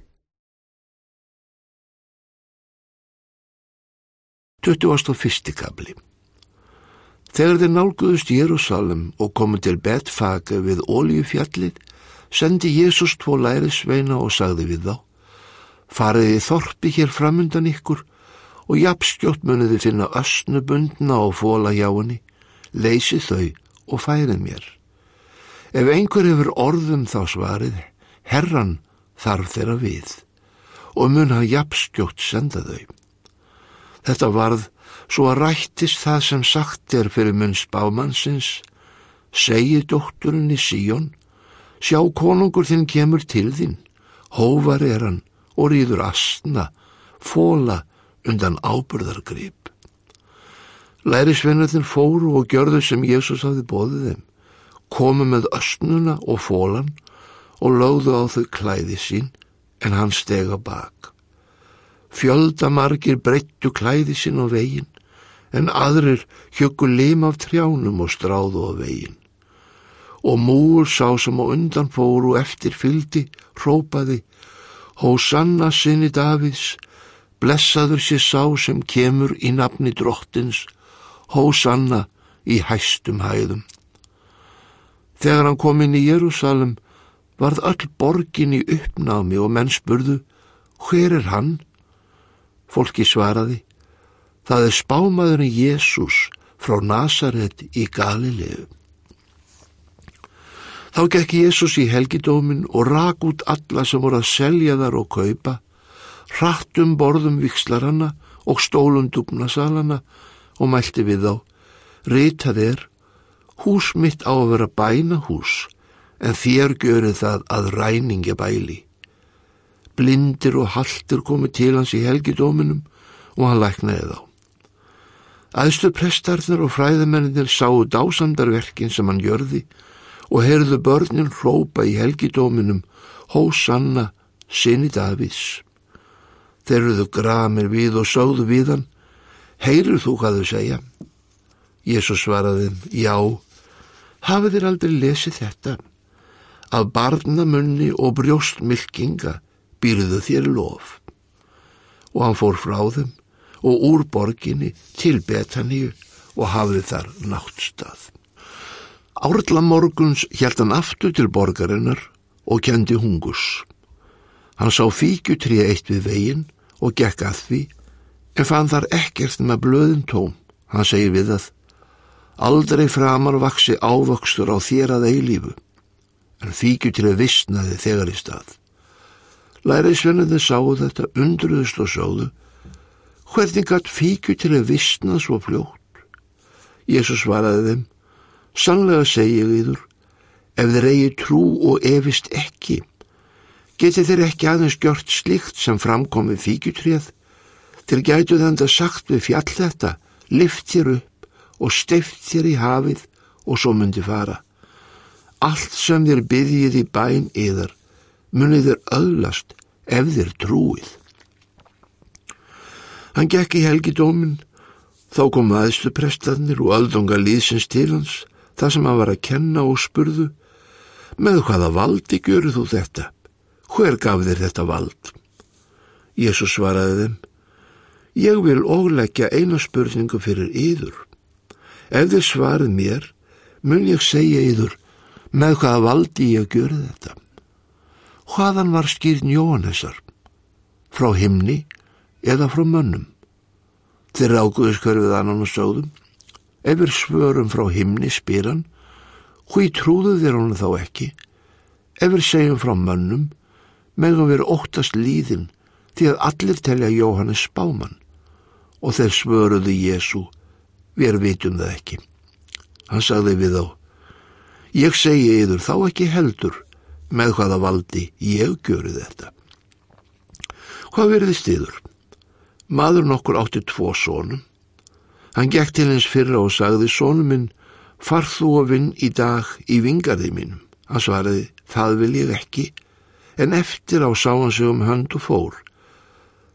Speaker 2: 21. kabli Þegar þeir nálguðust Jérúsalem og komið til Betfage við Óliufjallið, sendi Jésús tvo lærisveina og sagði við þá, fariði þorpi hér framundan ykkur og jafnskjótt muniði finna össnubundna og fóla hjá henni, leysi þau og færið mér. Ef einhver hefur orðum þá svarið, herran þarf þeirra við og mun hafa jafnskjótt senda þau. Þetta varð svo að rættist það sem sagt er fyrir munn spámannsins, segi dótturinn í síjón, sjá konungur þinn kemur til þín, hóvar er hann og rýður astna, fóla undan ábyrðargrip. Lærisveinarnir fóru og gjörðu sem Jésús hafði bóðið þeim, komu með östnuna og fólan og lögðu á þau klæði sín en hann stega bak. Fjöldamargir breyttu klæði sín á veginn en aðrir hjökku lim af trjánum og stráðu á veginn. Og múur sá sem á undan fóru eftir fyldi, rópaði, Hósanna sinni Davids, blessaður sér sá sem kemur í nafni drottins, Hósanna í hæstum hæðum. Þegar hann kom inn í Jérúsalem varð öll borgin í uppnámi og menn spurðu, hver er hann? Fólki svaraði, það er spámaðurinn Jésús frá Nazaret í Galilegu. Þá gekk Jésús í helgidómin og rak út alla sem voru að selja þar og kaupa, rattum borðum vikslaranna og stólum dugnasalana og mælti við þá, ritað er, hús mitt á að vera bæna hús, en þér görið það að ræningja bæli. Blindir og haldur komið til hans í helgidóminum og hann læknaði þá. Æðstu prestarnir og fræðamenninir sáu dásamdarverkin sem hann gjörði og heyrðu börnin hrópa í helgidóminum Hósanna, sinni Davís. Þeir eruðu gramir við og sáðu við hann, heyrur þú hvað þau segja? Jésús svaraði, já, hafið þér aldrei lesið þetta? Af barnamunni og brjóstmylkinga býrðu þér lof. Og hann fór frá þeim og úr borginni til Betaníu og hafði þar náttstað. Árla morguns hjælt hann aftur til borgarinnar og kendi hungus. Hann sá fíkjutri eitt við veginn og gekk að því en fann þar ekkert með blöðin tóm. Hann segi við að aldrei framar vaksi ávöxtur á þér að eilífu en fíkjutri vissnaði þegar í stað. Læriðsvenniði sáu þetta undruðust og sáðu hvernig gatt fíkjutri vissnað svo fljótt. Jésús svaraði þeim Sannlega segi ég yður, ef þeir eigi trú og efist ekki, geti þeir ekki aðeins gjört slikt sem framkomi fíkjutrið, til gætu þannig að sagt við fjall þetta, lift þér upp og steift þér í hafið og svo myndi fara. Allt sem þér byggjið í bæn yðar, munið þér öðlast ef þér trúið. Hann gekk í helgidómin, þá kom aðstu prestarnir og öldunga líðsins til hans, það sem hann var að kenna og spurðu, með hvaða valdi görðu þú þetta? Hver gaf þér þetta vald? Jésús svaraði þeim, ég vil óleggja eina spurningu fyrir yður. Ef þið svarið mér, mun ég segja yður, með hvaða valdi ég görðu þetta? Hvaðan var skýrn Jóhannesar? Frá himni eða frá mönnum? Þeir águðiskörfið annan og sáðum, Ef við svörum frá himni spyran, hví trúðu þér honum þá ekki? Ef við segjum frá mönnum, meðan við óttast líðin því að allir telja Jóhannes spáman og þeir svöruðu Jésu, við vitum það ekki. Hann sagði við þá, ég segi yður þá ekki heldur með hvaða valdi ég göru þetta. Hvað verðist yður? Maður nokkur átti tvo sónum Hann gekk til hins fyrra og sagði, Sónu minn, farð þú að vinn í dag í vingarði mínum. Hann svaraði, það vil ég ekki, en eftir á sá hann sig um hönd og fór.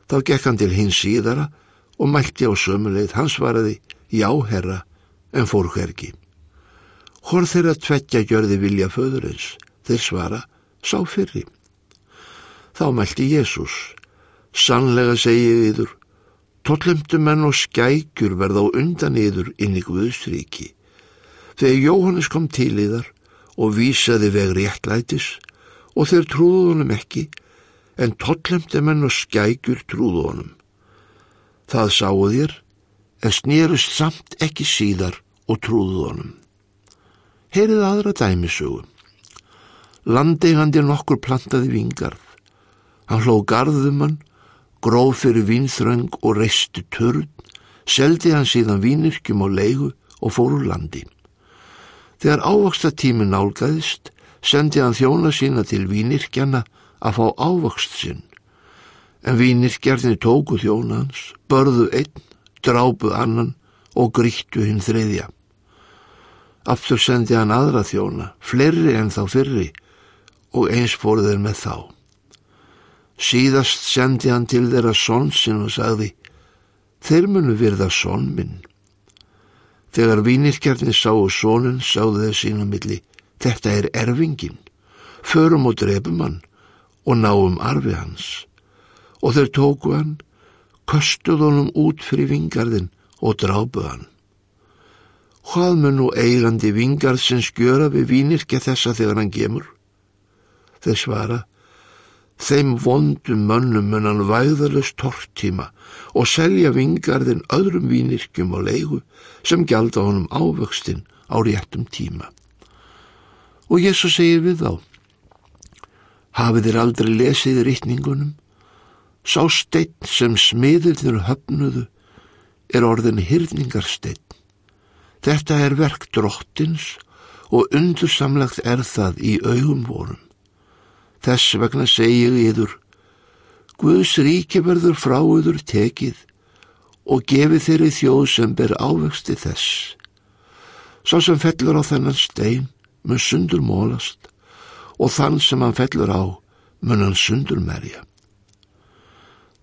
Speaker 2: Þá gekk hann til hins síðara og mælti á sömuleið. Hann svaraði, já herra, en fór hverki. Hór þeirra tveggja gjörði vilja föðurins. Þeir svara, sá fyrri. Þá mælti Jésús, sannlega segi yður, tollumtu menn og skækjur verða á undan yður inn í Guðstriki. Þegar Jóhannes kom til yðar og vísaði veg réttlætis og þeir trúðu honum ekki, en tollumtu menn og skækjur trúðu honum. Það sáu þér, en snýrust samt ekki síðar og trúðu honum. Heyrið aðra dæmisögum. Landeigandi nokkur plantaði vingarð. Hann hló garðumann, gróf fyrir vínþröng og reisti törn, seldi hann síðan vínirkjum á leigu og fór úr landi. Þegar ávaksta tími nálgæðist, sendi hann þjóna sína til vínirkjana að fá ávakst sinn. En vínirkjarnir tóku þjóna hans, börðu einn, drápu annan og grýttu hinn þriðja. Aftur sendi hann aðra þjóna, fleiri en þá fyrri, og eins fóru þeir með þá. Síðast sendi hann til þeirra sonsinn og sagði, þeir munu virða sonn minn. Þegar vínirkjarnir sáu sonin, sáðu þeir sína milli, þetta er erfingin, förum og drefum hann og náum arfi hans. Og þeir tóku hann, köstuð honum út fyrir vingarðin og drápu hann. Hvað mun nú eigandi vingarð sem skjöra við vínirkja þessa þegar hann gemur? Þeir svara, þeim vondum mönnum mun hann væðalust tortíma og selja vingarðin öðrum vínirkjum og leigu sem gjalda honum ávöxtin á réttum tíma. Og Jésu segir við þá, hafið þér aldrei lesið rittningunum? Sá steinn sem smiðir þér höfnuðu er orðin hyrningarsteinn. Þetta er verk drottins og undursamlegt er það í augum vorum. Þess vegna segi ég yður, Guðs ríki verður frá yður tekið og gefi þeirri þjóð sem ber ávexti þess. Sá sem fellur á þennan stein mun sundur mólast og þann sem hann fellur á mun hann sundur merja.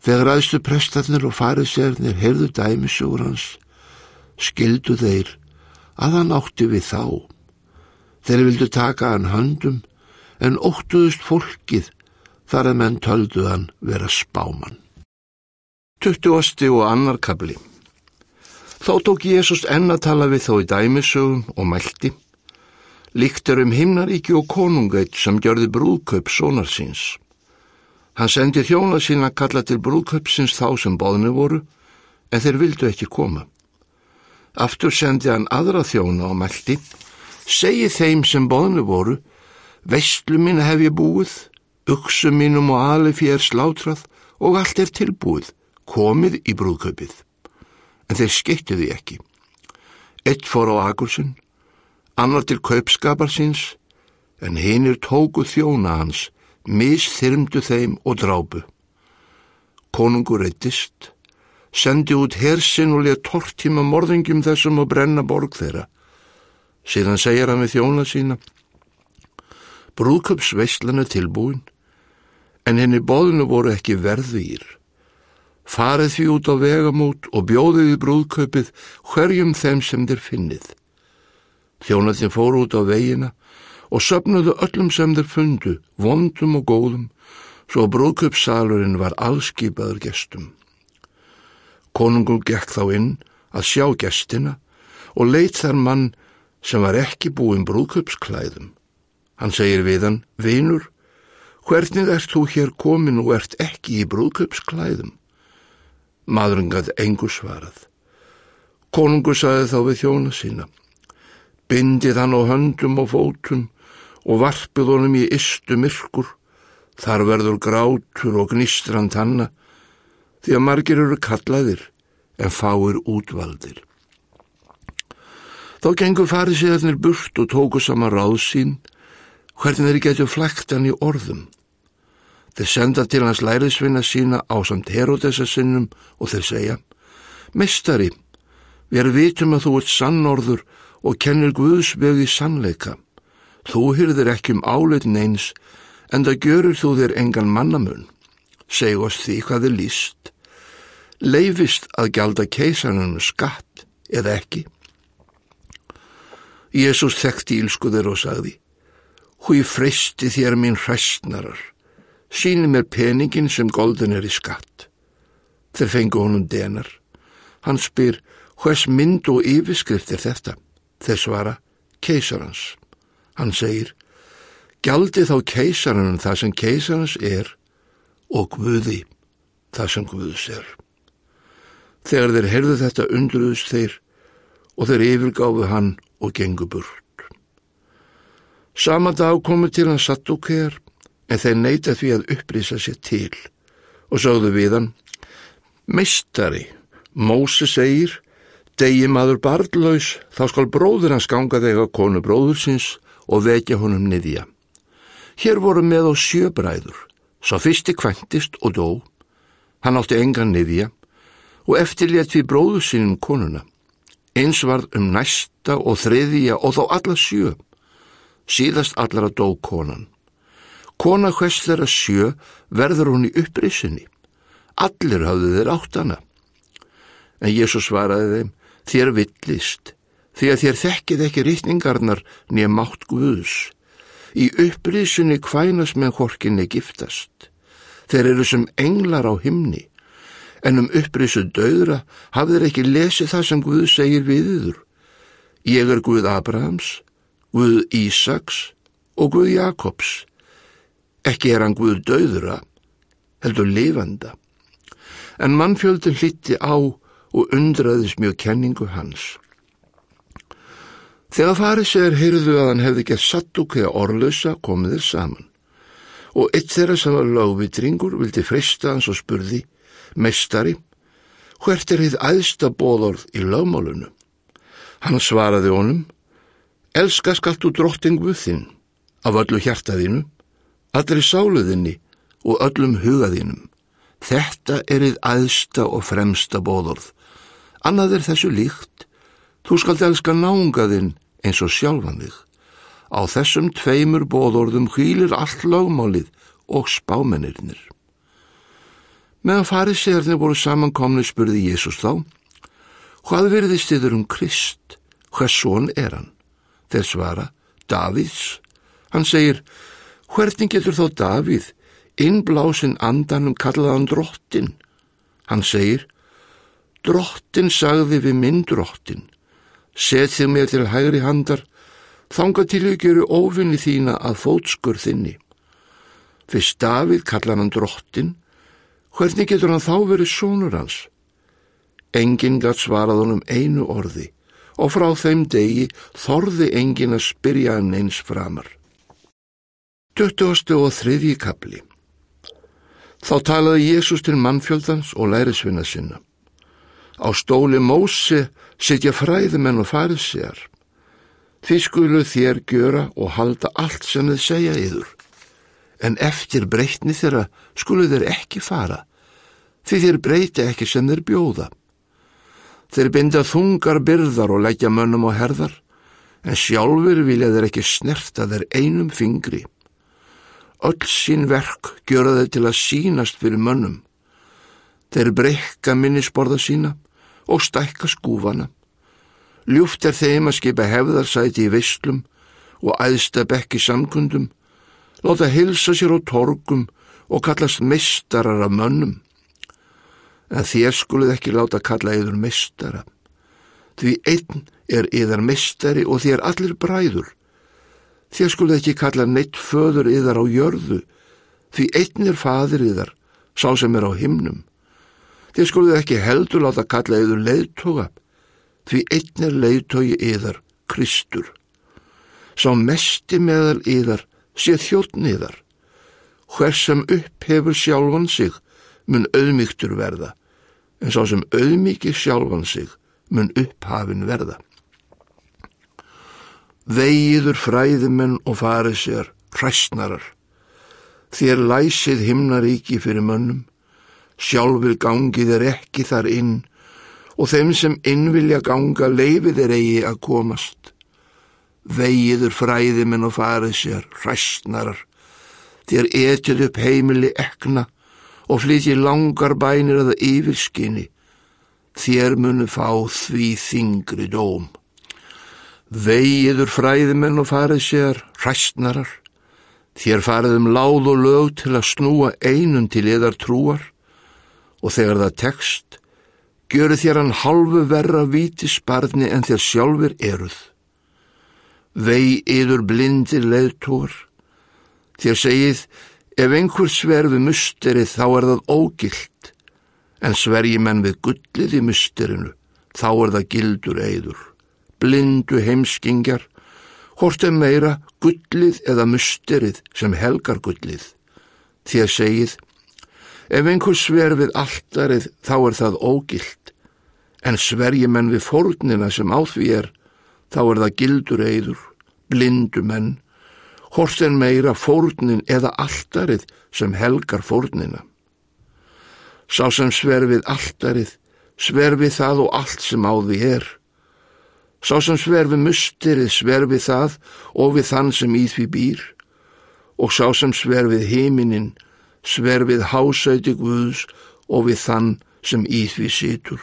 Speaker 2: Þegar aðstu prestarnir og farisernir heyrðu dæmisjóður hans, skildu þeir að hann átti við þá. Þeir vildu taka hann höndum en óttuðust fólkið þar að menn töldu hann vera spáman. 20. og annar kabli Þá tók Jésús enn að tala við þá í dæmisögum og mælti. Líkt er um himnaríki og konungætt sem gjörði brúðkaup sonar síns. Hann sendi þjóna sín að kalla til brúðkaupsins þá sem bóðinu voru, en þeir vildu ekki koma. Aftur sendi hann aðra þjóna og mælti. Segji þeim sem bóðinu voru, veistlu mín hef ég búið, uksum mínum og alifi er slátrað og allt er tilbúið, komið í brúðkaupið en þeir skeyttu því ekki. Eitt fór á agursinn, annar til kaupskapar síns, en hinnir tóku þjóna hans, misþyrmdu þeim og drápu. Konungur eittist, sendi út hersinn og leið tortíma morðingjum þessum og brenna borg þeirra. Síðan segir hann við þjóna sína, brúðköpsveislan er tilbúin, en henni bóðinu voru ekki verðvír. Farið því út á vegamót og bjóðið í brúðkaupið hverjum þeim sem þeir finnið. Þjónaðin fóru út á vegina og söpnuðu öllum sem þeir fundu, vondum og góðum, svo brúðkaupssalurinn var allskipaður gestum. Konungur gekk þá inn að sjá gestina og leitt þar mann sem var ekki búin brúðkaupsklæðum. Hann segir við hann, vinur, hvernig ert þú hér komin og ert ekki í brúðkaupsklæðum? Maðurinn gæti engu svarað. Konungur saði þá við þjóna sína. Bindið hann á höndum og fótum og varpið honum í istu myrkur. Þar verður grátur og gnistrand hanna því að margir eru kallaðir en fáir útvaldir. Þá gengur farið séðarnir burt og tóku sama ráð sín hvernig þeir getur flækt hann í orðum. Þeir senda til hans læriðsvinna sína á samt Herodesa sinnum og þeir segja Mestari, Við vitum að þú ert sannorður og kennir Guðsvegi sannleika. Þú hyrðir ekki um áleitin eins, en það görur þú þér engan mannamun. Seg oss því hvað þið líst. Leifist að gjalda keisarnanu skatt eða ekki? Jésús þekkti ílskuður og sagði, Hví freysti þér mín hræstnarar, síni mér peningin sem golden er í skatt. Þeir fengu honum denar. Hann spyr, hvers mynd og yfirskrift er þetta? Þeir svara, keisarans. Hann segir, gjaldi þá keisaranum það sem keisarans er og Guði það sem Guðs er. Þegar þeir heyrðu þetta undruðust þeir og þeir yfirgáfu hann og gengu burt. Sama dag komu til hann Sattúker en þeir neyta því að upprýsa sér til og sáðu við hann Meistari, Móse segir, degi maður barðlaus, þá skal bróður hans ganga þig að konu bróðursins og vekja honum niðja. Hér voru með á sjöbræður, svo fyrsti kventist og dó, hann átti engan niðja og eftirlétt við bróður sínum konuna. Eins varð um næsta og þriðja og þá alla sjö. Síðast allara dó konan. Kona hvers þeirra sjö verður hún í upprisinni. Allir hafðu þeir áttana. En Jésús svaraði þeim, þér villist, því að þér þekkið ekki rítningarnar nýja mátt Guðs. Í upprisunni kvænas með horkinni giftast. Þeir eru sem englar á himni, en um upprisu döðra hafðir ekki lesið það sem Guð segir við yður. Ég er Guð Abrahams, Guð Ísaks og Guð Jakobs. Ekki er hann Guð döðra, heldur lifanda en mannfjöldin hlitti á og undraðis mjög kenningu hans. Þegar farið sér heyrðu að hann hefði gett satt og hverja orðlösa komið þeir saman og eitt þeirra sem var lágvitringur vildi frista hans og spurði, mestari, hvert er þið æðsta bóðorð í lögmálunu? Hann svaraði honum, elska skallt úr drottingu þinn, af öllu hjartaðinu, allri sáluðinni og öllum hugaðinum Þetta er þið aðsta og fremsta bóðorð. Annað er þessu líkt. Þú skalt elska nángaðinn eins og sjálfan þig. Á þessum tveimur bóðorðum hvílir allt lögmálið og spámennirnir. Meðan farið séðarnir voru samankomni spurði Jésús þá, hvað verðist þiður um Krist? Hvers son er hann? Þeir svara, Davids. Hann segir, hvernig getur þá Davíð innblásin andanum kallaðan drottin. Hann segir, drottin sagði við minn drottin, set þig mér til hægri handar, þanga til þau geru ofinni þína að fótskur þinni. Fyrst Davíð kallaðan hann drottin, hvernig getur hann þá verið sónur hans? Engin gatt svarað honum einu orði og frá þeim degi þorði engin að spyrja hann eins framar. 20. og 3. kapli Þá talaði Jésús til mannfjöldans og lærisvinna sinna. Á stóli Mósi sitja fræðumenn og farið sér. Þið skulu þér gjöra og halda allt sem þið segja yður. En eftir breytni þeirra skulu þeir ekki fara, því þeir breyti ekki sem þeir bjóða. Þeir binda þungar byrðar og leggja mönnum á herðar, en sjálfur vilja þeir ekki snerta þeir einum fingri. Öll sín verk gjöra þeir til að sínast fyrir mönnum. Þeir breyka minnisborða sína og stækka skúfana. Ljúft er þeim að skipa hefðarsæti í visslum og æðsta bekki samkundum, láta hilsa sér á torgum og kallast mistarar af mönnum. En þér skuluð ekki láta kalla yður mistara. Því einn er yðar mistari og þér allir bræður. Þér skulðu ekki kalla neitt föður yðar á jörðu, því einn er fadir yðar, sá sem er á himnum. Þér skulðu ekki heldur láta kalla yður leiðtoga, því einn er leiðtogi yðar, Kristur. Sá mesti meðal yðar sé þjóttn yðar. Hver sem upphefur sjálfan sig mun auðmygtur verða, en sá sem auðmyggi sjálfan sig mun upphafin verða. Vegiður fræðimenn og farið sér, hræstnarar. Þér læsið himnaríki fyrir mönnum, sjálfur gangið er ekki þar inn og þeim sem innvilja ganga leifið er eigi að komast. Vegiður fræðimenn og farið sér, hræstnarar, þér etið upp heimili ekna og flytji langar bænir að yfirskinni, þér munu fá því þingri dóm. Vegiður fræðimenn og farið sér, hræstnarar, þér farið um láð og lög til að snúa einun til eðar trúar og þegar það tekst, gjöru þér hann halvu verra víti sparni en þér sjálfur eruð. Vei yður blindir leðtór. Þér segið, ef einhver sver við musterið þá er það ógilt, en sverji menn við gullið í musterinu, þá er það gildur eidur. Blindu heimskingjar, hort er meira gullið eða musterið sem helgar gullið. Þér segið, Ef einhver sver við alltarið þá er það ógilt, en sverjum menn við fórnina sem á því er, þá er það gildur eidur, blindu menn, hort en meira fórnin eða alltarið sem helgar fórnina. Sá sem sver við alltarið, sver við það og allt sem á því er. Sá sem sver við mustirið, sver við það og við þann sem í því býr, og sá sem sver við heiminin, sver við hásæti Guðs og við þann sem í því situr.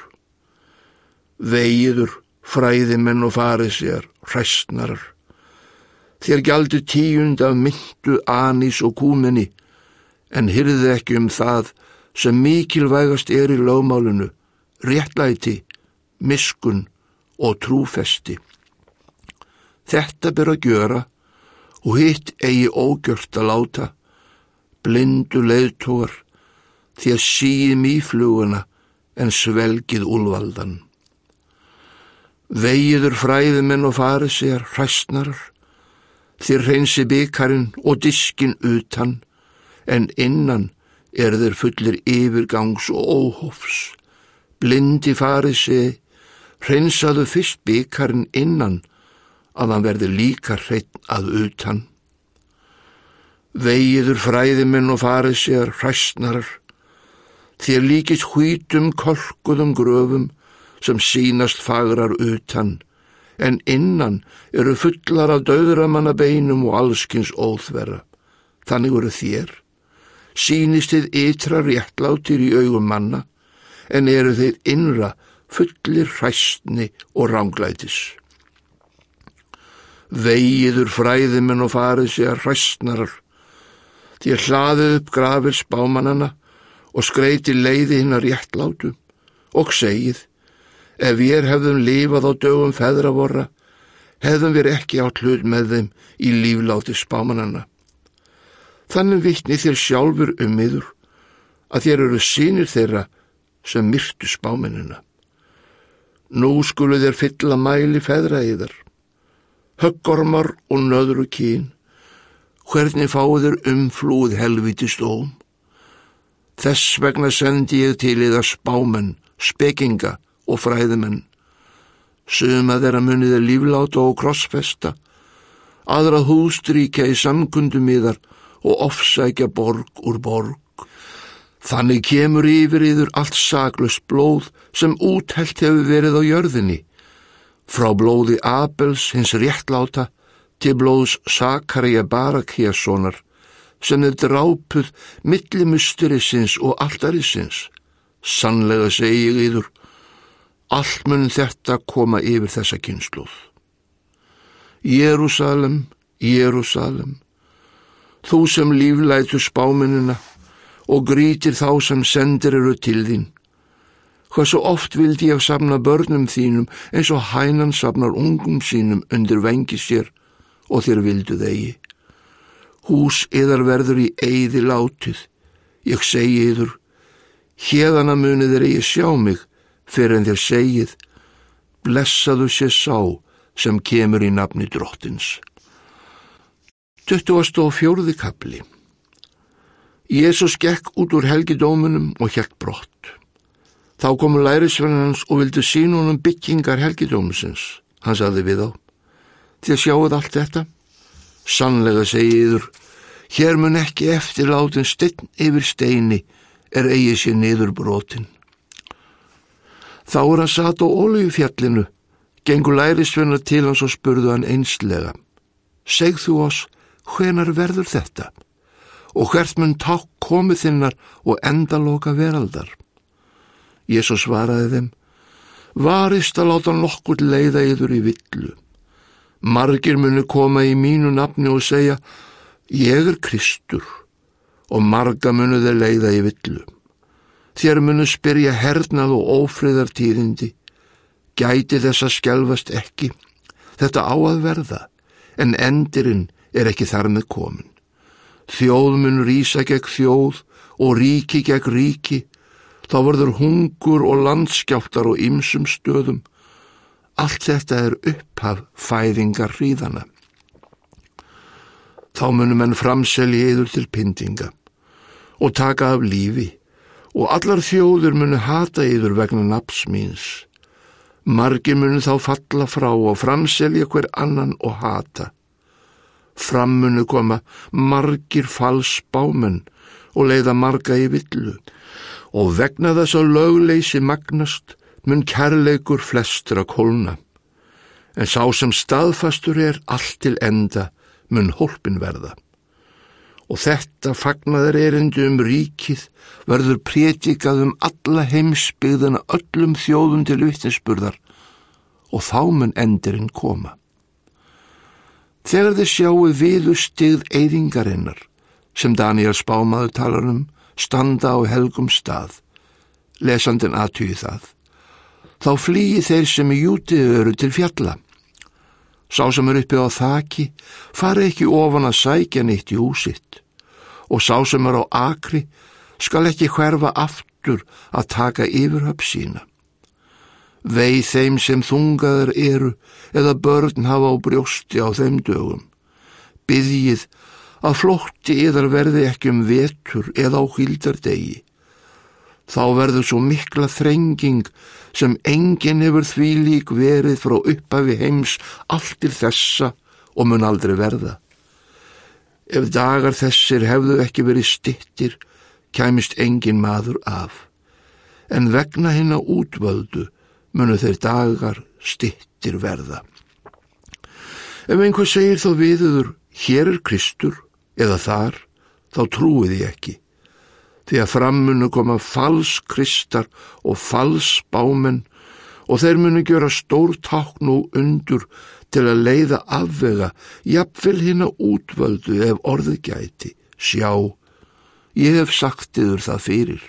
Speaker 2: Vegiður, fræðimenn og farið sér, hræstnarar. Þér gjaldi tíund af myndu, anís og kúminni, en hyrði ekki um það sem mikilvægast er í lögmálunu, réttlæti, miskun og trúfesti. Þetta ber að gjöra og hitt eigi ógjört að láta, blindu leiðtógar, því að síðum í fluguna en svelgið úlvaldan. Vegiður fræðumenn og farið sér hræstnarar, þér reynsi byggarinn og diskin utan, en innan er þeir fullir yfirgangs og óhófs. Blindi farið sér, reynsaðu fyrst byggarinn innan, að hann verði líka hreitn að utan. Vegiður fræðiminn og farið sér hræstnarar, þér líkist hvítum kolkuðum gröfum sem sínast fagrar utan, en innan eru fullar af döðramanna beinum og allskins óþverra. Þannig eru þér. Sýnist þið ytra réttlátir í augum manna, en eru þið innra fullir hræstni og ránglætis. Vegiður fræðiminn og farið sér hræstnarar, Þér hlaðið upp grafir spámanana og skreiti leiði hinn að réttlátu og segið, ef við hefðum lifað á dögum feðra vorra, hefðum við ekki átt hlut með þeim í lífláti spámanana. Þannig vittni þér sjálfur um miður að þér eru sínir þeirra sem myrtu spámanina. Nú skulu þér fylla mæli feðra í þar, höggormar og nöðru kín, hvernig fáður umflúð helviti stóm. Þess vegna sendi ég til í það spámen, spekinga og fræðumenn. Suma þeirra muniði lífláta og krossfesta, aðra hústríkja í samkundum í þar og ofsækja borg úr borg. Þannig kemur yfir yfir allt saglust blóð sem úthelt hefur verið á jörðinni, frá blóði Abels hins réttláta til blóðs Sakarja Barakíassonar sem er drápuð millimusturisins og alltarisins. Sannlega segi ég yður, allt mun þetta koma yfir þessa kynsluð. Jérúsalem, Jérúsalem, þú sem líflætu spáminuna og grítir þá sem sendir eru til þín. Hvað svo oft vildi ég safna börnum þínum eins og hænan safnar ungum sínum undir vengi sér og þér vildu þegi. Hús yðar verður í eigði látið. Ég segi yður, hérðana munið þeir eigi sjá mig fyrir en þér segið, blessaðu sér sá sem kemur í nafni drottins. 24. kapli Jésús gekk út úr helgidómunum og hjekk brott. Þá komu lærisvennans og vildu sínunum byggingar helgidómusins. Hann saði við á þér sjáuð allt þetta? Sannlega segiður, hér mun ekki eftir látin stein yfir steini er eigi sér niður brotin. Þá er hann satt á ólíufjallinu, gengur lærisvenna til hans og spurðu hann einslega. Segð þú oss, hvenar verður þetta? Og hvert mun takk komið þinnar og endaloka veraldar? Jésús svaraði þeim, varist að láta nokkur leiða yður í villu. Margir munu koma í mínu nafni og segja, ég er Kristur og marga munu þeir leiða í villu. Þér munu spyrja hernað og ófriðartíðindi, gæti þess að skjálfast ekki, þetta á að verða, en endirinn er ekki þar með komin. Þjóð mun rýsa gegn þjóð og ríki gegn ríki, þá verður hungur og landskjáttar og ymsum stöðum. Allt þetta er upphaf fæðingar hríðana. Þá munum enn framselja yður til pyntinga og taka af lífi og allar þjóður munu hata yður vegna napsmýns. Margir munu þá falla frá og framselja hver annan og hata. Fram munu koma margir fals bámenn og leiða marga í villu og vegna þess að lögleysi magnast mun kærleikur flestur að kólna. En sá sem staðfastur er allt til enda mun hólpin verða. Og þetta fagnaður erindu um ríkið verður prétikað um alla heimsbyggðana öllum þjóðum til vittinsburðar og þá mun endirinn koma. Þegar þið sjáu viðu stigð eyðingarinnar sem Daniel Spámaður talar um standa á helgum stað, lesandin aðtýði það, þá flýi þeir sem í jútið eru til fjalla. Sá sem er uppi á þaki fari ekki ofan að sækja neitt í húsitt og sá sem er á akri skal ekki hverfa aftur að taka yfirhöpp sína. Vei þeim sem þungaður eru eða börn hafa á brjósti á þeim dögum. Byðjið að flótti yðar verði ekki um vetur eða á hildardegi. Þá verður svo mikla þrenging sem enginn hefur því lík verið frá uppafi heims allt til þessa og mun aldrei verða. Ef dagar þessir hefðu ekki verið stittir, kæmist engin maður af. En vegna hinn á útvöldu munu þeir dagar stittir verða. Ef einhver segir þá viðuður, hér er Kristur eða þar, þá trúið ég ekki því að fram munu koma fals kristar og fals bámenn og þeir munu gjöra stór tákn og undur til að leiða afvega, jafnvel hinn að útvöldu ef orði gæti, sjá, ég hef sagt yður það fyrir.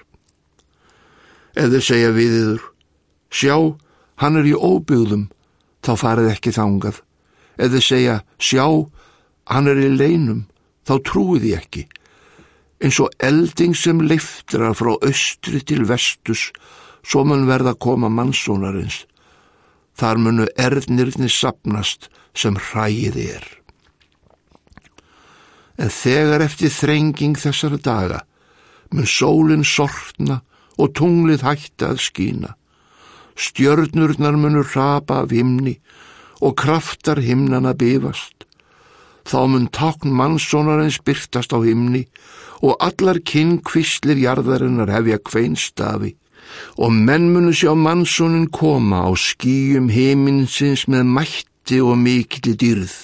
Speaker 2: Eða segja við yður, sjá, hann er í óbyggðum, þá farið ekki þangað. Eða segja, sjá, hann er í leinum, þá trúið ég ekki eins og elding sem leiftra frá austri til vestus, svo mun verða að koma mannsónarins. Þar munu erðnirni sapnast sem hræið er. En þegar eftir þrenging þessara daga mun sólinn sortna og tunglið hætta að skína. Stjörnurnar munu rapa af himni og kraftar himnana bifast. Þá mun tákn mannsónarins byrtast á himni og allar kynkvistlir jarðarinnar hefja kveinstafi og menn munu sjá mannsónin koma á skýjum heiminsins með mætti og mikilli dýrð.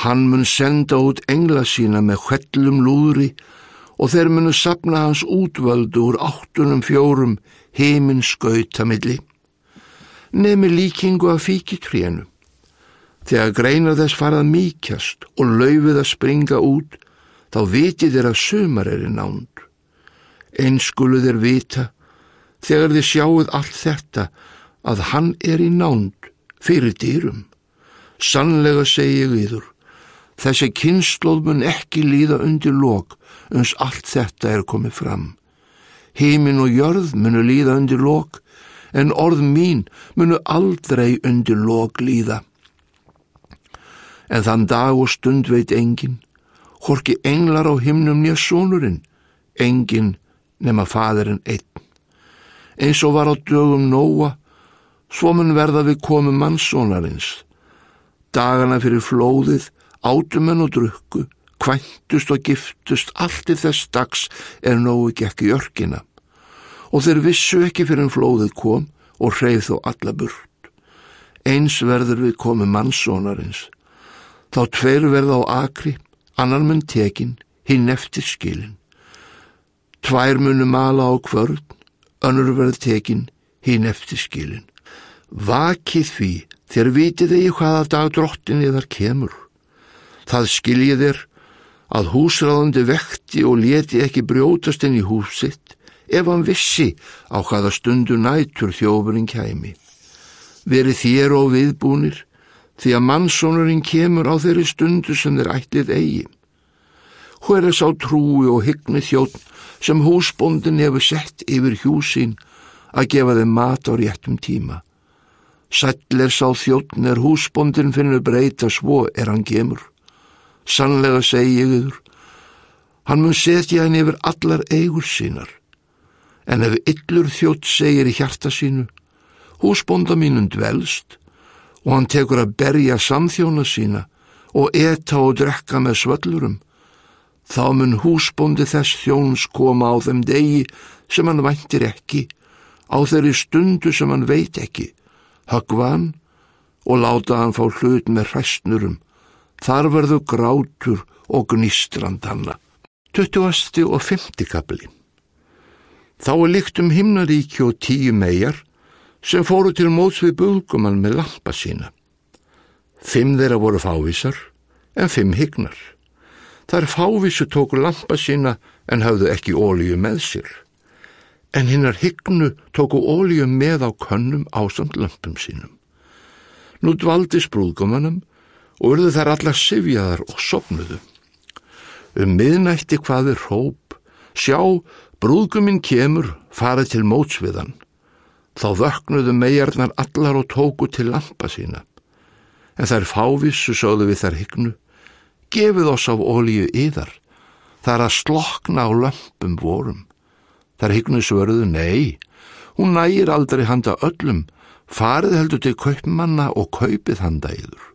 Speaker 2: Hann mun senda út engla sína með hvellum lúðri og þeir munu sapna hans útvöldu úr áttunum fjórum heimins skautamilli. Nefni líkingu af fíkitrénu. Þegar greina þess farað mýkjast og laufið að springa út, þá vitið þér að sumar er í nánd. Einskulu þér vita, þegar þið sjáuð allt þetta, að hann er í nánd fyrir dýrum. Sannlega segi ég yður, þessi kynnslóð mun ekki líða undir lok uns allt þetta er komið fram. Heimin og jörð munu líða undir lok, en orð mín munu aldrei undir lok líða en þann dag og stund veit engin, horki englar á himnum nýja sónurinn, engin nema fadirinn einn. Eins og var á dögum nóa, svo mun verða við komum mannsónarins. Dagana fyrir flóðið, átumenn og drukku, kvæntust og giftust, allt í þess dags er nógu gekk í örkina. Og þeir vissu ekki fyrir en flóðið kom og hreyð þó alla burt. Eins verður við komið mannsónarins. Þá tveir verða á akri, annar mun tekin, hinn eftir skilin. Tvær munu mala á kvörn, önnur verður tekin, hinn eftir skilin. Vakið því þér vitið eigi hvaða dag drottinni þar kemur. Það skiljið er að húsráðandi vekti og leti ekki brjótast inn í húsitt ef hann vissi á hvaða stundu nætur þjófurinn kæmi. Veri þér og viðbúnir því að mannsónurinn kemur á þeirri stundu sem þeir ætlið eigi. Hver er sá trúi og hyggni þjótt sem húsbóndin hefur sett yfir hjúsin að gefa þeim mat á réttum tíma. Sæll er sá þjóttn er húsbóndin finnur breyta svo er hann gemur. Sannlega segi ég yfir, hann mun setja henni yfir allar eigur sínar. En ef yllur þjótt segir í hjarta sínu, húsbónda mínum dvelst og hann tekur að berja samþjóna sína og eta og drekka með svöllurum, þá mun húsbóndi þess þjóns koma á þeim degi sem hann væntir ekki, á þeirri stundu sem hann veit ekki, högva hann og láta hann fá hlut með hræstnurum, þar verðu grátur og gnistrand hanna. 20. og 50. kapli Þá er líkt um himnaríki og tíu megar sem fóru til móts við bulgumann með lampa sína. Fimm þeirra voru fávísar en fimm hygnar. Þar fávísu tóku lampa sína en hafðu ekki ólíu með sér. En hinnar hygnu tóku ólíu með á könnum ásamt lampum sínum. Nú dvaldi sprúðgumannum og urðu þær allar sifjaðar og sopnuðu. Um miðnætti hvaði róp, sjá, brúðguminn kemur, farið til mótsviðan. Þá vöknuðu megarnar allar og tóku til lampa sína. En þær fávissu sögðu við þær hygnu, gefið oss af ólíu yðar, þar að slokna á lampum vorum. Þær hygnu svörðu, nei, hún nægir aldrei handa öllum, farið heldur til kaupmanna og kaupið handa yður.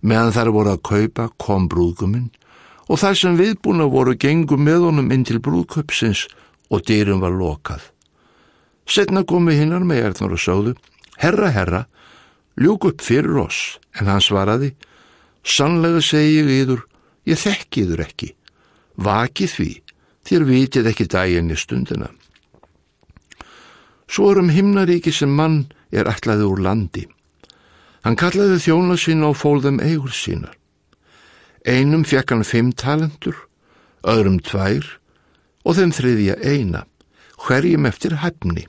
Speaker 2: Meðan þær voru að kaupa kom brúðguminn og þær sem viðbúna voru gengum með honum inn til brúðköpsins og dýrum var lokað. Setna komi hinnar megarnar og sáðu, herra, herra, ljúk upp fyrir oss, en hann svaraði, sannlega segi ég yður, ég þekki yður ekki, vakið því, þér vitið ekki daginn í stundina. Svo er um himnaríki sem mann er ætlaði úr landi. Hann kallaði þjóna sína og fólðum eigur sínar. Einum fekk hann fimm talentur, öðrum tvær og þeim þriðja eina, hverjum eftir hefni,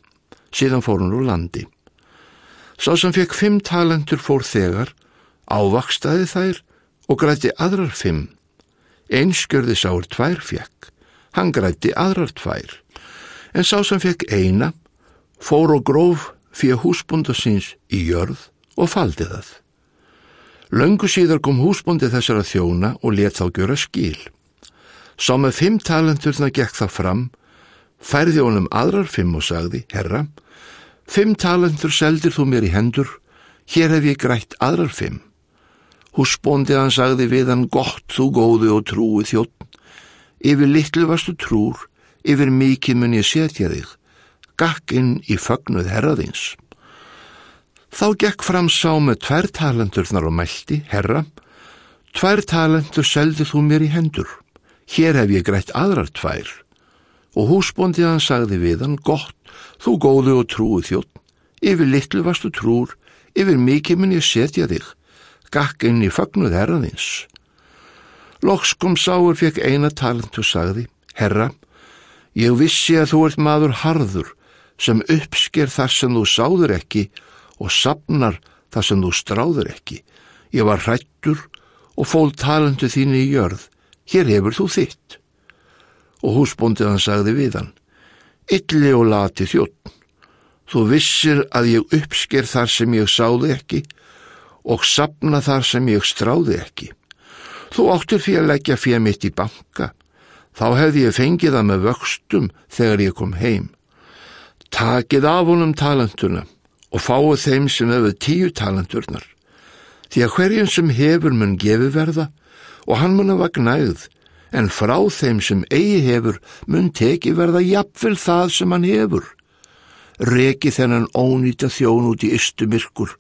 Speaker 2: síðan fór hann úr landi. Sá sem fekk fimm talentur fór þegar, ávakstaði þær og græti aðrar fimm. Einskjörði sáur tvær fekk, hann græti aðrar tvær, en sá sem fekk eina, fór og gróf fyrir húsbúnda síns í jörð og faldi það. Löngu síðar kom húsbúndi þessara þjóna og let þá gjöra skil. Sá með fimm talenturna gekk það fram, færði honum aðrar fimm og sagði, herra, fimm talentur seldir þú mér í hendur, hér hef ég grætt aðrar fimm. Húsbúndi hann sagði við hann, gott þú góði og trúi þjótt, yfir litlu varstu trúr, yfir mikið mun ég setja þig, gakk inn í fögnuð herraðins. Þá gekk fram sá með tvær talendurnar og mælti, herra, tvær talendur seldi þú mér í hendur, hér hef ég greitt aðrar tvær. Og húsbóndið hann sagði við hann, gott, þú góðu og trúi þjótt, yfir litlu varstu trúr, yfir mikið mun ég setja þig, gakk inn í fögnuð herraðins. Loks kom sáur fekk eina talent og sagði, herra, ég vissi að þú ert maður harður sem uppsker þar sem þú sáður ekki og sapnar þar sem þú stráður ekki. Ég var hrættur og fól talendu þínu í jörð. Hér hefur þú þitt. Og húsbóndið hann sagði við hann. Ylli og lati þjóttn. Þú vissir að ég uppsker þar sem ég sáði ekki og sapna þar sem ég stráði ekki. Þú áttur því að leggja fyrir mitt í banka. Þá hefði ég fengið það með vöxtum þegar ég kom heim. Takið af honum talentuna og fáið þeim sem hefur tíu talenturnar. Því að hverjum sem hefur mun gefi verða og hann mun að vagn nægð, en frá þeim sem eigi hefur mun teki verða jafnvel það sem hann hefur. reki þennan ónýta þjón út í ystu myrkur,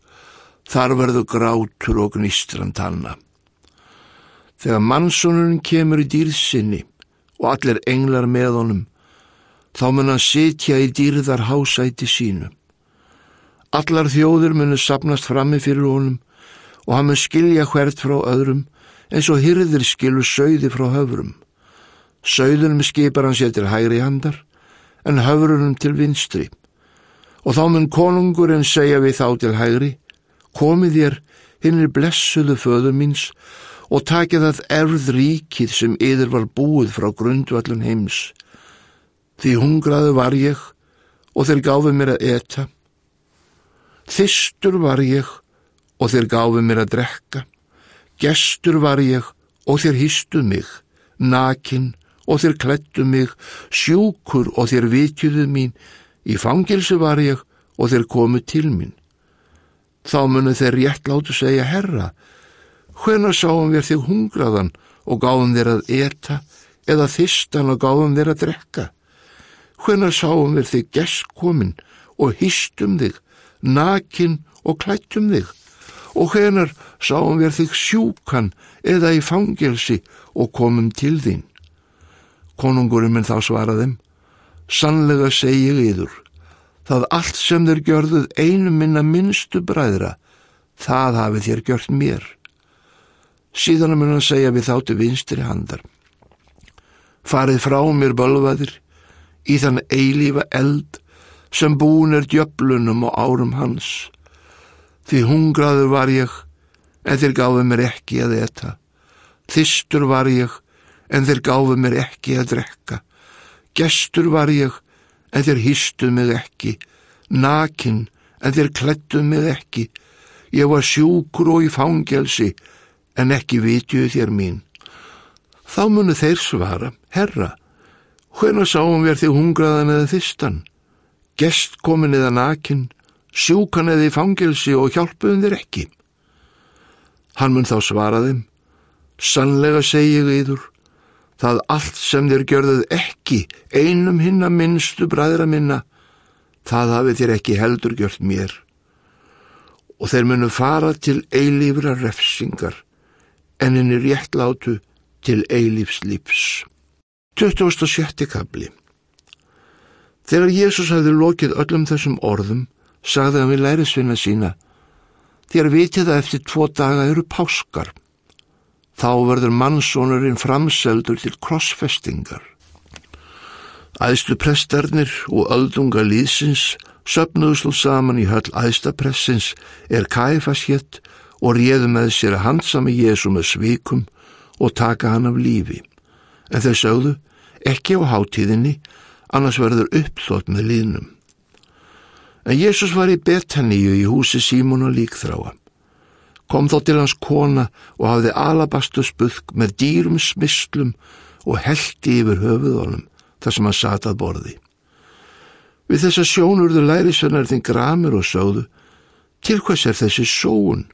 Speaker 2: þar verður grátur og gnistran tanna. Þegar mannsónurinn kemur í dýrðsynni og allir englar með honum, þá mun hann sitja í dýrðar hásæti sínu. Allar þjóður munu sapnast frammi fyrir honum og hann mun skilja hvert frá öðrum eins og hyrðir skilu sögði frá höfrum. Sögðunum skipar hann sér til hægri handar en höfrunum til vinstri og þá mun konungurinn segja við þá til hægri komið þér hinn er blessuðu föðu míns og takið það erð ríkið sem yður var búið frá grundvallun heims. Því hungraðu var ég og þeir gáfi mér að eta. Þistur var ég og þeir gáfi mér að drekka. Gestur var ég og þeir hýstu mig, nakin og þeir klættu mig, sjúkur og þeir vitjuðu mín, í fangilsi var ég og þeir komu til mín. Þá munu þeir rétt láttu segja, herra, hvena sáum við þig hungraðan og gáum þér að eta eða þistan og gáum þér að drekka? Hvena sáum við þig geskkomin og hýstum þig, nakin og klættum þig? Og hvenar sáum við þig sjúkan eða í fangelsi og komum til þín? Konungurinn minn þá svaraðum, sannlega segi ég yður, það allt sem þeir gjörðuð einu minna minnstu bræðra, það hafið þér gjört mér. Síðan mun hann segja við þáttu vinstri handar. Farið frá mér bölvaðir í þann eilífa eld sem búin er djöflunum og árum hans. Því hungraður var ég en þeir gáðu mér ekki að eta. Þistur var ég en þeir gáðu mér ekki að drekka. Gestur var ég en þeir hýstu mig ekki. Nakin en þeir klættu mig ekki. Ég var sjúkur og í fangelsi en ekki vitjuð þér mín. Þá munu þeir svara, herra, hvena sáum við þig hungraðan eða þistan, gest komin eða nakin, sjúkan eða í fangelsi og hjálpuðum þér ekki. Hann mun þá svara þeim, sannlega segi ég yður, það allt sem þér gjörðuð ekki einum hinna minnstu bræðra minna, það hafið þér ekki heldur gjört mér. Og þeir munu fara til eilífra refsingar, en henni réttlátu til eilífs lífs. 27. kabli Þegar Jésús hafði lokið öllum þessum orðum, sagði hann við lærisvinna sína, þér vitið að eftir tvo daga eru páskar. Þá verður mannsónurinn framseldur til krossfestingar. Æðstu prestarnir og öldunga líðsins söpnuðslu saman í höll æðstapressins er kæfasjett og réðu með sér að handsami Jésu með svikum og taka hann af lífi. En þau sögðu, ekki á hátíðinni, annars verður uppþótt með líðnum. En Jésús var í Betaníu í húsi Símón og líkþráa. Kom þó til hans kona og hafði alabastu spuðk með dýrum smislum og heldi yfir höfuðunum þar sem hann satað borði. Við þessa sjónurðu lærisvennar þinn gramur og sögðu, til hvers er þessi sóun?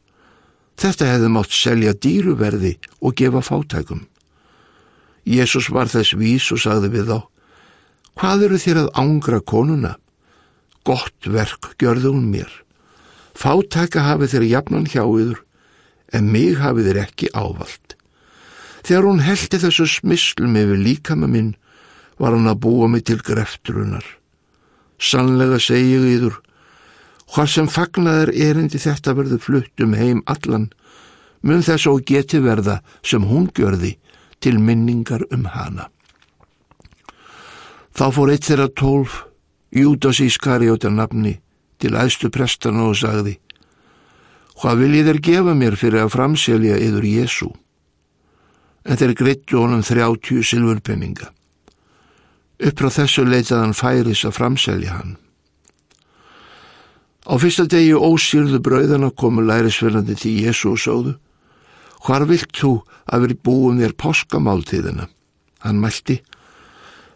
Speaker 2: Þetta hefði mátt selja dýruverði og gefa fátækum. Jésús var þess vís og sagði við þá, hvað eru þér að ángra konuna? Gott verk gjörðu hún mér. Fátæka hafi þér jafnan hjá yður, en mig hafi þér ekki ávald. Þegar hún heldi þessu smislum yfir líkama minn, var hann að búa mig til greftrunar. Sannlega segi ég yður, Hvað sem fagnaðar erindi þetta verður flutt um heim allan, mun þess og geti verða sem hún gjörði til minningar um hana. Þá fór eitt þeirra tólf, Júdas Ískarióta nafni, til æðstu prestana og sagði, Hvað vil ég þeir gefa mér fyrir að framselja yður Jésu? En þeir greittu honum þrjátjú silfurpenninga. Upp frá þessu leitað hann færis að framselja hann. Á fyrsta degi ósýrðu brauðana komu lærisverðandi til Jésu og sóðu. Hvar vilt þú að veri búin þér páskamáltíðina? Hann mælti.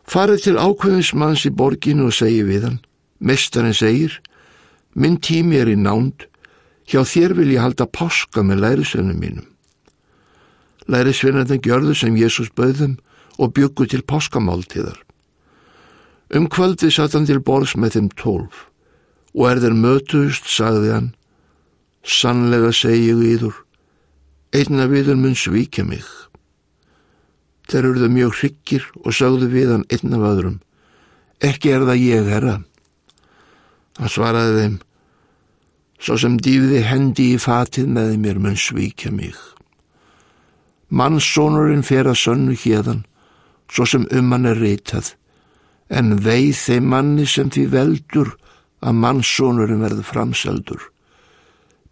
Speaker 2: Farið til ákveðins manns í borginu og segi við hann. Mestarinn segir, minn tími er í nánd, hjá þér vil ég halda páska með lærisvennum mínum. Lærisvennarnir gjörðu sem Jésús bauðum og byggu til páskamáltíðar. Um kvöldi satt hann til borgs með þeim tólf og er þeir mötuðust, sagði hann, sannlega segi ég íður, einna viður mun svíkja mig. Þeir eruðu mjög hryggir og sagðu við hann einna vöðrum, ekki er það ég, herra. Hann svaraði þeim, svo sem dýfiði hendi í fatið með mér mun svíkja mig. Mannsónurinn fer að sönnu hérdan, svo sem um hann er reytað, en veið þeim manni sem því veldur að mannsónurinn verður framseldur.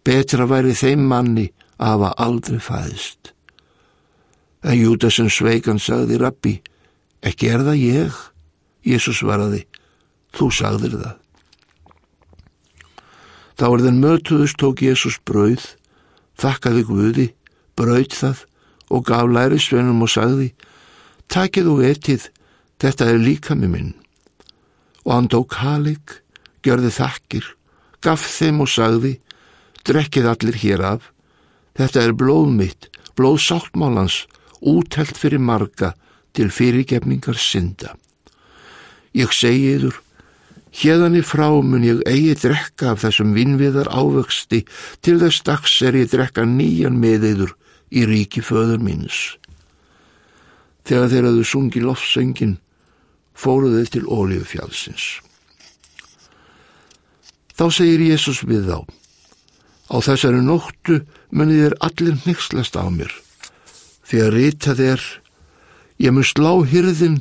Speaker 2: Betra væri þeim manni að hafa aldrei fæðist. En Júdasinn sveikan sagði rabbi, ekki er það ég? Jésús svaraði, þú sagðir það. Þá er þenn mötuðust tók Jésús brauð, þakkaði Guði, brauð það og gaf lærisveinum og sagði, takið og etið, þetta er líka með minn. Og hann tók halik, gjörði þakkir, gaf þeim og sagði, drekkið allir hér af, þetta er blóð mitt, blóð sáttmálans, útelt fyrir marga til fyrirgefningar synda. Ég segi yður, hérðan í frá mun ég eigi drekka af þessum vinnviðar ávöxti til þess dags er ég drekka nýjan með yður í ríki föður míns. Þegar þeir hafðu sungi loftsöngin, fóruðu til ólíufjálsins. Þá segir Jésús við þá, á þessari nóttu munið þér allir nexlast á mér, að rita þér, ég mun slá hyrðin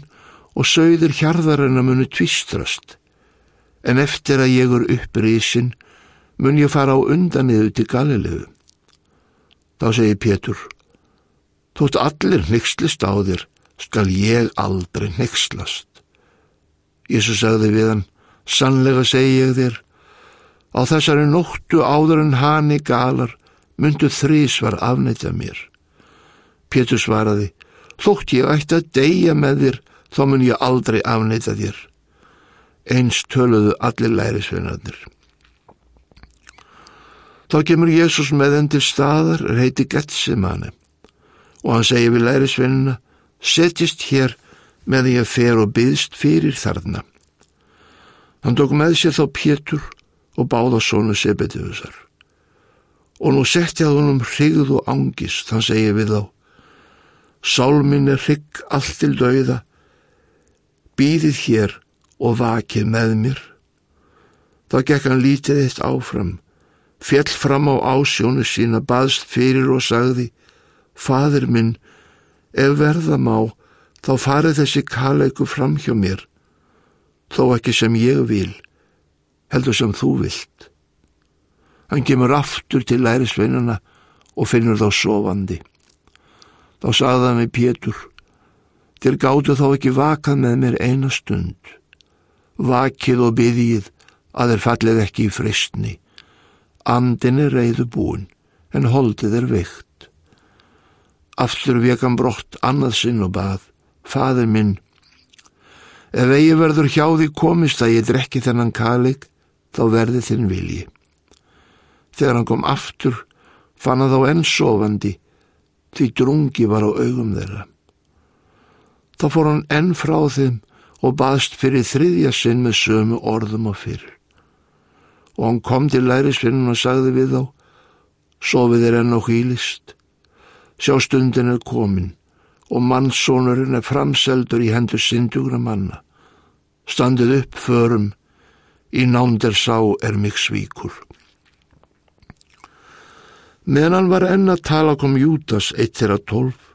Speaker 2: og sögður hjarðarinnar munu tvistrast, en eftir að ég er upprísin mun ég fara á undanniðu til Galilegu. Þá segir Pétur, þótt allir nexlist á þér, skal ég aldrei nexlast. Jésu sagði við hann, sannlega segi ég þér, á þessari nóttu áður en hani galar, myndu þrís var afnættað mér. Pétur svaraði, þótt ég ætti að deyja með þér, þá mun ég aldrei afneita þér. Eins töluðu allir lærisveinarnir. Þá kemur Jésús með enn til staðar, reyti Getsemane, og hann segir við lærisveinina, setjist hér með því að fer og byðst fyrir þarna. Hann tók með sér þá Pétur og báða sónu Sebetiðusar. Og nú setti að honum hrigð og angist, hann segir við þá, Sálminn er hrigg allt til dauða, býðið hér og vakið með mér. Þá gekk hann lítið eitt áfram, fjell fram á ásjónu sína, baðst fyrir og sagði, Fadur minn, ef verða má, þá farið þessi kaleiku fram hjá mér, þó ekki sem ég vil, heldur sem þú vilt. Hann kemur aftur til lærisveinuna og finnur þá sofandi. Þá sagði hann við Pétur, Þér gáttu þá ekki vakað með mér eina stund. Vakið og byðið að þeir fallið ekki í fristni. Andin er reyðu búin, en holdið er veikt. Aftur vekan brott annað sinn og bað, faður minn, ef eigi verður hjá því komist að ég drekki þennan kalik, þá verði þinn vilji. Þegar hann kom aftur, fann hann þá enn sofandi, því drungi var á augum þeirra. Þá fór hann enn frá þeim og baðst fyrir þriðja sinn með sömu orðum og fyrir. Og hann kom til lærisvinnun og sagði við þá, sofið er enn og hýlist, sjá stundin er komin og mannsónurinn er framseldur í hendur syndugra manna. Standið upp förum, í nándir sá er mig svíkur. Meðan hann var enn að tala kom Jútas eitt þeirra tólf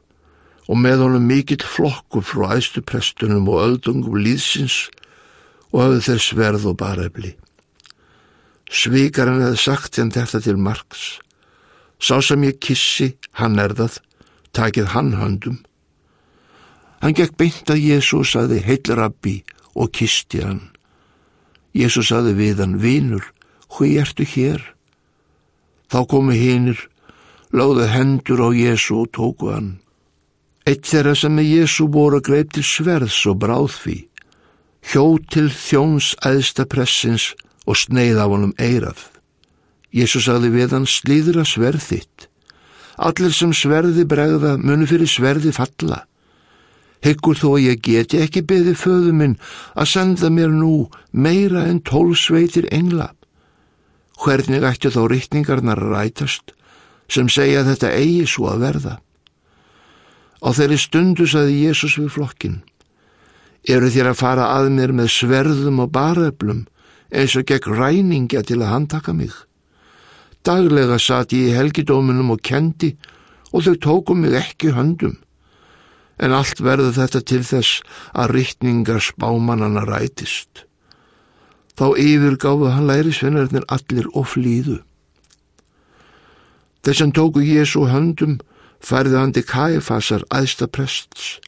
Speaker 2: og með honum mikill flokkur frá æstuprestunum og öldungum líðsins og hafði þeir sverð og barefli. Svíkarinn hefði sagt henn þetta til margs. Sá sem ég kissi, hann er það, takið hann höndum. Hann gekk beint að Jésús aði heil rabbi og kisti hann. Jésús aði við hann, vinur, hví ertu hér? Þá komu hinnir, láðu hendur á Jésu og tóku hann. Eitt þeirra sem með Jésu voru greip til sverðs og bráð því, hjó til þjóns æðsta pressins og sneið á honum eirað. Jésu sagði við hann slíðra sverð þitt. Allir sem sverði bregða munu fyrir sverði falla. Heggur þó ég geti ekki beði föðu minn að senda mér nú meira en tólsveitir engla. Hvernig ættu þá rittningarnar að rætast sem segja að þetta eigi svo að verða? Á þeirri stundu saði Jésús við flokkin. Eru þér að fara að mér með sverðum og baröflum eins og gegn ræningja til að handtaka mig? Daglega satt ég í helgidóminum og kendi og þau tókum mig ekki höndum. En allt verður þetta til þess að rittningar spámanana rætist. Þá yfirgáfu hann læri svennarnir allir og flýðu. Þess að tóku Jésu höndum færði hann til Kæfasar aðsta prests,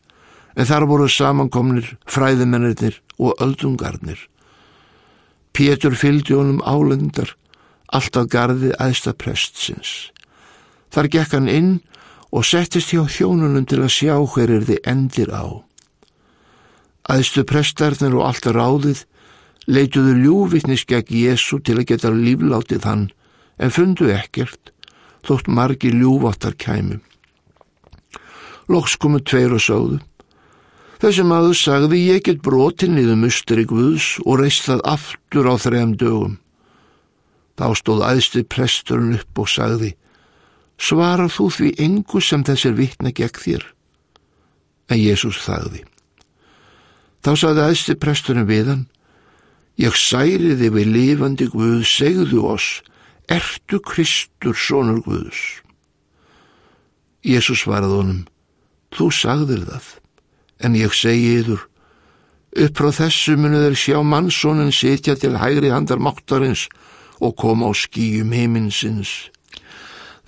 Speaker 2: en þar voru samankomnir fræðimennir og öldungarnir. Pétur fylgdi honum álendar, allt á gardi aðsta prestsins. Þar gekk hann inn og settist hjá hjónunum til að sjá hver er þið endir á. Aðstu prestarnir og allt ráðið leituðu ljúvittnis gegn Jésu til að geta líflátið hann en fundu ekkert þótt margi ljúváttar kæmum. Loks komu tveir og sáðu. Þessi maður sagði ég get brotin niður musteri Guðs og reist það aftur á þrejum dögum. Þá stóð æðsti presturinn upp og sagði Svarar þú því engu sem þessir vittna gegn þér? En Jésús þagði. Þá sagði æðsti presturinn við hann Ég særiði við lifandi Guð, segðu oss, ertu Kristur, sonur Guðs? Jésús svarað honum Þú sagðir það, en ég segi yður, upp frá þessu munu þeir sjá mannsónin sitja til hægri handar máttarins og koma á skýjum heiminsins.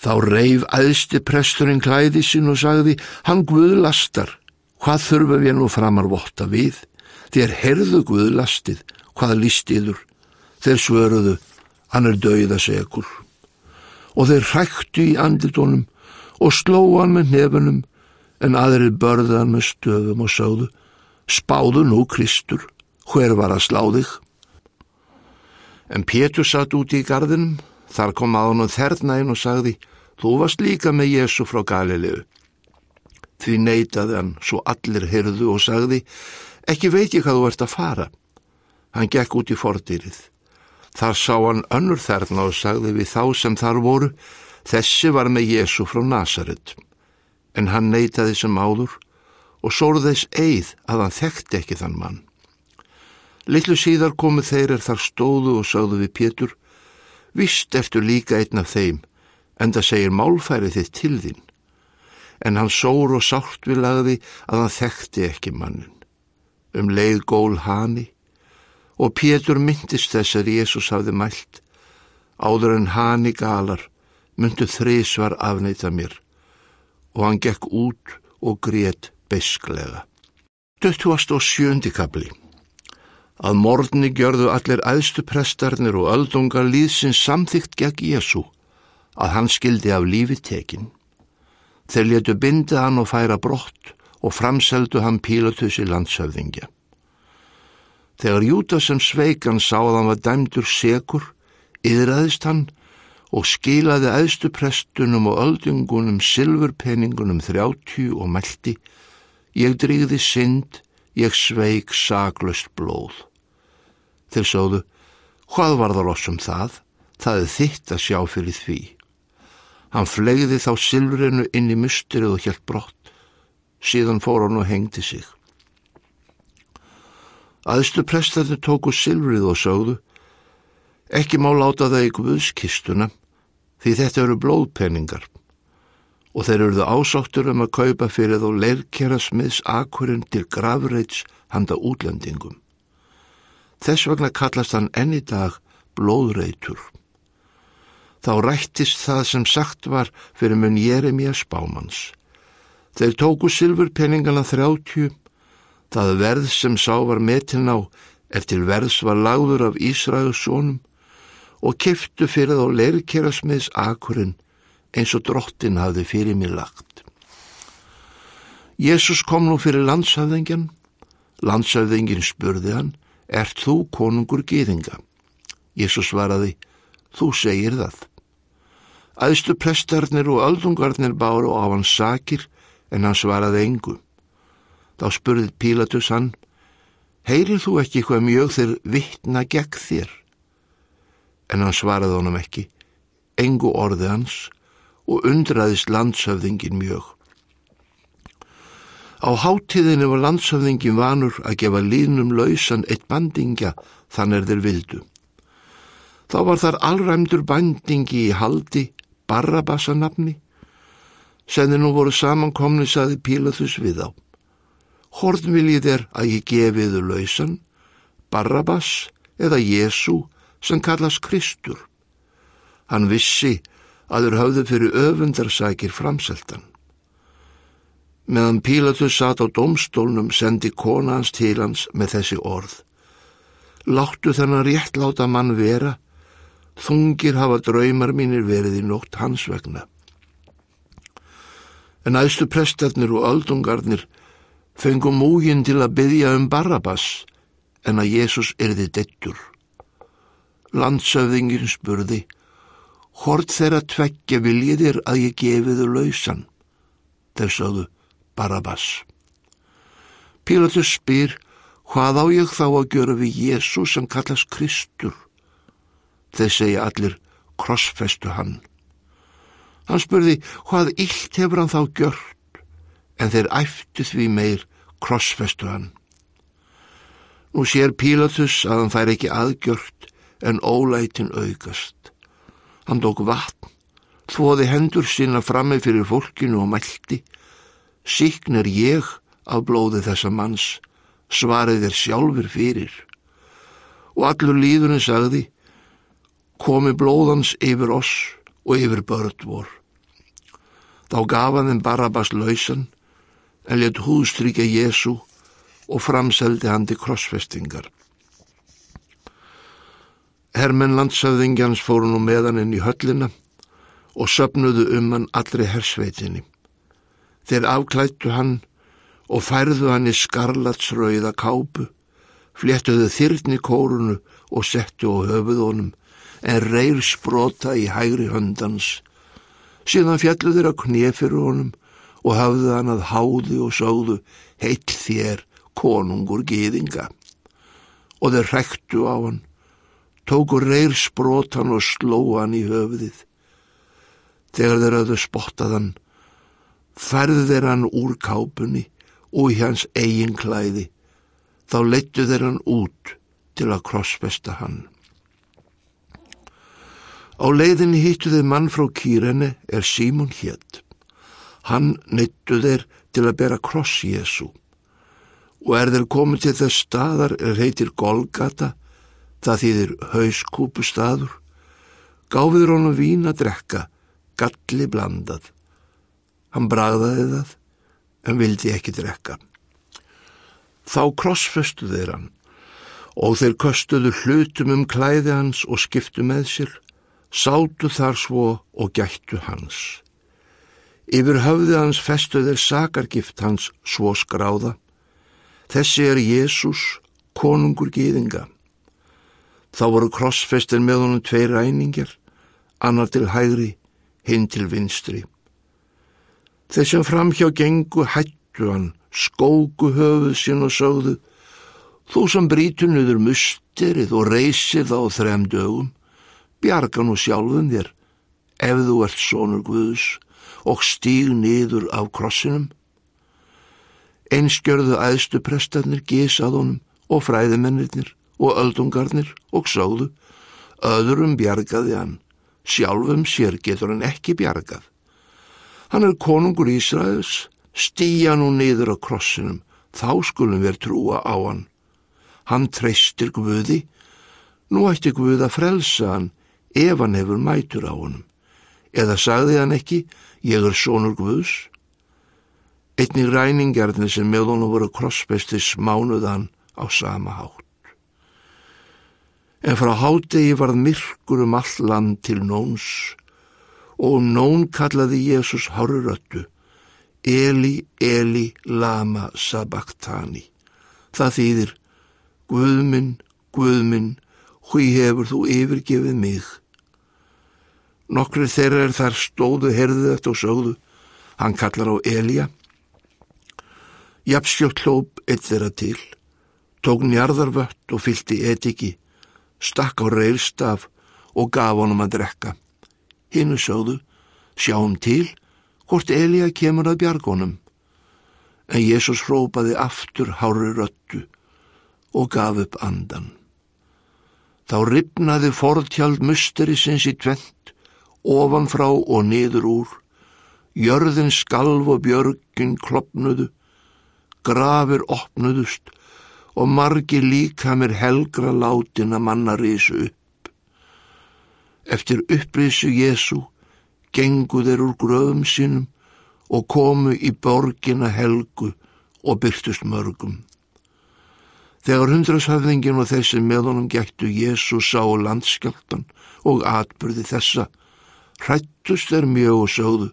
Speaker 2: Þá reif aðsti presturinn klæði sin og sagði, hann guðlastar, hvað þurfa við nú framar votta við? Þér herðu guðlastið, hvað listiður? Þeir svöruðu, hann er dauða segur. Og þeir hræktu í andlitónum og slóan með nefunum en aðri börðan með stöfum og sögðu, spáðu nú Kristur, hver var að slá þig? En Pétur satt úti í gardinum, þar kom að hann og þernægin og sagði, þú varst líka með Jésu frá Galilegu. Því neytaði hann, svo allir hyrðu og sagði, ekki veit ég hvað þú ert að fara. Hann gekk út í fordýrið. Þar sá hann önnur þerna og sagði við þá sem þar voru, þessi var með Jésu frá Nasaret en hann neytaði sem áður og sóruðeis eið að hann þekkti ekki þann mann. Littlu síðar komu þeir er þar stóðu og sögðu við Pétur, vist ertu líka einn af þeim, en það segir málfæri þitt til þín. En hann sór og sátt við lagði að hann þekkti ekki mannin. Um leið gól hani og Pétur myndist þess að Jésús hafði mælt. Áður en hani galar myndu þrísvar afneita mér og hann gekk út og grét besklega. 27. kapli Að morgunni gjörðu allir æðstu prestarnir og öldungar líðsins samþygt gegn Jésu að hann skildi af lífi tekin. Þeir letu binda hann og færa brott og framseldu hann Pílatus í landshöfðingja. Þegar Júta sem sveikan sá að hann var dæmdur segur, yðræðist hann og skilaði æðstu prestunum og öldungunum silfurpenningunum þrjátjú og meldi, ég drýði synd, ég sveik saglust blóð. Þeir sóðu, hvað var það lossum það? Það er þitt að sjá fyrir því. Hann flegði þá silfrinu inn í musterið og hjælt brott, síðan fór hann og hengdi sig. Æðstu prestarnir tóku silfrið og sögðu, Ekki má láta það í guðskistuna því þetta eru blóðpenningar og þeir eruðu ásáttur um að kaupa fyrir þá leirkjara smiðs akkurinn til gravreits handa útlendingum. Þess vegna kallast hann enni dag blóðreitur. Þá rættist það sem sagt var fyrir mun Jeremia spámans. Þeir tóku silfurpenningana þrjátjú, það verð sem sá var metin á eftir verðs var lagður af Ísraelsónum og kiftu fyrir þá leirkerasmiðs akurinn eins og drottin hafði fyrir mig lagt. Jésús kom nú fyrir landshafðingjan. Landshafðingin spurði hann, ert þú konungur gýðinga? Jésús svaraði, þú segir það. Æðstu prestarnir og öldungarnir báru á hann sakir en hann svaraði engu. Þá spurðið Pílatus hann, heyrir þú ekki hvað mjög þeir vittna gegn þér? en hann svaraði honum ekki, engu orði hans og undraðist landshöfðingin mjög. Á háttíðinu var landshöfðingin vanur að gefa línum lausan eitt bandingja þann er þeir vildu. Þá var þar allræmdur bandingi í haldi Barrabassanafni sem þeir nú voru samankomni saði Pílathus við á. Hort viljið er að ég gefiðu lausan, Barrabas eða Jésu sem kallast Kristur. Hann vissi að þeir höfðu fyrir öfundarsækir framseltan. Meðan Pílatus satt á domstólnum sendi kona hans til hans með þessi orð. Láttu þennan réttláta mann vera, þungir hafa draumar mínir verið í nótt hans vegna. En æstu prestarnir og öldungarnir fengum múgin til að byggja um Barrabas en að Jésús erði dettur. Landsöfðingin spurði, Hort þeirra tveggja viljiðir að ég gefiðu lausan? Þeir sögðu, Barabas. Pílatus spyr, hvað á ég þá að gjöra við Jésu sem kallast Kristur? Þeir segja allir, krossfestu hann. Hann spurði, hvað illt hefur hann þá gjört? En þeir æftu því meir, krossfestu hann. Nú sér Pílatus að hann fær ekki aðgjört en ólætin aukast. Hann tók vatn, þvoði hendur sína frammi fyrir fólkinu og mælti. Síkn er ég af blóði þessa manns, svarið er sjálfur fyrir. Og allur líðunni sagði, komi blóðans yfir oss og yfir börn vor. Þá gaf hann þeim Barabas lausan, en let hústrykja Jésu og framseldi hann til krossfestingar. Hermenn landsöfðingjans fóru nú meðan inn í höllina og söpnuðu um hann allri hersveitinni. Þeir afklættu hann og færðu hann í skarlatsrauða kápu, fléttuðu þyrni kórunu og settu á höfuðónum en reyr sprota í hægri höndans. Síðan fjallu þeir að knefir honum og hafðu hann að háði og sáðu heill þér konungur gýðinga. Og þeir rektu á hann tóku reyr sprótan og sló hann í höfðið. Þegar þeir hafðu spottað hann, færðu þeir hann úr kápunni og í hans eigin klæði, þá leittu þeir hann út til að krossfesta hann. Á leiðinni hittu þeir mann frá kýrene er Símon hétt. Hann neittu þeir til að bera kross Jésu og er þeir komið til þess staðar er heitir Golgata Það þýðir hauskúpu staður, gáfiður honum vín að drekka, galli blandað. Hann bragðaði það, en vildi ekki drekka. Þá krossfestu þeir hann og þeir köstuðu hlutum um klæði hans og skiptu með sér, sátu þar svo og gættu hans. Yfir höfði hans festu þeir sakargift hans svo skráða. Þessi er Jésús, konungur gýðinga. Þá voru krossfestin með honum tvei ræningar, annar til hægri, hinn til vinstri. Þessum framhjá gengu hættu hann, skóku höfuð sín og sögðu, þú sem brítur niður musterið og reysir þá þrem dögum, bjarga nú sjálfum þér, ef þú ert sonur Guðus og stíg niður af krossinum. Einskjörðu æðstu prestarnir gísað honum og fræðimennirnir og öldungarnir og sáðu, öðrum bjargaði hann, sjálfum sér getur hann ekki bjargað. Hann er konungur Ísraels, stýja nú niður á krossinum, þá skulum við trúa á hann. Hann treystir Guði, nú ætti Guð að frelsa hann ef hann hefur mætur á honum. Eða sagði hann ekki, ég er sonur Guðs? Einnig ræningarnir sem með honum voru krossbesti smánuðan á sama hátt en frá hádegi varð myrkur um all land til nóns og um nón kallaði Jésús háruröttu Eli, Eli, Lama, Sabachthani. Það þýðir Guðminn, Guðminn, hví hefur þú yfirgefið mig? Nokkrið þeirra er þar stóðu, herðu þetta og sögðu, hann kallar á Elja. Japsjótt hlóp eitt þeirra til, tók njarðarvött og fylti etiki, stakk á reyrstaf og gaf honum að drekka. Hinnu sögðu, sjáum til hvort Elíja kemur að bjargónum. En Jésús hrópaði aftur hári röttu og gaf upp andan. Þá ripnaði fortjald musterisins í tvent, ofanfrá og niður úr, jörðin skalv og björgin klopnudu, grafir opnuðust og margi líkamir helgra látina manna risu upp. Eftir upprisu Jésu gengu þeir úr gröðum sínum og komu í borgina helgu og byrtust mörgum. Þegar hundrashafðingin og þessi með honum gættu Jésu sá landskjáltan og atbyrði þessa, hrættust þeir mjög og sögðu,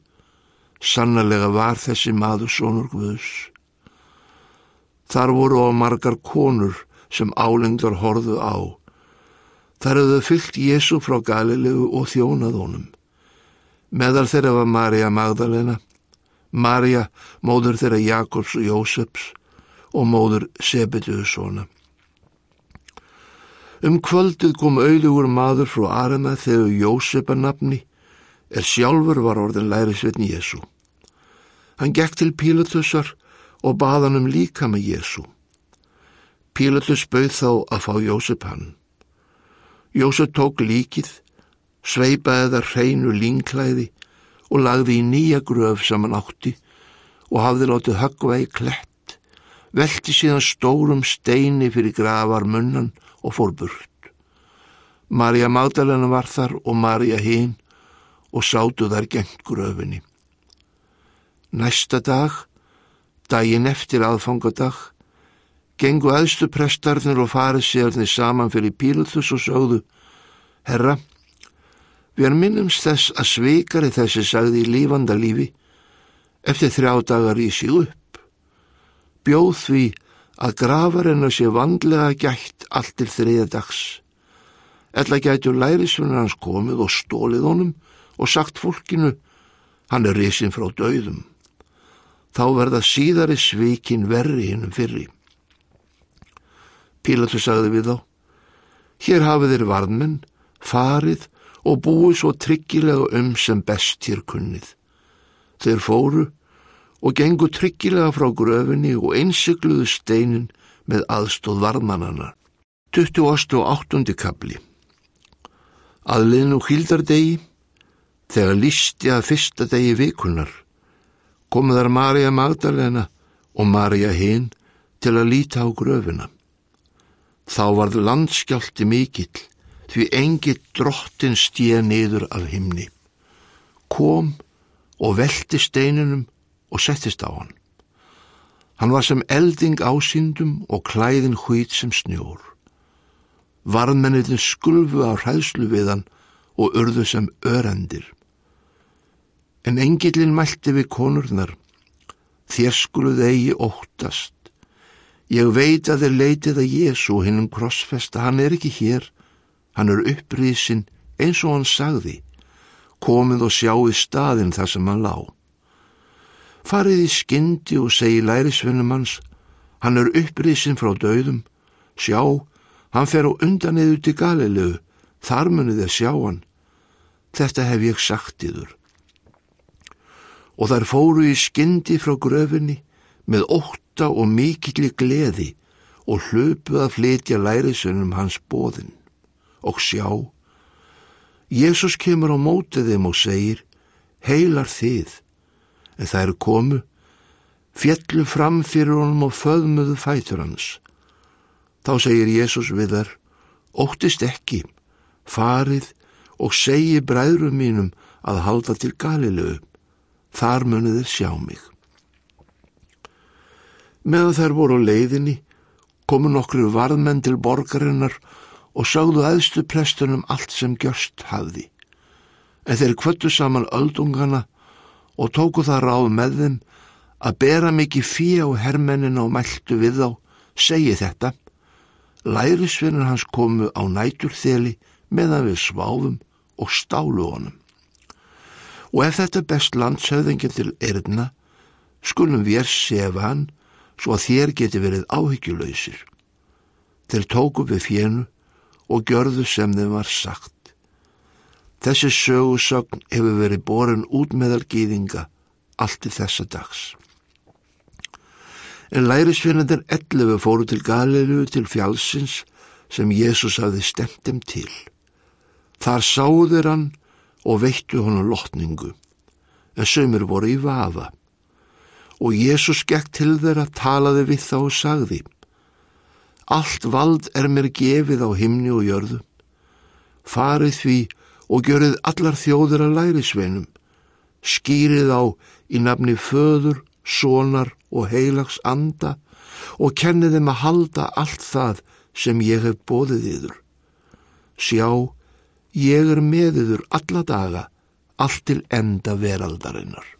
Speaker 2: sannlega var þessi maður sonur Guðs. Þar voru á margar konur sem álengdar horðu á. Þar hefðu fyllt Jésu frá Galilegu og þjónað honum. Meðal þeirra var Marja Magdalena, Marja, móður þeirra Jakobs og Jóseps og móður Sebetuðssona. Um kvöldið kom auðugur maður frá Arema þegar Jósepa nafni er sjálfur var orðin lærisvetni Jésu. Hann gekk til Pílatusar og baðan um líka með Jésu. Pílatus bauð þá að fá Jósef hann. Jósef tók líkið, sveipaði það hreinu línklæði og lagði í nýja gröf saman átti og hafði látið höggva í klett, velti síðan stórum steini fyrir gravar munnan og fór burt. Marja Magdalena var þar og Marja hinn og sátu þar gengt gröfinni. Næsta dag Dægin eftir aðfangadag gengu aðstu prestarnir og farið sérnir saman fyrir Pílutus og sögðu Herra, við erum minnumst þess að svikari þessi sagði í lífanda lífi eftir þrjá dagar í sig upp. Bjóð því að grafarinn að sé vandlega gætt allt til þriða dags. Ella gætu lærisvinnur hans komið og stólið honum og sagt fólkinu hann er risin frá döðum þá verða síðari svikin verri hinnum fyrri. Pílatu sagði við þá, hér hafið þeir varðmenn, farið og búið svo tryggilega um sem best hér kunnið. Þeir fóru og gengu tryggilega frá gröfinni og einsikluðu steinin með aðstóð varðmannana. 28. kapli Aðliðn og hildardegi, þegar listi að fyrsta degi vikunar, komuðar Marja Magdalena og Marja hinn til að líta á gröfuna. Þá varð landskjálti mikill því engi drottin stíða niður af himni. Kom og velti steininum og settist á hann. Hann var sem elding ásýndum og klæðin hvít sem snjór. Varðmennilin skulfu á hræðslu við hann og urðu sem örendir. En engilin mælti við konurnar, þér skuluð eigi óttast. Ég veit að þeir leitið að Jésu hinnum krossfesta, hann er ekki hér, hann er upprísin eins og hann sagði, komið og sjáu staðin þar sem hann lá. Farið í skyndi og segi lærisvennum hans, hann er upprísin frá döðum, sjá, hann fer á undan eða út í galilegu, þar munið þið sjá hann. Þetta hef ég sagt yður og þær fóru í skyndi frá gröfinni með ótta og mikilli gleði og hlöpuð að flytja lærisunum hans bóðin. Og sjá, Jésús kemur á mótið þeim og segir, heilar þið, en það eru komu, fjallu fram fyrir honum og föðmuðu fætur hans. Þá segir Jésús við þar, óttist ekki, farið og segi bræðrum mínum að halda til Galilögu þar munið þeir sjá mig. Meðan þær voru á leiðinni komu nokkru varðmenn til borgarinnar og sagðu aðstu prestunum allt sem gjörst hafði. En þeir kvöttu saman öldungana og tóku það ráð með þeim að bera mikið fíja og hermennin á mæltu við þá, segi þetta. Lærisvinnur hans komu á næturþeli meðan við sváfum og stálu honum. Og ef þetta best landsauðingin til erðna, skulum við sefa hann svo að þér geti verið áhyggjulöysir. Þeir tóku við fjennu og gjörðu sem þeim var sagt. Þessi sögusögn hefur verið borin út meðal gýðinga allt til þessa dags. En lærisvinnandir 11 fóru til Galilu til fjálsins sem Jésús hafði stemt þeim til. Þar sáður hann og veittu honum lotningu, en sömur voru í vafa. Og Jésús gekk til þeirra, talaði við þá og sagði, Allt vald er mér gefið á himni og jörðu. Farið því og görið allar þjóður að lærisveinum. Skýrið á í nafni föður, sonar og heilags anda og kennið þeim að halda allt það sem ég hef bóðið yður. Sjá, ég er með yður alla daga, allt til enda veraldarinnar.